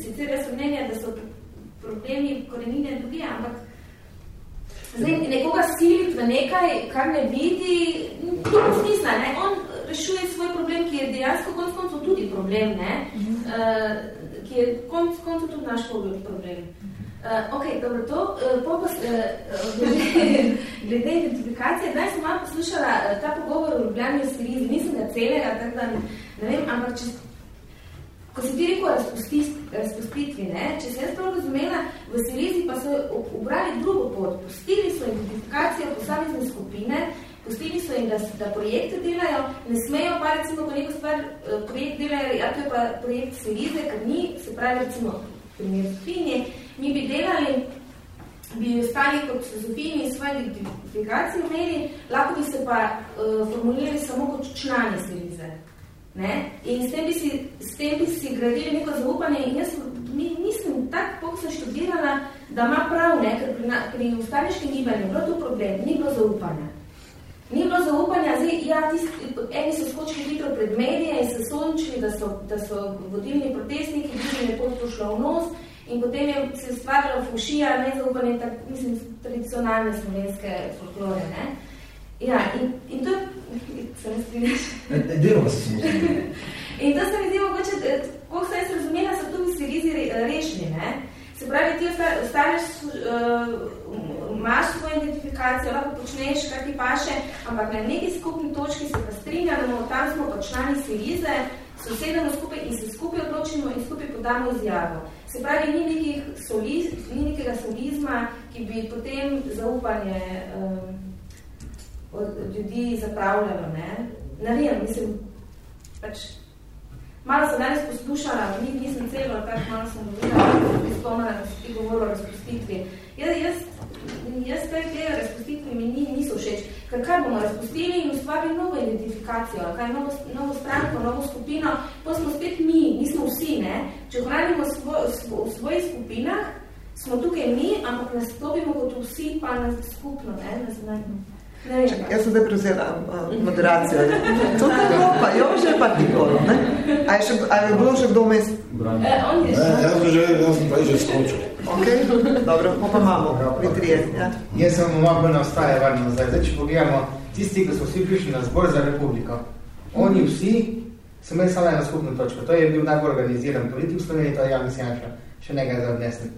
sicer jaz sem mnenja, da so problemi korenine drugi, ampak zdaj, nekoga siliti v nekaj, kar ne vidi, smisla, ne? On rešuje svoj problem, ki je dejansko konc koncu tudi problem, ne? Uh, ki je konc koncu tudi naš problem. Uh, ok, dobro, to, uh, po, uh, glede, glede identifikacije, zdaj sem malo poslušala uh, ta pogovor v Ljubljani o Sirizi, nisem ga celega, tako da ne vem, ampak če Ko si ti rekel razpustitvi, ne? če sem jaz prav razumela, v Sirizi pa so obrali drugo pot. Pustili so identifikacijo posamezne skupine, pustili so jim, da, da projekte delajo, ne smejo pa recimo, ko neko stvar projekt delajo, ja, to je pa projekt Sirize, ker ni, se pravi recimo primer Sofini, mi bi delali, bi ostali kot Sofini svoje identifikacije imeli, lahko bi se pa uh, formulirali samo kot člani Sirize. Ne? In s tem, bi si, s tem bi si gradili neko zaupanje in jaz mi, nisem tako, koliko sem študirala, da ima prav, ne? ker pri, pri ustaniškem gibanju bilo to problem, ni bilo zaupanja. Ni bilo zaupanja, zdaj, ja, tisti, eni so skočili hitro pred medije in se sončili, da so, da so vodilni protestniki, drugi ne to šlo v nos in potem je se stvarjalo fušija, nezaupanje, tak, mislim, tradicionalne slovenske folklore. Ne? Ja, in, in to se ne strinjaš. Deloma se samo In to se mi zdi mogoče, koliko sem jaz razumela, so tu v Sirizi rešili, ne? Se pravi, ti ostaneš, uh, imaš svojo identifikacijo, lahko počneš, kar ti paše, ampak na neki skupni točki se pa strinjamo, tam smo pa člani Sirize, sosedamo skupaj in se skupaj odločimo in skupaj podamo izjavo. Se pravi, ni, nekih soliz, ni nekega solizma, ki bi potem zaupanje um, od ljudi zapravljalo, ne? Ne vem, mislim, pač, malo sem danes poslušala, ni, nisem celo, tako malo sem govorila, spomnila, da si ti govorila o razpustitvi. Jaz, jaz, jaz te te razpustitve mi ni, niso všeč. Ker kaj bomo razpustili in ustvarili novo identifikacijo, kaj novo, novo stranko, novo skupino, pa smo spet mi, nismo vsi, ne? Če hranimo svo, svo, v svojih skupinah, smo tukaj mi, ampak nastopimo kot vsi, pa nas skupno, ne? Nas, ne, Čak, jaz sem zdaj prevzela uh, moderacijo. To je bilo pa, Jože pa Tikolo, ne? A je, še, a je bilo še kdo mes? E, on je Ne, jaz sem že, jaz sem pa že skočil. Ok, dobro, pa pa imamo, pri trije. Ja. Jaz sem malo bolj na ostaje varno zdaj. Zdaj, če pogledamo, tisti, ki so vsi prišli na zbor za republiko, oni vsi so imeli samo eno skupno točko. To je bil najbolj organiziran politik v Sloveniji, to je Jan Janša, še nekaj za odnesli.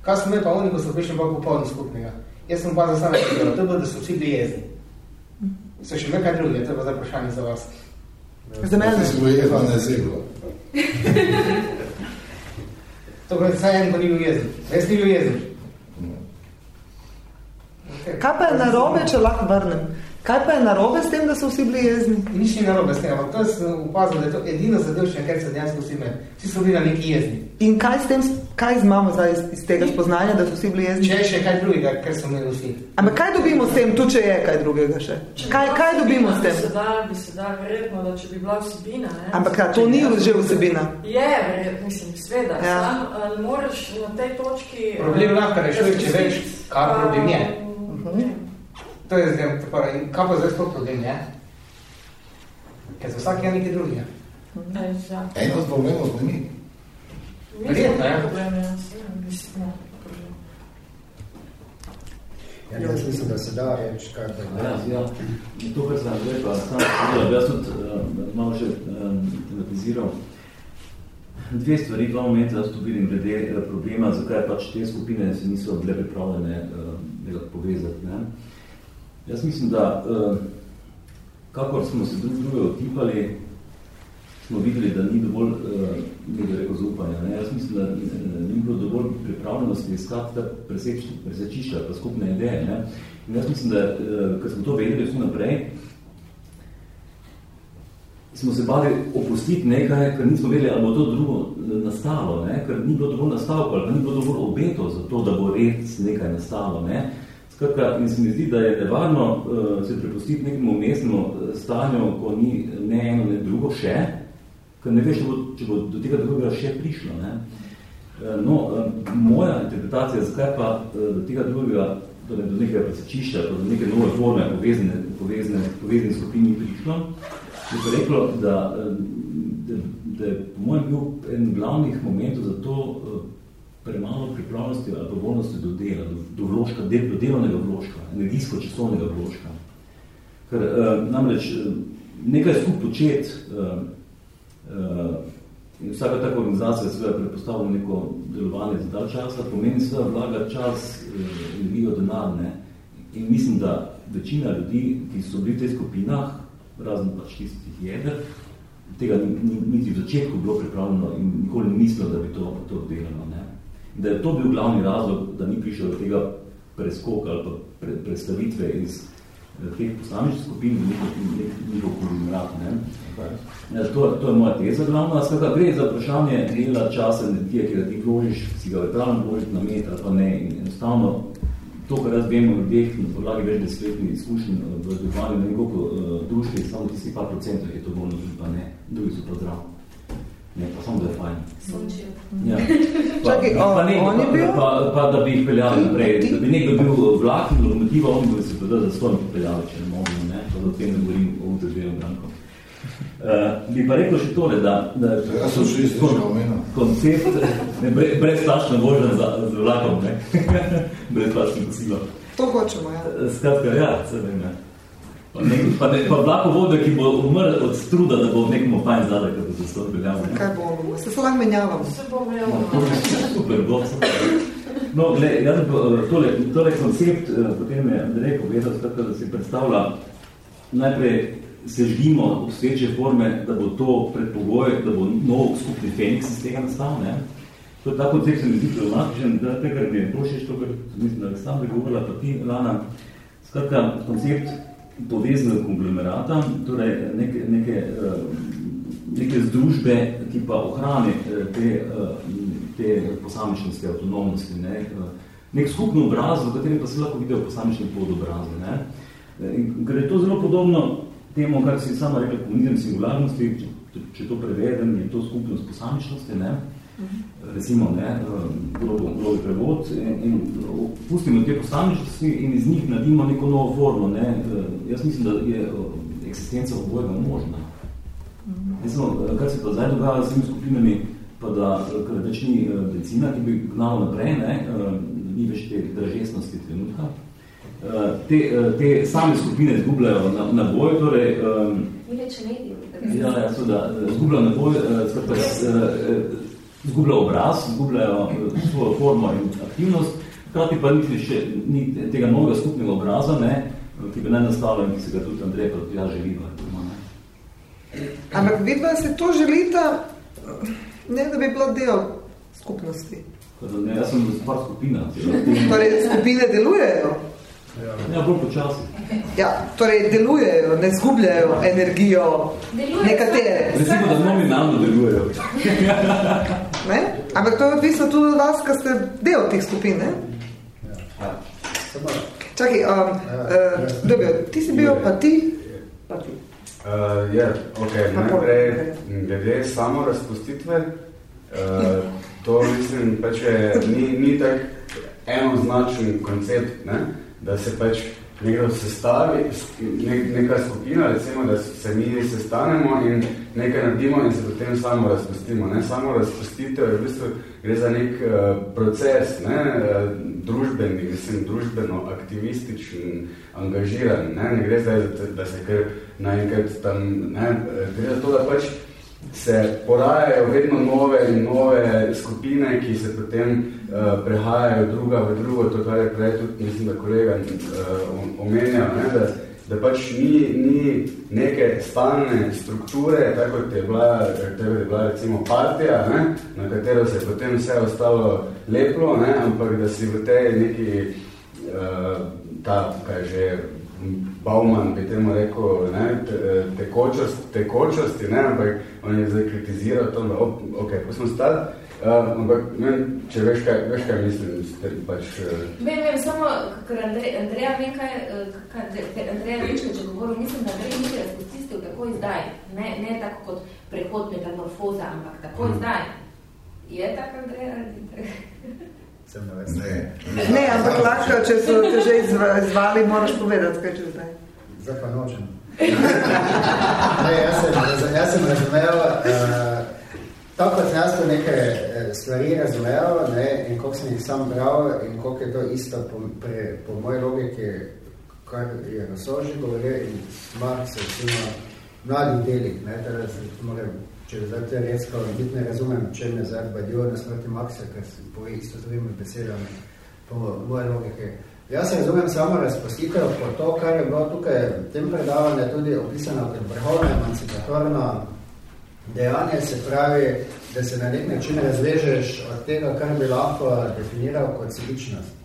Kaj so imeli pa oni, ko so prišli pa popolno skupnega? Jaz sem pa za samo povedal, to je bilo, da so vsi bili jezni. So še nekaj druge, to je pa za vprašanje za vas. Za mene. Ti si bo jezna ne zeblo. To je vsaj en, ko ni bil jezen. Jaz ni bil jezen. Kaj pa je narobe, če lahko vrnem? Kaj pa je narobe s tem, da so vsi bili jezni? Nič ni narobe s tem, ampak to sem upazil, da je to edino zadevšenje, kar se dejansko vsi imeli. Vsi so bili na neki jezni. In kaj s tem, kaj imamo zdaj iz, iz tega spoznanja, da so vsi bili jezni? Če je še kaj drugega, kar so imeli vsi. Ampak kaj dobimo s tem, tu če je kaj drugega še? Kaj, kaj dobimo s tem? Bi se dal, bi se dal verjetno, da če bi bila vsebina, ne? Ampak ja, to ni že vsebina. Je, verjetno, mislim, sveda. Ja. Sam uh, moraš na tej točki... Problem lahko rešuje, če veš, kaj problem je. Uh, To je zdaj, tako, in kaj pa zdaj sploh problem je? Ker za vsak je nekaj drugega. Eno od problemov smo mi. Verjetno, ja. Ja. Ja. Ja, jaz mislim, da se da reči, kaj pa Ja, ja. To, kar sem rekel, sam povedal, jaz tudi uh, malo še um, tematiziral. Dve stvari, dva momenta, jaz tu vidim glede eh, problema, zakaj pač te skupine se niso bile pripravljene uh, nekako povezati. Ne? Jaz mislim, da uh, kakor smo se drug druge otipali, smo videli, da ni dovolj uh, nekaj rekel zaupanja. Ne? Jaz mislim, da uh, ni bilo dovolj pripravljenosti iskati ta preseč, presečišča, pa skupne ideje. Ne? In jaz mislim, da uh, ker smo to vedeli vsi naprej, smo se bali opustiti nekaj, ker nismo vedeli, ali bo to drugo eh, nastalo, ne? ker ni bilo dovolj nastavko, ali ni bilo dovolj obeto za to, da bo res nekaj nastalo. Ne? Skratka, in se mi zdi, da je nevarno uh, se prepustiti nekemu mestnemu stanju, ko ni ne eno, ne drugo še, ker ne veš, če bo, če bo do tega drugega še prišlo. Ne? Uh, no, uh, moja interpretacija, zakaj pa uh, do tega drugega, torej do nekega presečišča, do neke nove forme povezane, povezane, povezane skupini prišlo, je pa reklo, da, da, da je po mojem bil en glavnih momentov za to premalo pripravljenosti ali pa voljnosti do dela, do, do, vložka, del, do delovnega vložka, energijsko-časovnega vložka. Ker uh, namreč nekaj skup počet uh, uh, in vsaka taka organizacija seveda predpostavlja neko delovanje za dal časa, pomeni seveda vlaga čas, uh, energijo, denar, ne? In mislim, da večina ljudi, ki so bili v teh skupinah, razen pač tistih jeder, tega ni, niti v začetku bilo pripravljeno in nikoli ni mislil, da bi to, to delalo. Ne? In da je to bil glavni razlog, da ni prišel do tega preskoka ali pa pre, predstavitve iz teh posamičnih skupin v njihov konglomerat. Ja, to, to je moja teza glavna. Skratka, gre za vprašanje dela časa energije, ki ga ti vložiš, si ga pripravljen vložiti na met ali pa ne. In enostavno to, kar jaz vem o ljudeh na podlagi več desetletnih izkušenj v delovanju na nekoliko uh, društvi, samo tisti par procentov je to bolno, pa ne, drugi so pa zdrav. Ne, pa samo da je fajn. Ja. Pa, Čakaj, pa, on- ne, on je pa, bil? pa, pa, da bi jih peljali naprej, da bi nekdo bil vlak in lokomotiva, oni bi se pa za svojim peljali, če ne mogli, ne, pa da o tem ne govorim o utržbenem brankom. Uh, bi pa rekel še tole, da, da Ja, so tega omena. koncept, ne, bre, brezplačno vožnja za, za vlakom, ne, brezplačno kosilo. To hočemo, ja. Skratka, ja, se vem, ja. Pa, ne, pa, ne, pa vlako vode, ki bo umrl od struda, da bo nekomu fajn zadaj, ko bo se s to peljal. ne. Kaj bomo? Se se lahko menjavamo. Se bo imel. Super, bo No, gled, jaz eh, tole, tole koncept, eh, potem je Andrej povedal, skratka, da si predstavlja, najprej se živimo obstoječe forme, da bo to predpogoj, da bo nov skupni Feniks iz tega nastal, ne? To je ta koncept, se mi zdi problematičen, da tega mi je prošiš, to, kar mislim, da sam govorila, pa ti, Lana. Skratka, koncept povezanega konglomerata, torej neke, neke uh, neke združbe, ki pa ohrani te, te posamičnosti, avtonomnosti, ne? nek skupno obraz, v katerem pa se lahko vidijo posamični podobrazi. Ne? Ker je to zelo podobno temu, kar si sama rekla, komunizem singularnosti, če, če to prevedem, je to skupnost posamičnosti, ne? Recimo, ne, grobo, grobi prevod, in, in pustimo te posamičnosti in iz njih nadimo neko novo formo. Ne? Jaz mislim, da je eksistenca obojega možna. Mislim, kar se pa zdaj dogaja z temi skupinami, pa da, več ni benzina, ki bi gnalo naprej, ne, ni več te dražesnosti trenutka, te, te same skupine zgubljajo na, na boj, torej... Ni več medij. Ja, ja, so da, zgubljajo na boj, skrpa, zgubljajo obraz, zgubljajo svojo formo in aktivnost, hkrati pa niti še ni tega novega skupnega obraza, ne, ki bi naj nastalo in ki se ga tudi Andrej pa ja želiva. Ampak vidva se to želita, ne da bi bila del skupnosti. Ne, jaz sem stvar skupina. Torej, skupine delujejo? Ja, bolj počasi. Ja, torej delujejo, ne zgubljajo energijo Delujejo nekatere. Recimo, da nominalno delujejo. Ne? Ampak to je odvisno tudi od vas, ker ste del teh skupin, ne? Čakaj, um, uh, dobro, ti si bil, pa ti, pa ti. Uh, ja, ok, najprej glede samo razpustitve, uh, to mislim, pač je, ni, ni tak enoznačen koncept, ne? Da se pač nekdo sestavi, ne, neka skupina, recimo, da se mi sestanemo in nekaj naredimo in se potem samo razpustimo. Ne? Samo razpustitev je v bistvu gre za nek uh, proces, ne? Uh, družbeni, mislim, družbeno aktivističen, angažiran. Ne, ne gre zdaj, da se kar naenkrat tam, ne, gre za to, da pač se porajajo vedno nove in nove skupine, ki se potem uh, prehajajo druga v drugo, to kar je prej tudi, mislim, da kolega uh, omenjal, ne, da, da pač ni, ni neke stalne strukture, tako kot je bila, tako je bila recimo partija, ne, na katero se je potem vse ostalo leplo, ne, ampak da si v tej neki uh, ta, kaj že, Bauman bi temu rekel, ne, tekočost, tekočosti, ne, ampak on je zdaj kritiziral to, da, ok, ko smo stali, uh, ampak ne, če veš kaj, veš kaj mislim, ste pač... Uh... Vem, vem, samo, ker Andrej, Andreja vem kaj, kaj Andreja Večka, če govoril, mislim, da Andrej ni razpustil takoj zdaj, ne, ne tako kot prehod metamorfoza, ampak takoj Mhm. zdaj. Je tako, Andreja? Ne. Ne, ampak lahko, če so te že izva- izvali, moraš povedati, kaj če zdaj. Zdaj pa nočem. ne, jaz, sem, jaz sem razumel, uh, tako kot sem jaz to nekaj eh, stvari razumel, ne, in koliko sem jih sam bral, in koliko je to isto po, pre, po moji logiki, kar je Rosoži govoril, in Marx, recimo, v mladih delih, ne, teda, se moram, če zdaj teoretsko biti ne razumem, če me zdaj badijo na smrti Maxa, ker se poje isto drugimi besedami, po moje logike. Jaz se razumem samo razpustitev po to, kar je bilo tukaj v tem predavanju tudi opisano kot vrhovno emancipatorno dejanje, se pravi, da se na nek način razvežeš od tega, kar bi lahko definiral kot sebičnost.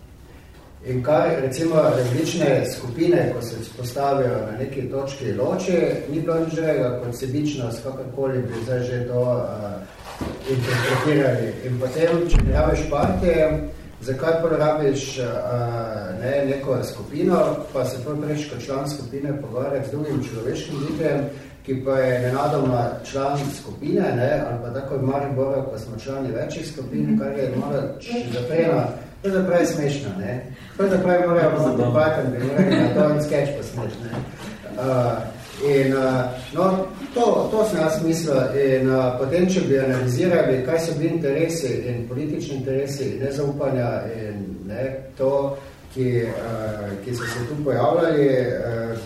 In kar recimo različne skupine, ko se postavijo na neki točki loči, ni bilo nič drugega kot sebičnost, kakorkoli bi zdaj že to uh, interpretirali. In potem, če rabiš partije, zakaj pa rabiš uh, ne, neko skupino, pa se pa prejš kot član skupine pogovarjati z drugim človeškim bitjem, ki pa je nenadoma član skupine, ne, ali pa tako v Mariboru, ko smo člani večjih skupin, kar je malo zaprema, pravzaprav je smešno, ne. Pravzaprav morajo biti paten, bi morali na to in sketch posneti, ne. Uh, in uh, no, to, to sem jaz mislil in uh, potem, če bi analizirali, kaj so bili interesi in politični interesi in nezaupanja in ne, to, ki, uh, ki so se tu pojavljali, uh,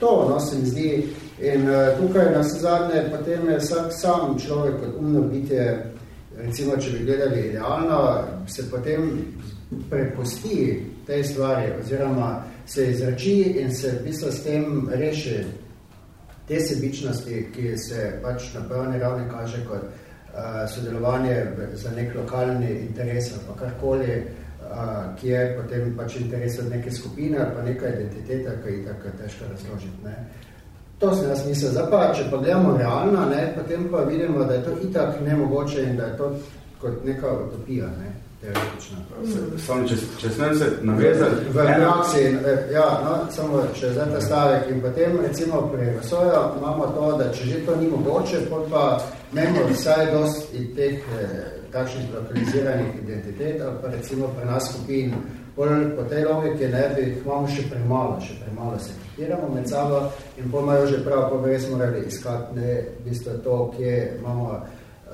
to no, se mi zdi in uh, tukaj na zadnje potem je vsak sam človek kot umno bitje, recimo, če bi gledali idealno, se potem prepusti tej stvari oziroma se izrači in se v bistvu s tem reši te sebičnosti, ki se pač na prvni ravni kaže kot uh, sodelovanje za nek lokalni interes ali pa karkoli, uh, ki je potem pač interes od neke skupine ali pa neka identiteta, ki je tako težko razložiti. Ne? To sem jaz mislil. Zdaj pa, če pa gledamo realno, ne, potem pa vidimo, da je to itak nemogoče in da je to kot neka utopija. Ne teoretično. Samo, če, če smem se navezati... V praksi, ja, no, samo še zdaj ta stavek. In potem, recimo, pri Rosojo imamo to, da če že to ni mogoče, pa nemo vsaj dost teh eh, takšnih lokaliziranih identitet, ali pa recimo pri nas skupin, po tej logiki ne bi imamo še premalo, še premalo se ekipiramo med sabo in pa imajo že prav, pa bi res morali iskati ne, v bistvu to, kje imamo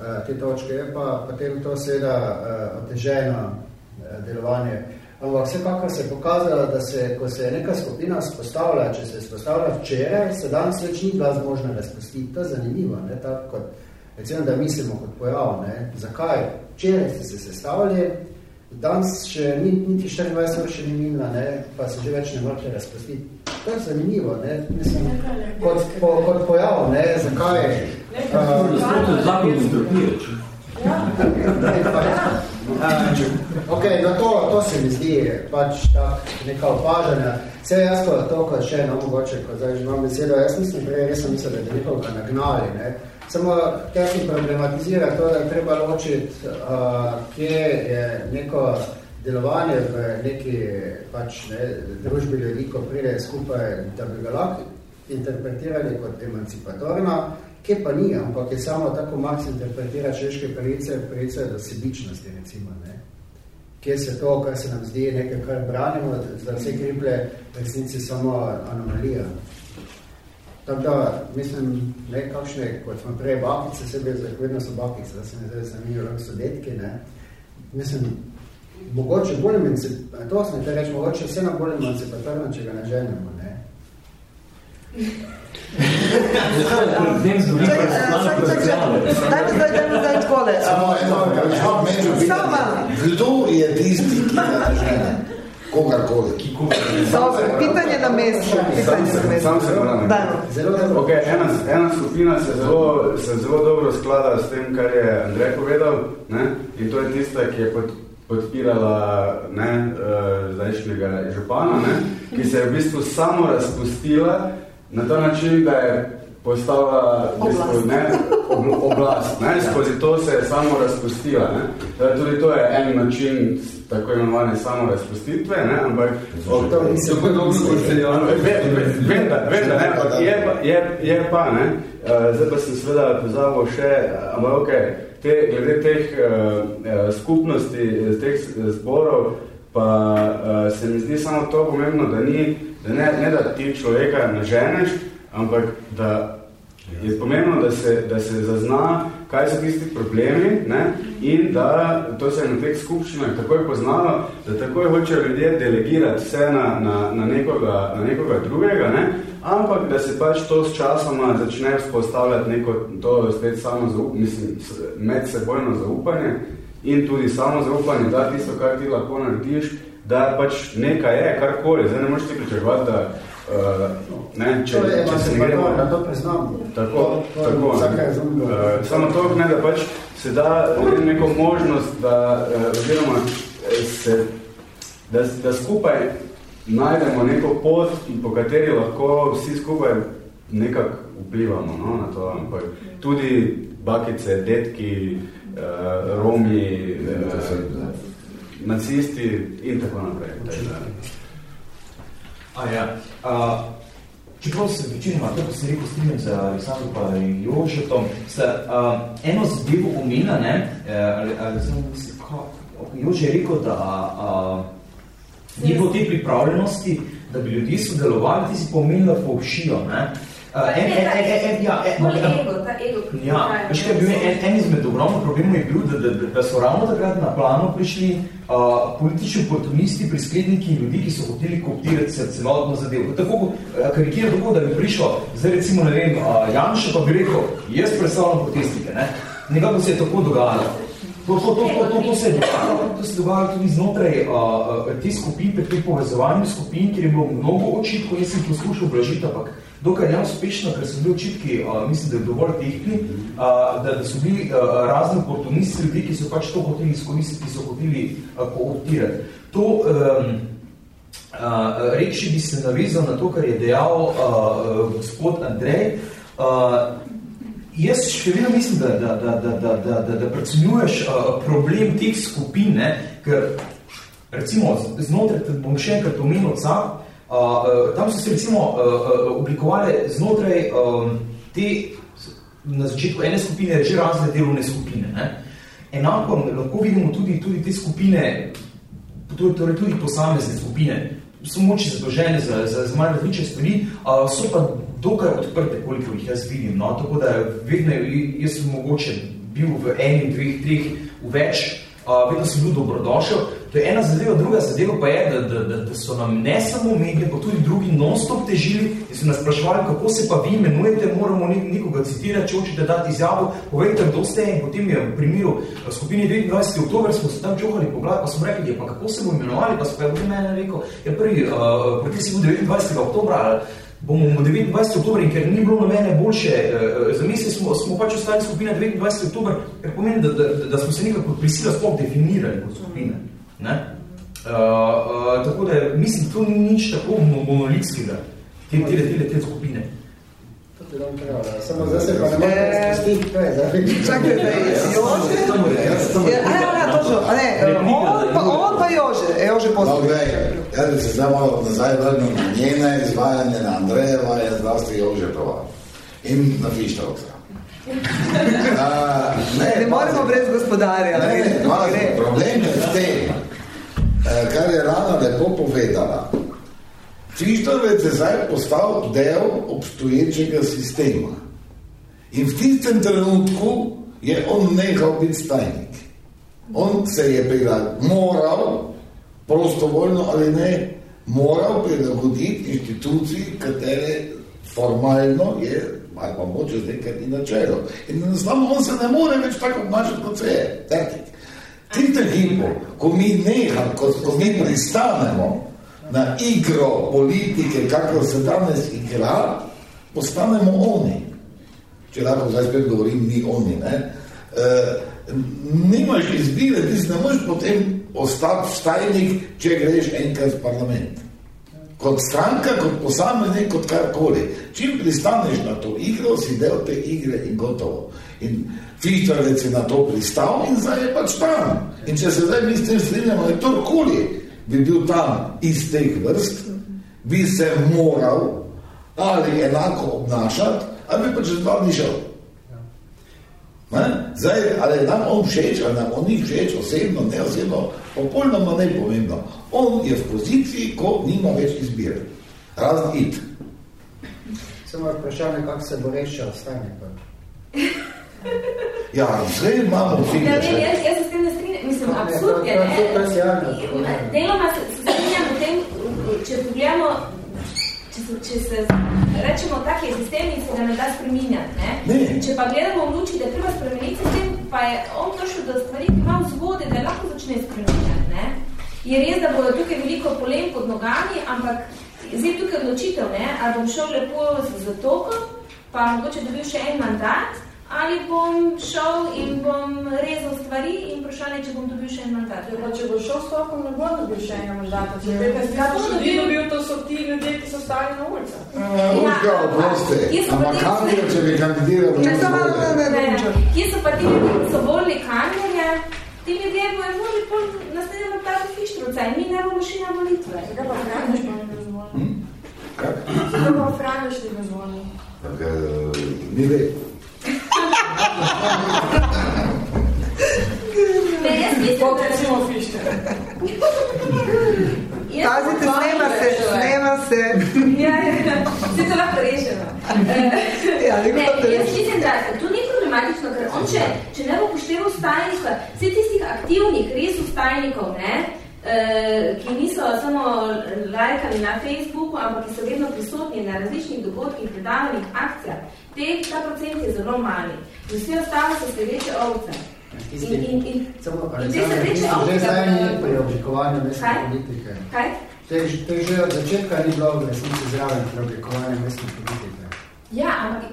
Eh, te točke, je pa potem to seveda uh, oteženo uh, delovanje. Ampak vsekakor se je pokazalo, da se, ko se je neka skupina spostavlja, če se je spostavlja včeraj, se danes več ni bila zmožna razpustiti. To je zanimivo, ne? Tako kot, recimo, da mislimo kot pojav. Ne? Zakaj? Včeraj ste se sestavili, danes še ni, niti 24 ur še ni minila, ne? pa se že več ne morate razpustiti. To je zanimivo, ne? Mislim, kot, po, kot pojav, ne? Zakaj? Ok, no to, to se mi zdi pač tak, neka opažanja. Vse jaz, ko to, ko še eno mogoče, ko zdaj že imam besedo, jaz mislim, prej res sem mislil, da je nekoga nagnali. Ne? Samo tehni problematizira to, da je treba ločiti, uh, kje je neko delovanje v neki pač, ne, družbi ljudi, ko pride skupaj, da bi ga lahko interpretirali kot emancipatorno, Kje pa ni, ampak je samo tako Marx interpretira češke pravice, pravice do sebičnosti, recimo. Ne? Kje se to, kar se nam zdi nekaj, kar branimo, da vse kriple resnici samo anomalija. Tako da, mislim, ne kakšne, kot smo prej bakice, sebe vedno so bakice, da se ne zdaj zanimajo, rok so detki, ne. Mislim, mogoče bolj emancipatorno, to smo te reči, mogoče vse na bolj emancipatorno, če ga ne ženemo, ne. Kdo je tisti, ki je žene? Kogarkoli. Pitanje na mestu. Sam se moram. Okay, ena, ena skupina se zelo, se zelo dobro sklada s tem, kar je Andrej povedal. Ne? In to je tista, ki je pod, podpirala ne, uh, zdajšnjega župana, ne? ki se je v bistvu samo razpustila na ta način, da je postala oblast, ne, ob, oblast ne, skozi to se je samo razpustila. Ne. Teda, tudi to je en način tako imenovane samo razpustitve, ne, ampak je, je, je pa, ne, uh, zdaj pa sem seveda pozabil še, ampak ok, te, glede teh uh, skupnosti, teh zborov, pa uh, se mi zdi samo to pomembno, da ni da ne, ne da ti človeka naženeš, ampak da je pomembno, da se, da se zazna, kaj so tisti problemi ne? in da to se je na teh skupščinah takoj poznalo, da takoj hočejo ljudje delegirati vse na, na, na, nekoga, na nekoga drugega, ne? ampak da se pač to s časoma začne vzpostavljati neko to spet samo zaup, mislim, medsebojno zaupanje in tudi samo zaupanje, da tisto, kar ti lahko narediš, da pač nekaj je, karkoli, zdaj ne možeš ti pričakovati, da uh, ne, če, to je, če se ne gremo, da to priznam. Tako, to, to tako. Uh, samo to, ne, da pač se da neko možnost, da uh, oziroma se, da, da skupaj najdemo neko pot, po kateri lahko vsi skupaj nekako vplivamo no, na to, ampak tudi bakice, detki, uh, romi, uh, nacisti in tako naprej. A ja. A, čeprav se večinoma, tako se rekel, strinjam za Aleksandro pa Jožetom, sta a, eno zadevo omena, ne, e, sem mislim, kako, Jože je rekel, da a, ni bilo te pripravljenosti, da bi ljudi sodelovali, ti si pomenila povšijo, ne, Uh, en, en, en, en, ja, en, ego, ta ego, ja, veš, kaj bil en, en izmed ogromnih problemov je bil, da, da, da so ravno takrat na plano prišli uh, politični oportunisti, priskledniki ljudi, ki so hoteli kooptirati se celotno zadevo. Tako, karikira tako, da bi prišlo, zdaj recimo, ne vem, uh, Janša pa bi rekel, jaz predstavljam protestnike, ne? Nekako se je tako dogajalo. To, to, to, to, to, to se je dogajalo, to se dogajalo tudi znotraj uh, te skupin, pri povezovanju skupin, kjer je bilo mnogo očitkov, jaz sem poskušal blažiti, ampak dokaj neuspešno, ker so bili očitki, uh, mislim, da je dovolj tehtni, uh, da, da so bili uh, razni oportunisti ljudi, ki so pač to hoteli izkoristiti, ki so hoteli uh, kooptirati. To, um, Uh, reči bi se navezal na to, kar je dejal uh, gospod Andrej. Uh, jaz še vedno mislim, da, da, da, da, da, da, da, da predsenjuješ problem teh skupin, ker recimo znotraj, bom še enkrat omenil CAP, uh, uh, tam so se recimo oblikovali znotraj te, na začetku ene skupine, že razne delovne skupine. Ne? Enako lahko vidimo tudi, tudi te skupine, torej tudi posamezne skupine, so moči zadožene za, za, za malo različne stvari, uh, so pa dokaj odprte, koliko jih jaz vidim. No? Tako da vedno, jaz sem mogoče bil v enim, dveh, treh, v več, uh, vedno sem bil dobrodošel. To je ena zadeva, druga zadeva pa je, da, da, da, da so nam ne samo medije, pa tudi drugi non-stop težili in so nas spraševali, kako se pa vi imenujete, moramo nekoga citirati, če hočete dati izjavo, povejte, kdo ste in potem je v primeru skupini 29. oktober smo se tam čohali po glavi, pa smo rekli, je, pa kako se bomo imenovali, pa so pa je mene rekel, je prvi, uh, proti si bil 29. oktobra, bomo v 29. oktober in ker ni bilo na mene boljše, uh, zamisli smo, smo pač ostali skupina 29. oktober, ker pomeni, da, da, da, smo se nekako prisila sploh definirali kot skupine. Ne? Uh, uh, tako da mislim, to ni nič tako monolitskega, te, te, te, te, skupine. Samo zdaj se pa ne morete spustiti, kaj je zdaj? Čakaj, da je Jože? On pa Jože, Jože pozdravljaj. No, gledaj, jaz bi se zdaj malo nazaj vrnil na njene izvajanje na Andrejeva in zdravstvi Jožetova in na Fištovca. Uh, ne, ne moremo brez gospodarja. Ne, ne, ne, problem je v tem, Eh, kar je Rana lepo povedala. Fištovec je zdaj postal del obstoječega sistema. In v tistem trenutku je on nehal biti stajnik. On se je bila moral, prostovoljno ali ne, moral prilagoditi inštituciji, katere formalno je, ali pa moče zdaj, kar ni načelo. In enostavno on se ne more več tako obnašati, kot se je. Takih. Tiste hipo, ko mi neham, ko, ko mi pristanemo na igro politike, kako se danes igra, postanemo oni. Če lahko zdaj spet govorim, ni oni. Ne? E, nimaš izbire, ti ne moreš potem ostati stajnik, če greš enkrat v parlament. Kot stranka, kot posameznik, kot karkoli. Čim pristaneš na to igro, si del te igre in gotovo. In Fištarec je na to pristal in zdaj je pač tam. In če se zdaj mi s tem strinjamo, da torkoli bi bil tam iz teh vrst, bi se moral ali enako obnašati, ali bi pač dva ni šel. Ne? Zdaj, ali je nam on všeč, ali nam on ni všeč, osebno, ne osebno, popolnoma ne pomembno. On je v poziciji, ko nima več izbire. Razen it. Samo vprašanje, kako se bo rešil stanje. Ja, zdaj imamo vsi. Ja, ne, jaz, jaz se s tem ne strinjam, mislim, ja, absurd je, ne. Deloma se, se strinjam v tem, če pogledamo, če se, če se rečemo, tak je sistem in se ga ne da spreminjati, ne? ne. Če pa gledamo v luči, da treba spremeniti sistem, pa je on prišel do stvari, ki ima vzvode, da lahko začne spreminjati, ne? Je res, da bodo tukaj veliko polem pod nogami, ampak zdaj tukaj odločitev, ne? Ali bom šel lepo z tokom, pa mogoče dobil še en mandat, ali bom šel in bom rezal stvari in vprašanje, če bom dobil še en mandat. Ja, če bo šel s tokom, ne bo dobil še enega mandata. Če ja. 15 let ljudi dobil, to so ti ljudje, ki so stali na ulicah. Urka, oprosti. Ampak kandijo, če bi kandidiral, ne bo Kje so pa ti ljudje, ki so volili kandirje, ti ljudje bojo volili pol naslednje mandatu Fištruca in mi ne bomo šli na volitve. Zakaj pa pa ne razvoli? Zakaj pa Franješ ne razvoli? Ni vedno. Ne, jaz mislim, da recimo fište. Pazite, snema se, snema se. Ja, ja, ja. Se to lahko rešeno. Ja, ne, jaz mislim, da to ni problematično, ker on, če, če ne bo pošteval stajnika, vse tistih aktivnih, res ustajnikov, ne, ki niso samo lajkali na Facebooku, ampak ki so vedno prisotni na različnih dogodkih, predavanjih, akcijah. Te, ta procent je zelo mali. In vsi ostalo so sledeče ovce. In, in, in, in te sledeče ovce... Že zdaj ni pri oblikovanju mestne politike. Kaj? Te, te že od začetka ni bilo v resnici zraven pri oblikovanju mestne politike. Ja, ampak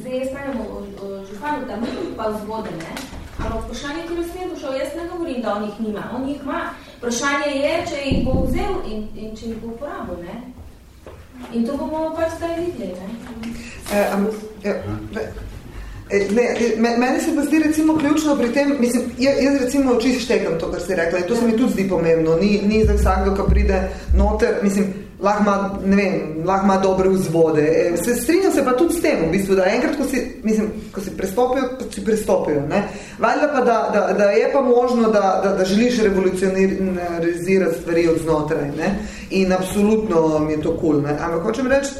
zdaj jaz pravim o, o županu, da pa vzvode, ne? Ampak vprašanje, ki je došel, jaz ne govorim, da on jih nima. On jih ima. Vprašanje je, če jih bo vzel in, in če jih bo uporabil. Ne? In to bomo pač zdaj videli. Ne? E, am, ja, ne. E, meni se pa zdi recimo ključno pri tem, mislim, jaz recimo čisto štekam to, kar si rekla, in to se mi tudi zdi pomembno, ni, ni za vsakega, ko pride noter, mislim, lahko ima, ne vem, lahko ima dobre vzvode. E, se strinjam se pa tudi s tem, v bistvu, da enkrat, ko si, mislim, ko si prestopijo, si prestopijo. Ne? Valjda pa, da, da, da je pa možno, da, da, da želiš revolucionirati stvari od znotraj. Ne? In absolutno mi je to kul. Cool, Ampak hočem reči,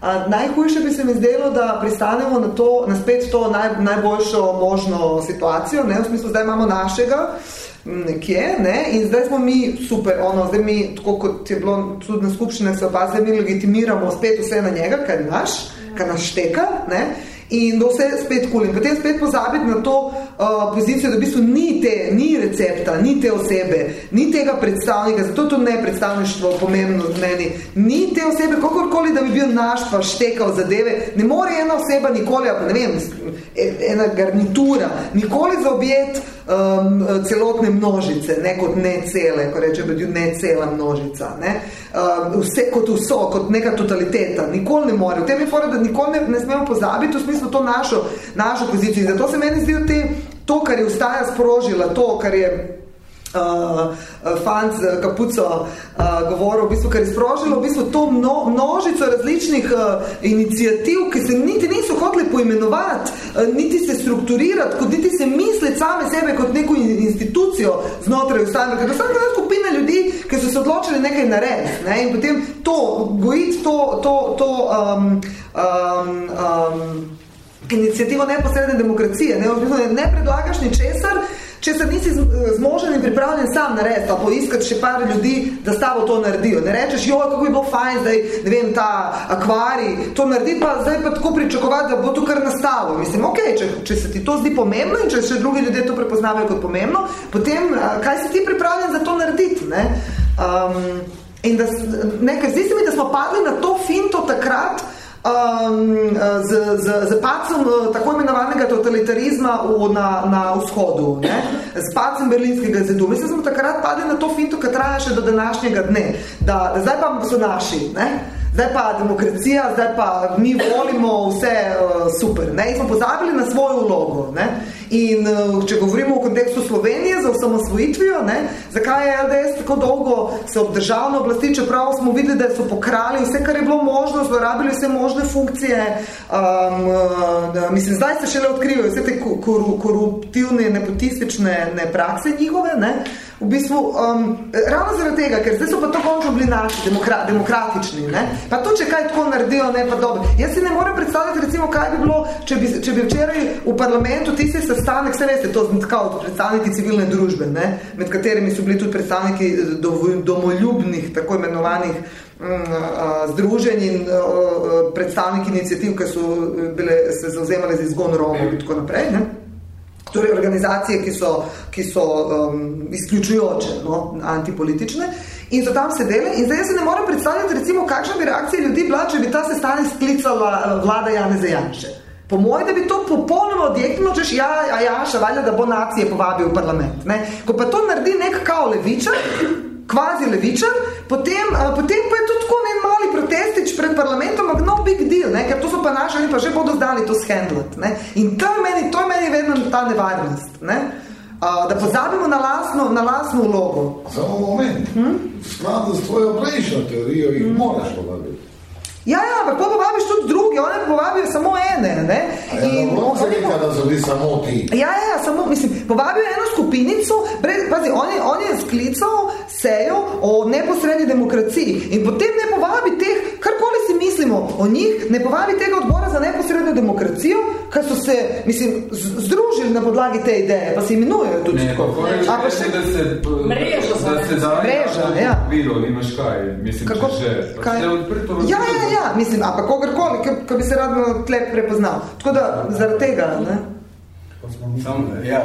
A, najhujše bi se mi zdelo, da pristanemo na, to, na spet to naj, najboljšo možno situacijo, ne? v smislu, zdaj imamo našega, nekje, ne, in zdaj smo mi super, ono, zdaj mi, tako kot je bilo tudi na skupščine, se opa, zdaj mi legitimiramo spet vse na njega, kar naš, kar nas šteka, ne, in da vse spet kul. In potem spet pozabiti na to uh, pozicijo, da v bistvu ni te, ni recepta, ni te osebe, ni tega predstavnika, zato to ne predstavništvo pomembno meni, ni te osebe, kakorkoli, da bi bil naš pa štekal zadeve, ne more ena oseba nikoli, pa ne vem, e, ena garnitura, nikoli zaobjet um, celotne množice, ne kot ne cele, ko reče, je ne cela množica, ne? Um, vse kot vso, kot neka totaliteta, nikoli ne more. V tem je fora, da nikoli ne, ne smemo pozabiti v smislu to našo, našo pozicijo. In zato se meni zdi te, to, kar je ustaja sprožila, to, kar je uh, fant z kapuco uh, govoril, v bistvu, kar je sprožilo v bistvu to mno, množico različnih uh, inicijativ, ki se niti niso hoteli poimenovati, uh, niti se strukturirati, kot niti se misliti same sebe kot neko institucijo znotraj ustave, ker to je skupina ljudi, ki so se odločili nekaj narediti ne? in potem to, gojiti to, to, to um, um, um, inicijativo neposredne demokracije, ne, ne predlagaš ni česar, če se nisi zmožen in pripravljen sam narediti, pa poiskati še par ljudi, da s tabo to naredijo. Ne rečeš, joj, kako bi bilo fajn, zdaj, ne vem, ta akvari, to naredi, pa zdaj pa tako pričakovati, da bo to kar nastalo. Mislim, ok, če, če se ti to zdi pomembno in če še drugi ljudje to prepoznavajo kot pomembno, potem kaj si ti pripravljen za to narediti? Ne? Um, in da, nekaj, zdi se mi, da smo padli na to finto takrat, um, z, z, z pacem uh, tako imenovanega totalitarizma v, na, na vzhodu, ne? z pacem berlinskega zidu. Mislim, smo takrat padli na to finto, ki traja še do današnjega dne, da, da zdaj pa so naši, ne? Zdaj pa demokracija, zdaj pa mi volimo vse uh, super. Ne? In smo pozabili na svojo vlogo. Ne? In uh, če govorimo v kontekstu Slovenije za osamosvojitvijo, ne, zakaj je LDS tako dolgo se obdržavno oblasti, čeprav smo videli, da so pokrali vse, kar je bilo možno, zlorabili vse možne funkcije. Um, da, mislim, zdaj se šele odkrivajo vse te koruptivne, nepotistične ne, prakse njihove. Ne. V bistvu, um, ravno zaradi tega, ker zdaj so pa to končno bili naši, demokra demokratični. Ne. Pa to, če kaj tako naredijo, ne pa dobro. Jaz si ne morem predstavljati, recimo, kaj bi bilo, če bi, če bi včeraj v parlamentu tisti sestanek, vse veste, to kao predstavniki civilne družbe, ne, med katerimi so bili tudi predstavniki domoljubnih, tako imenovanih mm, združenj in predstavniki inicijativ, ki so bile, se zauzemali za izgon Romov in tako naprej. Ne. Torej, organizacije, ki so, ki so um, izključujoče, no, antipolitične, in so tam sedele. In zdaj se ne morem predstavljati, recimo, kakšna bi reakcija ljudi bila, če bi ta sestanek sklicala vlada Janeze Janše. Po mojem, da bi to popolnoma odjeknilo, češ, ja, a Jaša, valjda, da bo nacije povabil v parlament. Ne? Ko pa to naredi nek kao levičar, kvazi levičar, potem, uh, potem pa je to tako en mali protestič pred parlamentom, ampak no big deal, ne? ker to so pa naši, oni pa že bodo zdali to shendlat. Ne? In to je meni, to je meni vedno ta nevarnost. Ne? Uh, da pozabimo na lasno, na lasno vlogo. Samo moment. Hm? Skladno s tvojo prejšnjo teorijo jih hm. moraš povabiti. Ja, ja, ampak povabiš tudi druge, one povabijo samo ene, ne? Ja, in no, se reka, da so bili samo ti. Ja, ja, samo, mislim, povabijo eno skupinico, brez, pazi, on je, on je sklical sejo o neposrednji demokraciji in potem ne povabi teh, karkoli si mislimo o njih, ne povabi tega odbora za neposredno demokracijo, ker so se, mislim, združili na podlagi te ideje, pa se imenujejo tudi ne, tako. Ne, pa pa se, da se mreža, da se da mreža, ja. Videl, imaš kaj, mislim, Kako, že, kaj? se odprto ja, ja, ja, mislim, ampak kogarkoli, ki bi se rad tle prepoznal. Tako da, zaradi tega, ne? Sam, ja,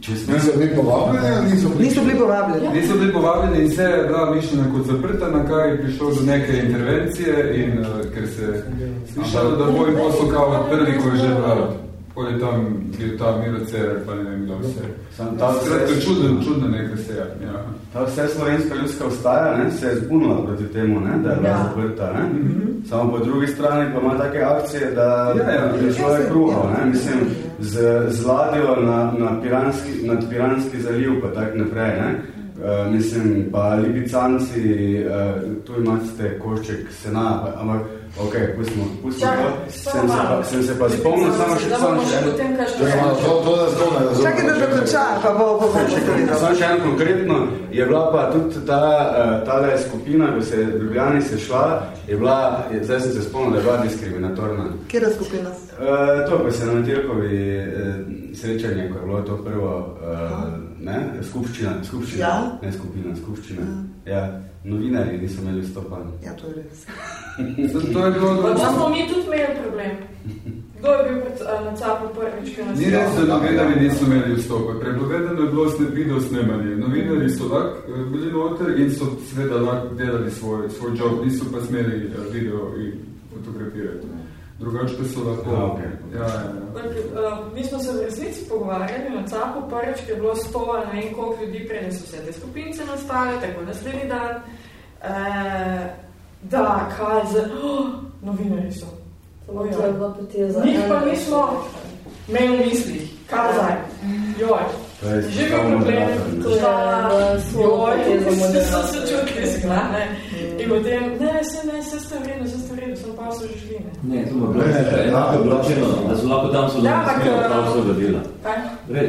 če smo... Niso bili povabljeni niso bili? Niso bili povabljeni. Niso bili povabljeni in vse je bila mišljena kot zaprta, na kar je prišlo do neke intervencije in uh, ker se slišalo, da bo in poslo kao prvi, ko je že bila pol je tam bil ta Miro Cerar, pa ne vem, kdo vse. Sam ta Skratka, čudno, čudno nekaj se je. Ja. Ta vse slovenska ljudska vstaja, ne, se je zbunila proti temu, ne, da je bila Ja. zaprta. Ne. Mm -hmm. Samo po drugi strani pa ima take akcije, da Ja, ja. je človek Ja, kruhal. ja. Ne. Mislim, z, z ladjo na, na Piranski, nad Piranski zaliv pa tak naprej. Ne. Uh, mislim, pa Libicanci, uh, tu imate košček sena, pa, ampak ok, pustimo, pustimo Čakaj, to. Sem se, pa, sem se pa spomnil, samo še, Da samo še, kaj Čakaj malo, to, to da razumem. Čakaj, da dokonča, pa bo, bo, bo še videl. Samo še eno konkretno, je bila pa tudi ta, uh, tale skupina, ko se je v Ljubljani se šla, je bila, je, zdaj sem se spomnil, da je bila diskriminatorna. Kjera skupina? Uh, to, ko se na Metelkovi uh, srečanje, ko je bilo to prvo, uh, ne, skupščina, skupščina, Ja. ne skupina, skupščina, ja, novinarji niso imeli vstopan. Ja, to je res. To je bilo Pa to smo mi tudi imeli problem. Kdo je bil pred, uh, na capu prvič, ki nas Ni res, da novinarji niso imeli vstopa. Prepovedano je bilo sne, video snemanje. Novinarji so lahko eh, bili noter in so seveda lahko delali svoj, svoj job, niso pa smeli eh, video in fotografirati. Drugače pa so lahko... Ja, okej. ja, ja, ja. Uh, mi smo se v resnici pogovarjali na capu prvič, ki je bilo sto ali ne vem koliko ljudi, preden so vse te skupince nastale, tako naslednji dan. Uh, da, kaj za... Oh, novinari so. Samo to je bila poteza. Njih pa nismo imeli v mislih. Kaj zdaj? Joj. To je Že bil problem, To je bila svoja Joj, poteza so moderatorja. se čutili zgla, ne. In potem, ne, vse ne, vse ste v redu, vse ste v redu, sem pa so že šli, ne. Ne, to ima bilo enako odločeno, da so lahko tam so, da ne smejo eh, prav vsega dela.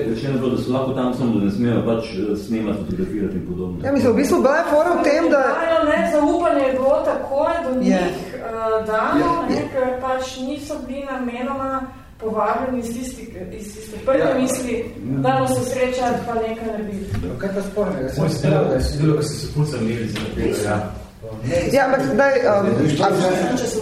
Rečeno je bilo, da so lahko tam samo, da ne smejo pač eh, snemati, fotografirati in podobno. Ja, mislim, v bistvu bila je fora v tem, da... Ne, zaupanje je bilo takoj do njih Je. uh, dano, ne, ker pač niso bili namenoma povabljeni iz tiste, iz tiste prve Ja. misli, da se srečati pa nekaj narediti. Kaj pa spornega? Moj se delo, da se delo, ko so se punca imeli za tega, ja. Ja, ampak zdaj... Um,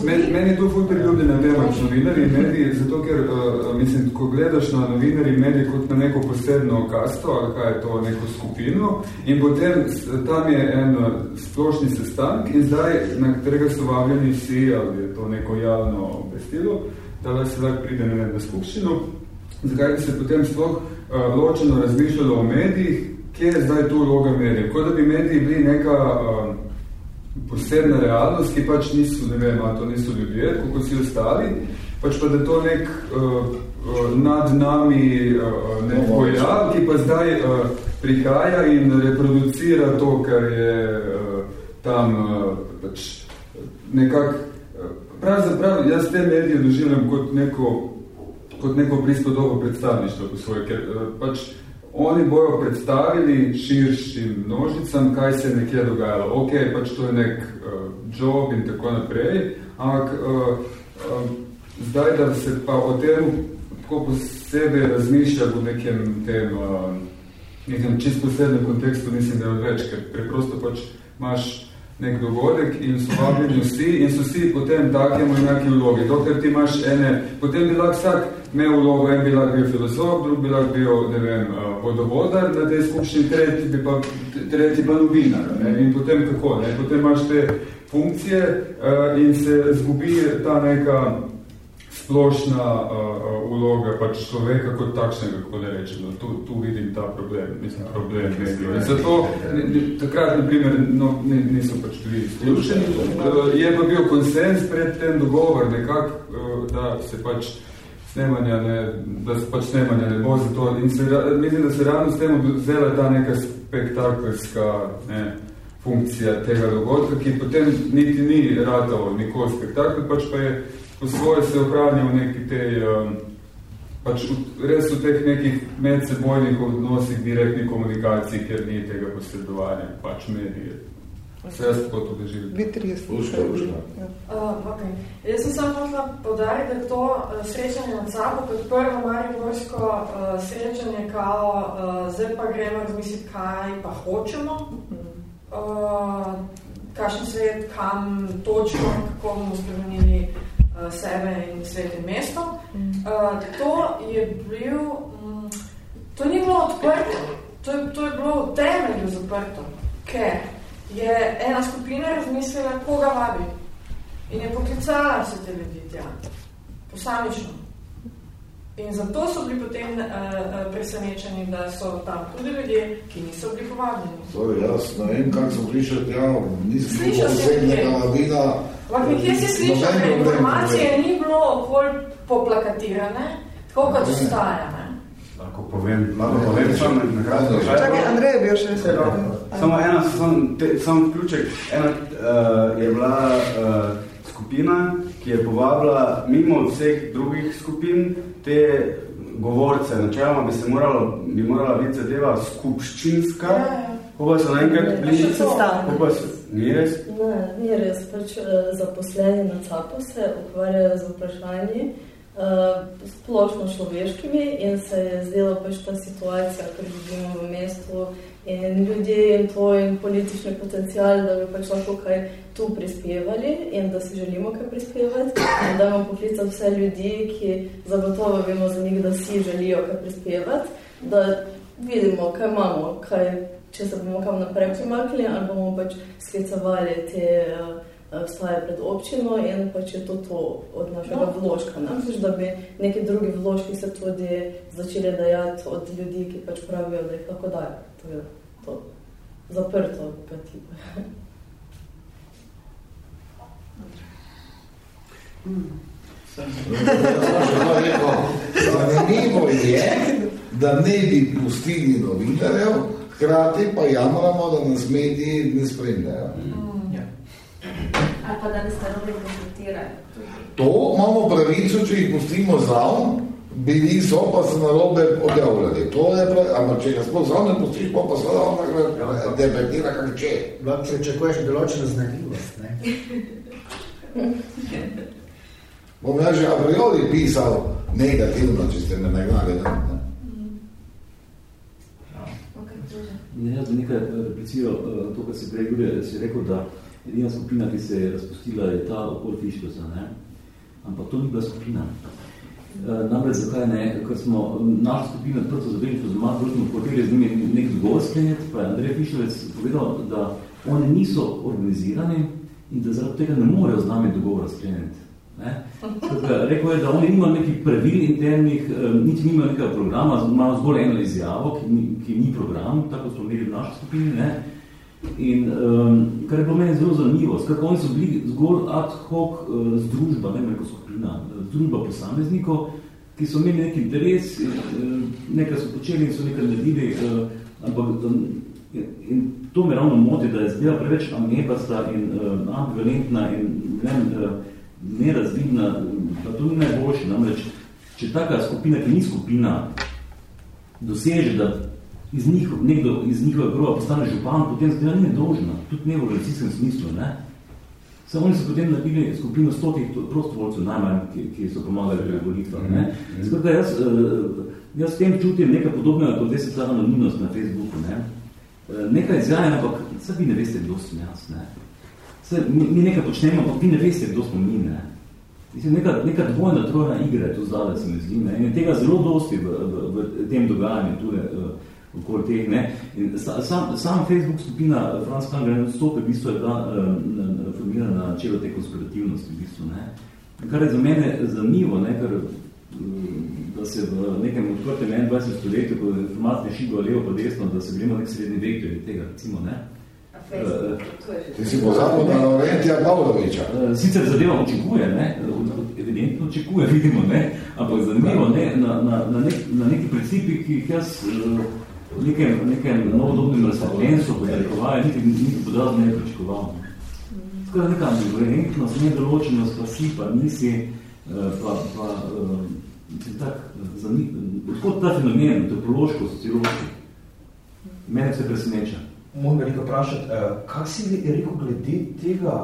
Meni, meni je to ful priljubljena tema kot novinarji in mediji, zato ker, uh, mislim, ko gledaš na novinarji in mediji kot na neko posebno kasto, ali kaj je to, neko skupino, in potem tam je en uh, splošni sestanek in zdaj, na katerega so vabljeni vsi, ali je to neko javno obvestilo, da se lahko pride na skupščino, zakaj bi se potem sploh uh, ločeno razmišljalo o medijih, kje je zdaj tu vloga medijev. Kot da bi mediji bili neka uh, posebna realnost, ki pač niso, ne vem, to niso ljudje, kako si ostali, pač pa da to nek uh, nad nami uh, nek pojav, ki pa zdaj uh, prihaja in reproducira to, kar je uh, tam uh, pač nekak, pravzaprav jaz te medije doživljam kot neko, kot neko prispodobo predstavništva po svoje, ker uh, pač oni bojo predstavili širšim množicam, kaj se je nekje dogajalo. Ok, pač to je nek uh, job in tako naprej, ampak uh, uh, zdaj, da se pa o tem tako posebej razmišlja v nekem tem, uh, nekem čist posebnem kontekstu, mislim, da je odveč, ker preprosto pač imaš nek dogodek in so vabljeni vsi in so vsi potem takemu enaki vlogi. Dokler ti imaš ene, potem bi lahko vsak imel vlogo, en bi lahko bil filozof, drug bi lahko bil, ne vem, eh, vodovodar na tej skupščini, tretji bi pa, tretji pa novinar. Ne? In potem kako? Ne? Potem imaš te funkcije uh, in se zgubi ta neka splošna uh, vloga pač človeka kot takšnega, kako ne rečemo. Tu, tu vidim ta problem, mislim, problem medijev. Zato takrat, na primer, no, ni, niso pač bili izključeni. Je pa bil konsens pred tem dogovor nekak, uh, da se pač snemanja ne, da se pač snemanja ne bo zato. In se, mislim, da se ravno s tem vzela ta neka spektakularska ne, funkcija tega dogodka, ki potem niti ni ratalo nikoli spektakl, pač pa je po svoje se ohranil neki tej, um, pač v, res v teh nekih medsebojnih odnosih, direktni komunikaciji, ker ni tega posredovanja, pač medije. Se jaz tako to doživim. Vitri je Uška, uška. Ja. Uh, okay. Jaz sem samo hotela podariti, da je to uh, srečanje na capu kot prvo mariborsko uh, srečanje, kao uh, zdaj pa gremo razmisliti, kaj pa hočemo, uh, kakšen svet, kam točno, kako bomo spremenili uh, sebe in svet in mesto. Uh, to je bil, um, to ni bilo odprto, to je, to je bilo v temelju zaprto, ker je ena skupina razmislila, koga vabi. In je poklicala vse te ljudi tja, posamično. In zato so bili potem uh, presenečeni, da so tam tudi ljudje, ki niso bili povabljeni. Torej, jaz ne vem, kak sem slišati, ja, nisem bilo posebnega navina. Ampak nekje si slišal, informacije ni bilo okolj poplakatirane, tako kot ostaja, ne? Povem, lahko povem, samo na kratko. Čakaj, Andrej je bil še vse. Samo ena, samo, te, samo vključek, ena uh, je bila uh, skupina, ki je povabila mimo vseh drugih skupin te govorce. Načeloma bi se moralo, bi morala biti zadeva skupščinska, ja, ja. ko pa so naenkrat bili... Ko pa so, ni res? Ne, ni res. Pač, uh, zaposleni na CAPO se ukvarjajo z vprašanji, splošno človeškimi in se je zdelo pač ta situacija, ker živimo v mestu in ljudje in to in politični potencial, da bi pač lahko kaj tu prispevali in da si želimo kaj prispevati. In da imamo poklicati vse ljudi, ki zagotovo vemo za njih, da si želijo kaj prispevati, da vidimo, kaj imamo, kaj, če se bomo kam naprej primakli ali bomo pač sklicavali te uh, vstaje pred občino in pač je to to od našega no. vložka. Namreč, da bi neki drugi vložki se tudi začeli dajati od ljudi, ki pač pravijo, da jih lahko dajo. To je to zaprto tipa. Zanimivo je, da ne bi pustili novinarjev, hkrati pa jamramo, da nas mediji ne spremljajo. Mm. Ali pa da bi ste robe kontaktirali. To imamo pravico, če jih pustimo zraven, bili so, pa se na robe objavljali. To je prav, ampak če ga sploh zraven ne pustiš, pa pa seveda on tako debektira, kak če. Lahko če očekuješ določeno znagljivost, ne? Bom ja že a priori pisal negativno, če ste me nagnali, ne? Ne, jaz bi nekaj repliciral eh, to, kar si prej Julija, si rekel, da edina skupina, ki se je razpustila, je ta okol Fištosa, ne? Ampak to ni bila skupina. E, namreč zakaj ne, ker smo našo skupino odprto za veliko zelo malo, smo hoteli z njimi nek dogovor skleniti, pa je Andrej Fištovec povedal, da oni niso organizirani in da zaradi tega ne morejo z nami dogovora skleniti. Ne? Rekel je, da oni nimajo nekih pravil internih, niti nimajo nekega programa, imajo zgolj eno izjavo, ki ki ni program, tako smo imeli v naši skupini, ne? In um, kar je bilo meni zelo zanimivo, skratka, oni so bili zgolj ad hoc uh, združba, ne neko skupina, združba posameznikov, ki so imeli nek interes, uh, nekaj so počeli in so nekaj naredili, uh, ampak um, in to me ravno moti, da je zdela preveč amebasta in uh, ambivalentna in ne, uh, nerazvidna, pa to ni najboljše, namreč, če taka skupina, ki ni skupina, doseže, da iz njih, nekdo iz njihove groba postane župan, potem zdaj ni nedolžna, tudi ne v organizacijskem smislu. Ne? Samo oni so potem naredili skupino stotih prostovoljcev najmanj, ki, ki so pomagali pri volitvah. Ne? Skratka, jaz, eh, jaz s tem čutim nekaj podobnega, kot se ta anonimnost na Facebooku. Ne? Eh, nekaj izjavljen, ampak vse vi ne veste, kdo sem jaz. Ne? Vse, mi, nekaj počnemo, ampak vi ne veste, kdo smo mi. Ne? Neka, neka dvojna, trojna igra je tu zdaj, se mi zdi. Ne? In tega zelo dosti v, v, v tem dogajanju tudi, uh, okoli teh. Ne? In sam, sam Facebook skupina Franz Kanger stope v bistvu je bila uh, formirana na čelo te konspirativnosti. V bistvu, ne? Kar je za mene zanimivo, ne? Ker, da se v nekem odprtem 21. stoletju, ko je informacija šigo levo pa desno, da se gremo nek srednji vek glede tega, recimo, ne? Ti si pozabil na Laurentija Pavloviča. Sicer zadeva očekuje, ne? evidentno očekuje, vidimo, ne? ampak zanimivo, ne? Na, na, na, nek, na neki principi, ki jih jaz v nekem, nekem novodobnem razsvetljenstvu, ko je rekovajo, niti, niti podrazno ne pričakoval. Skoraj neka ambivalentnost, nedoločenost, pa si, pa nisi, eh, pa, pa uh, tak, odkot ta fenomen, antropološko, sociološko, mene se preseneča. Moram veliko vprašati, uh, kak si rekel glede tega,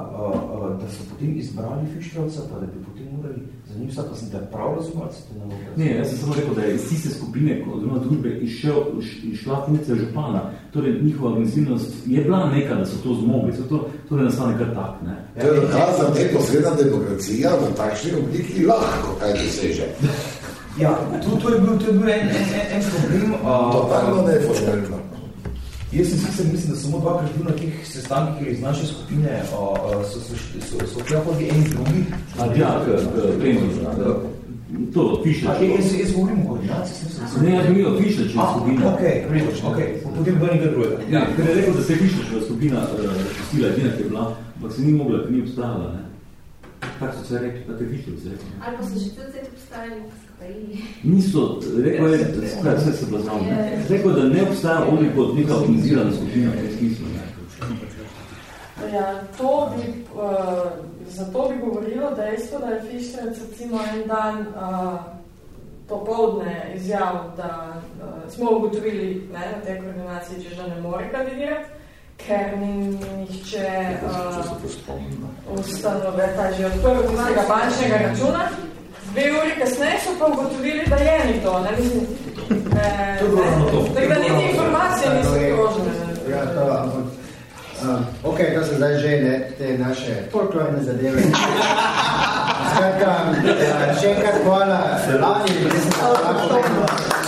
da so potem izbrali Fištrovca, pa da bi potem morali njim vsa, pa sem te prav razumel? Ne, jaz sem samo rekel, da je iz tiste skupine, oziroma družbe, išel, išla funkcija župana. Torej, njihova agresivnost je bila neka, da so to zmogli, so to torej nastane kar tak. Ne? To je dokaz, da je posredna demokracija v takšni obliki lahko kaj doseže. Ja, to, to, je bil, to je bil en, en, en, en problem. Uh, Totalno neformalno. Jaz sem sicer mislim, da samo dva bil na teh sestankih iz naše skupine uh, so, so, so, so, so hodili en drugi. A, ja, To, Fišler. Jaz, jaz govorim o koordinaciji, sem se... Ne, jaz govorim o Fišlerčeva skupina. Ok, ok, potem bo nekaj drugega. Ja, ker je rekel, da se je Fišlerčeva skupina razpustila, uh, edina, ki je bila, ampak se ni mogla, ker ni obstajala, ne. Tako so se rekli, pa te Fišlerci rekli. Ali pa so že tudi obstajali? Niso, rekel je, kaj vse se bila znal, ne. Rekel, da ne obstaja oni kot neka organizirana skupina, v smislu, ne. Ja, to bi, uh, zato bi govorilo dejstvo, da je Fištrec recimo en dan uh, popoldne izjavil, da uh, smo ugotovili ne, na tej koordinaciji, če že ne more kandidirati, ker ni nihče uh, ustanove, ta že odprl tistega bančnega računa. Dve uri kasneje so pa ugotovili, da je ni to, ne mislim. Eh, tako da niti informacije niso krožne. Ja, to, ampak Uh, ok, to so zdaj že ne, te naše folklorne zadeve. Skratka, uh, še enkrat hvala, Lani, da sem lahko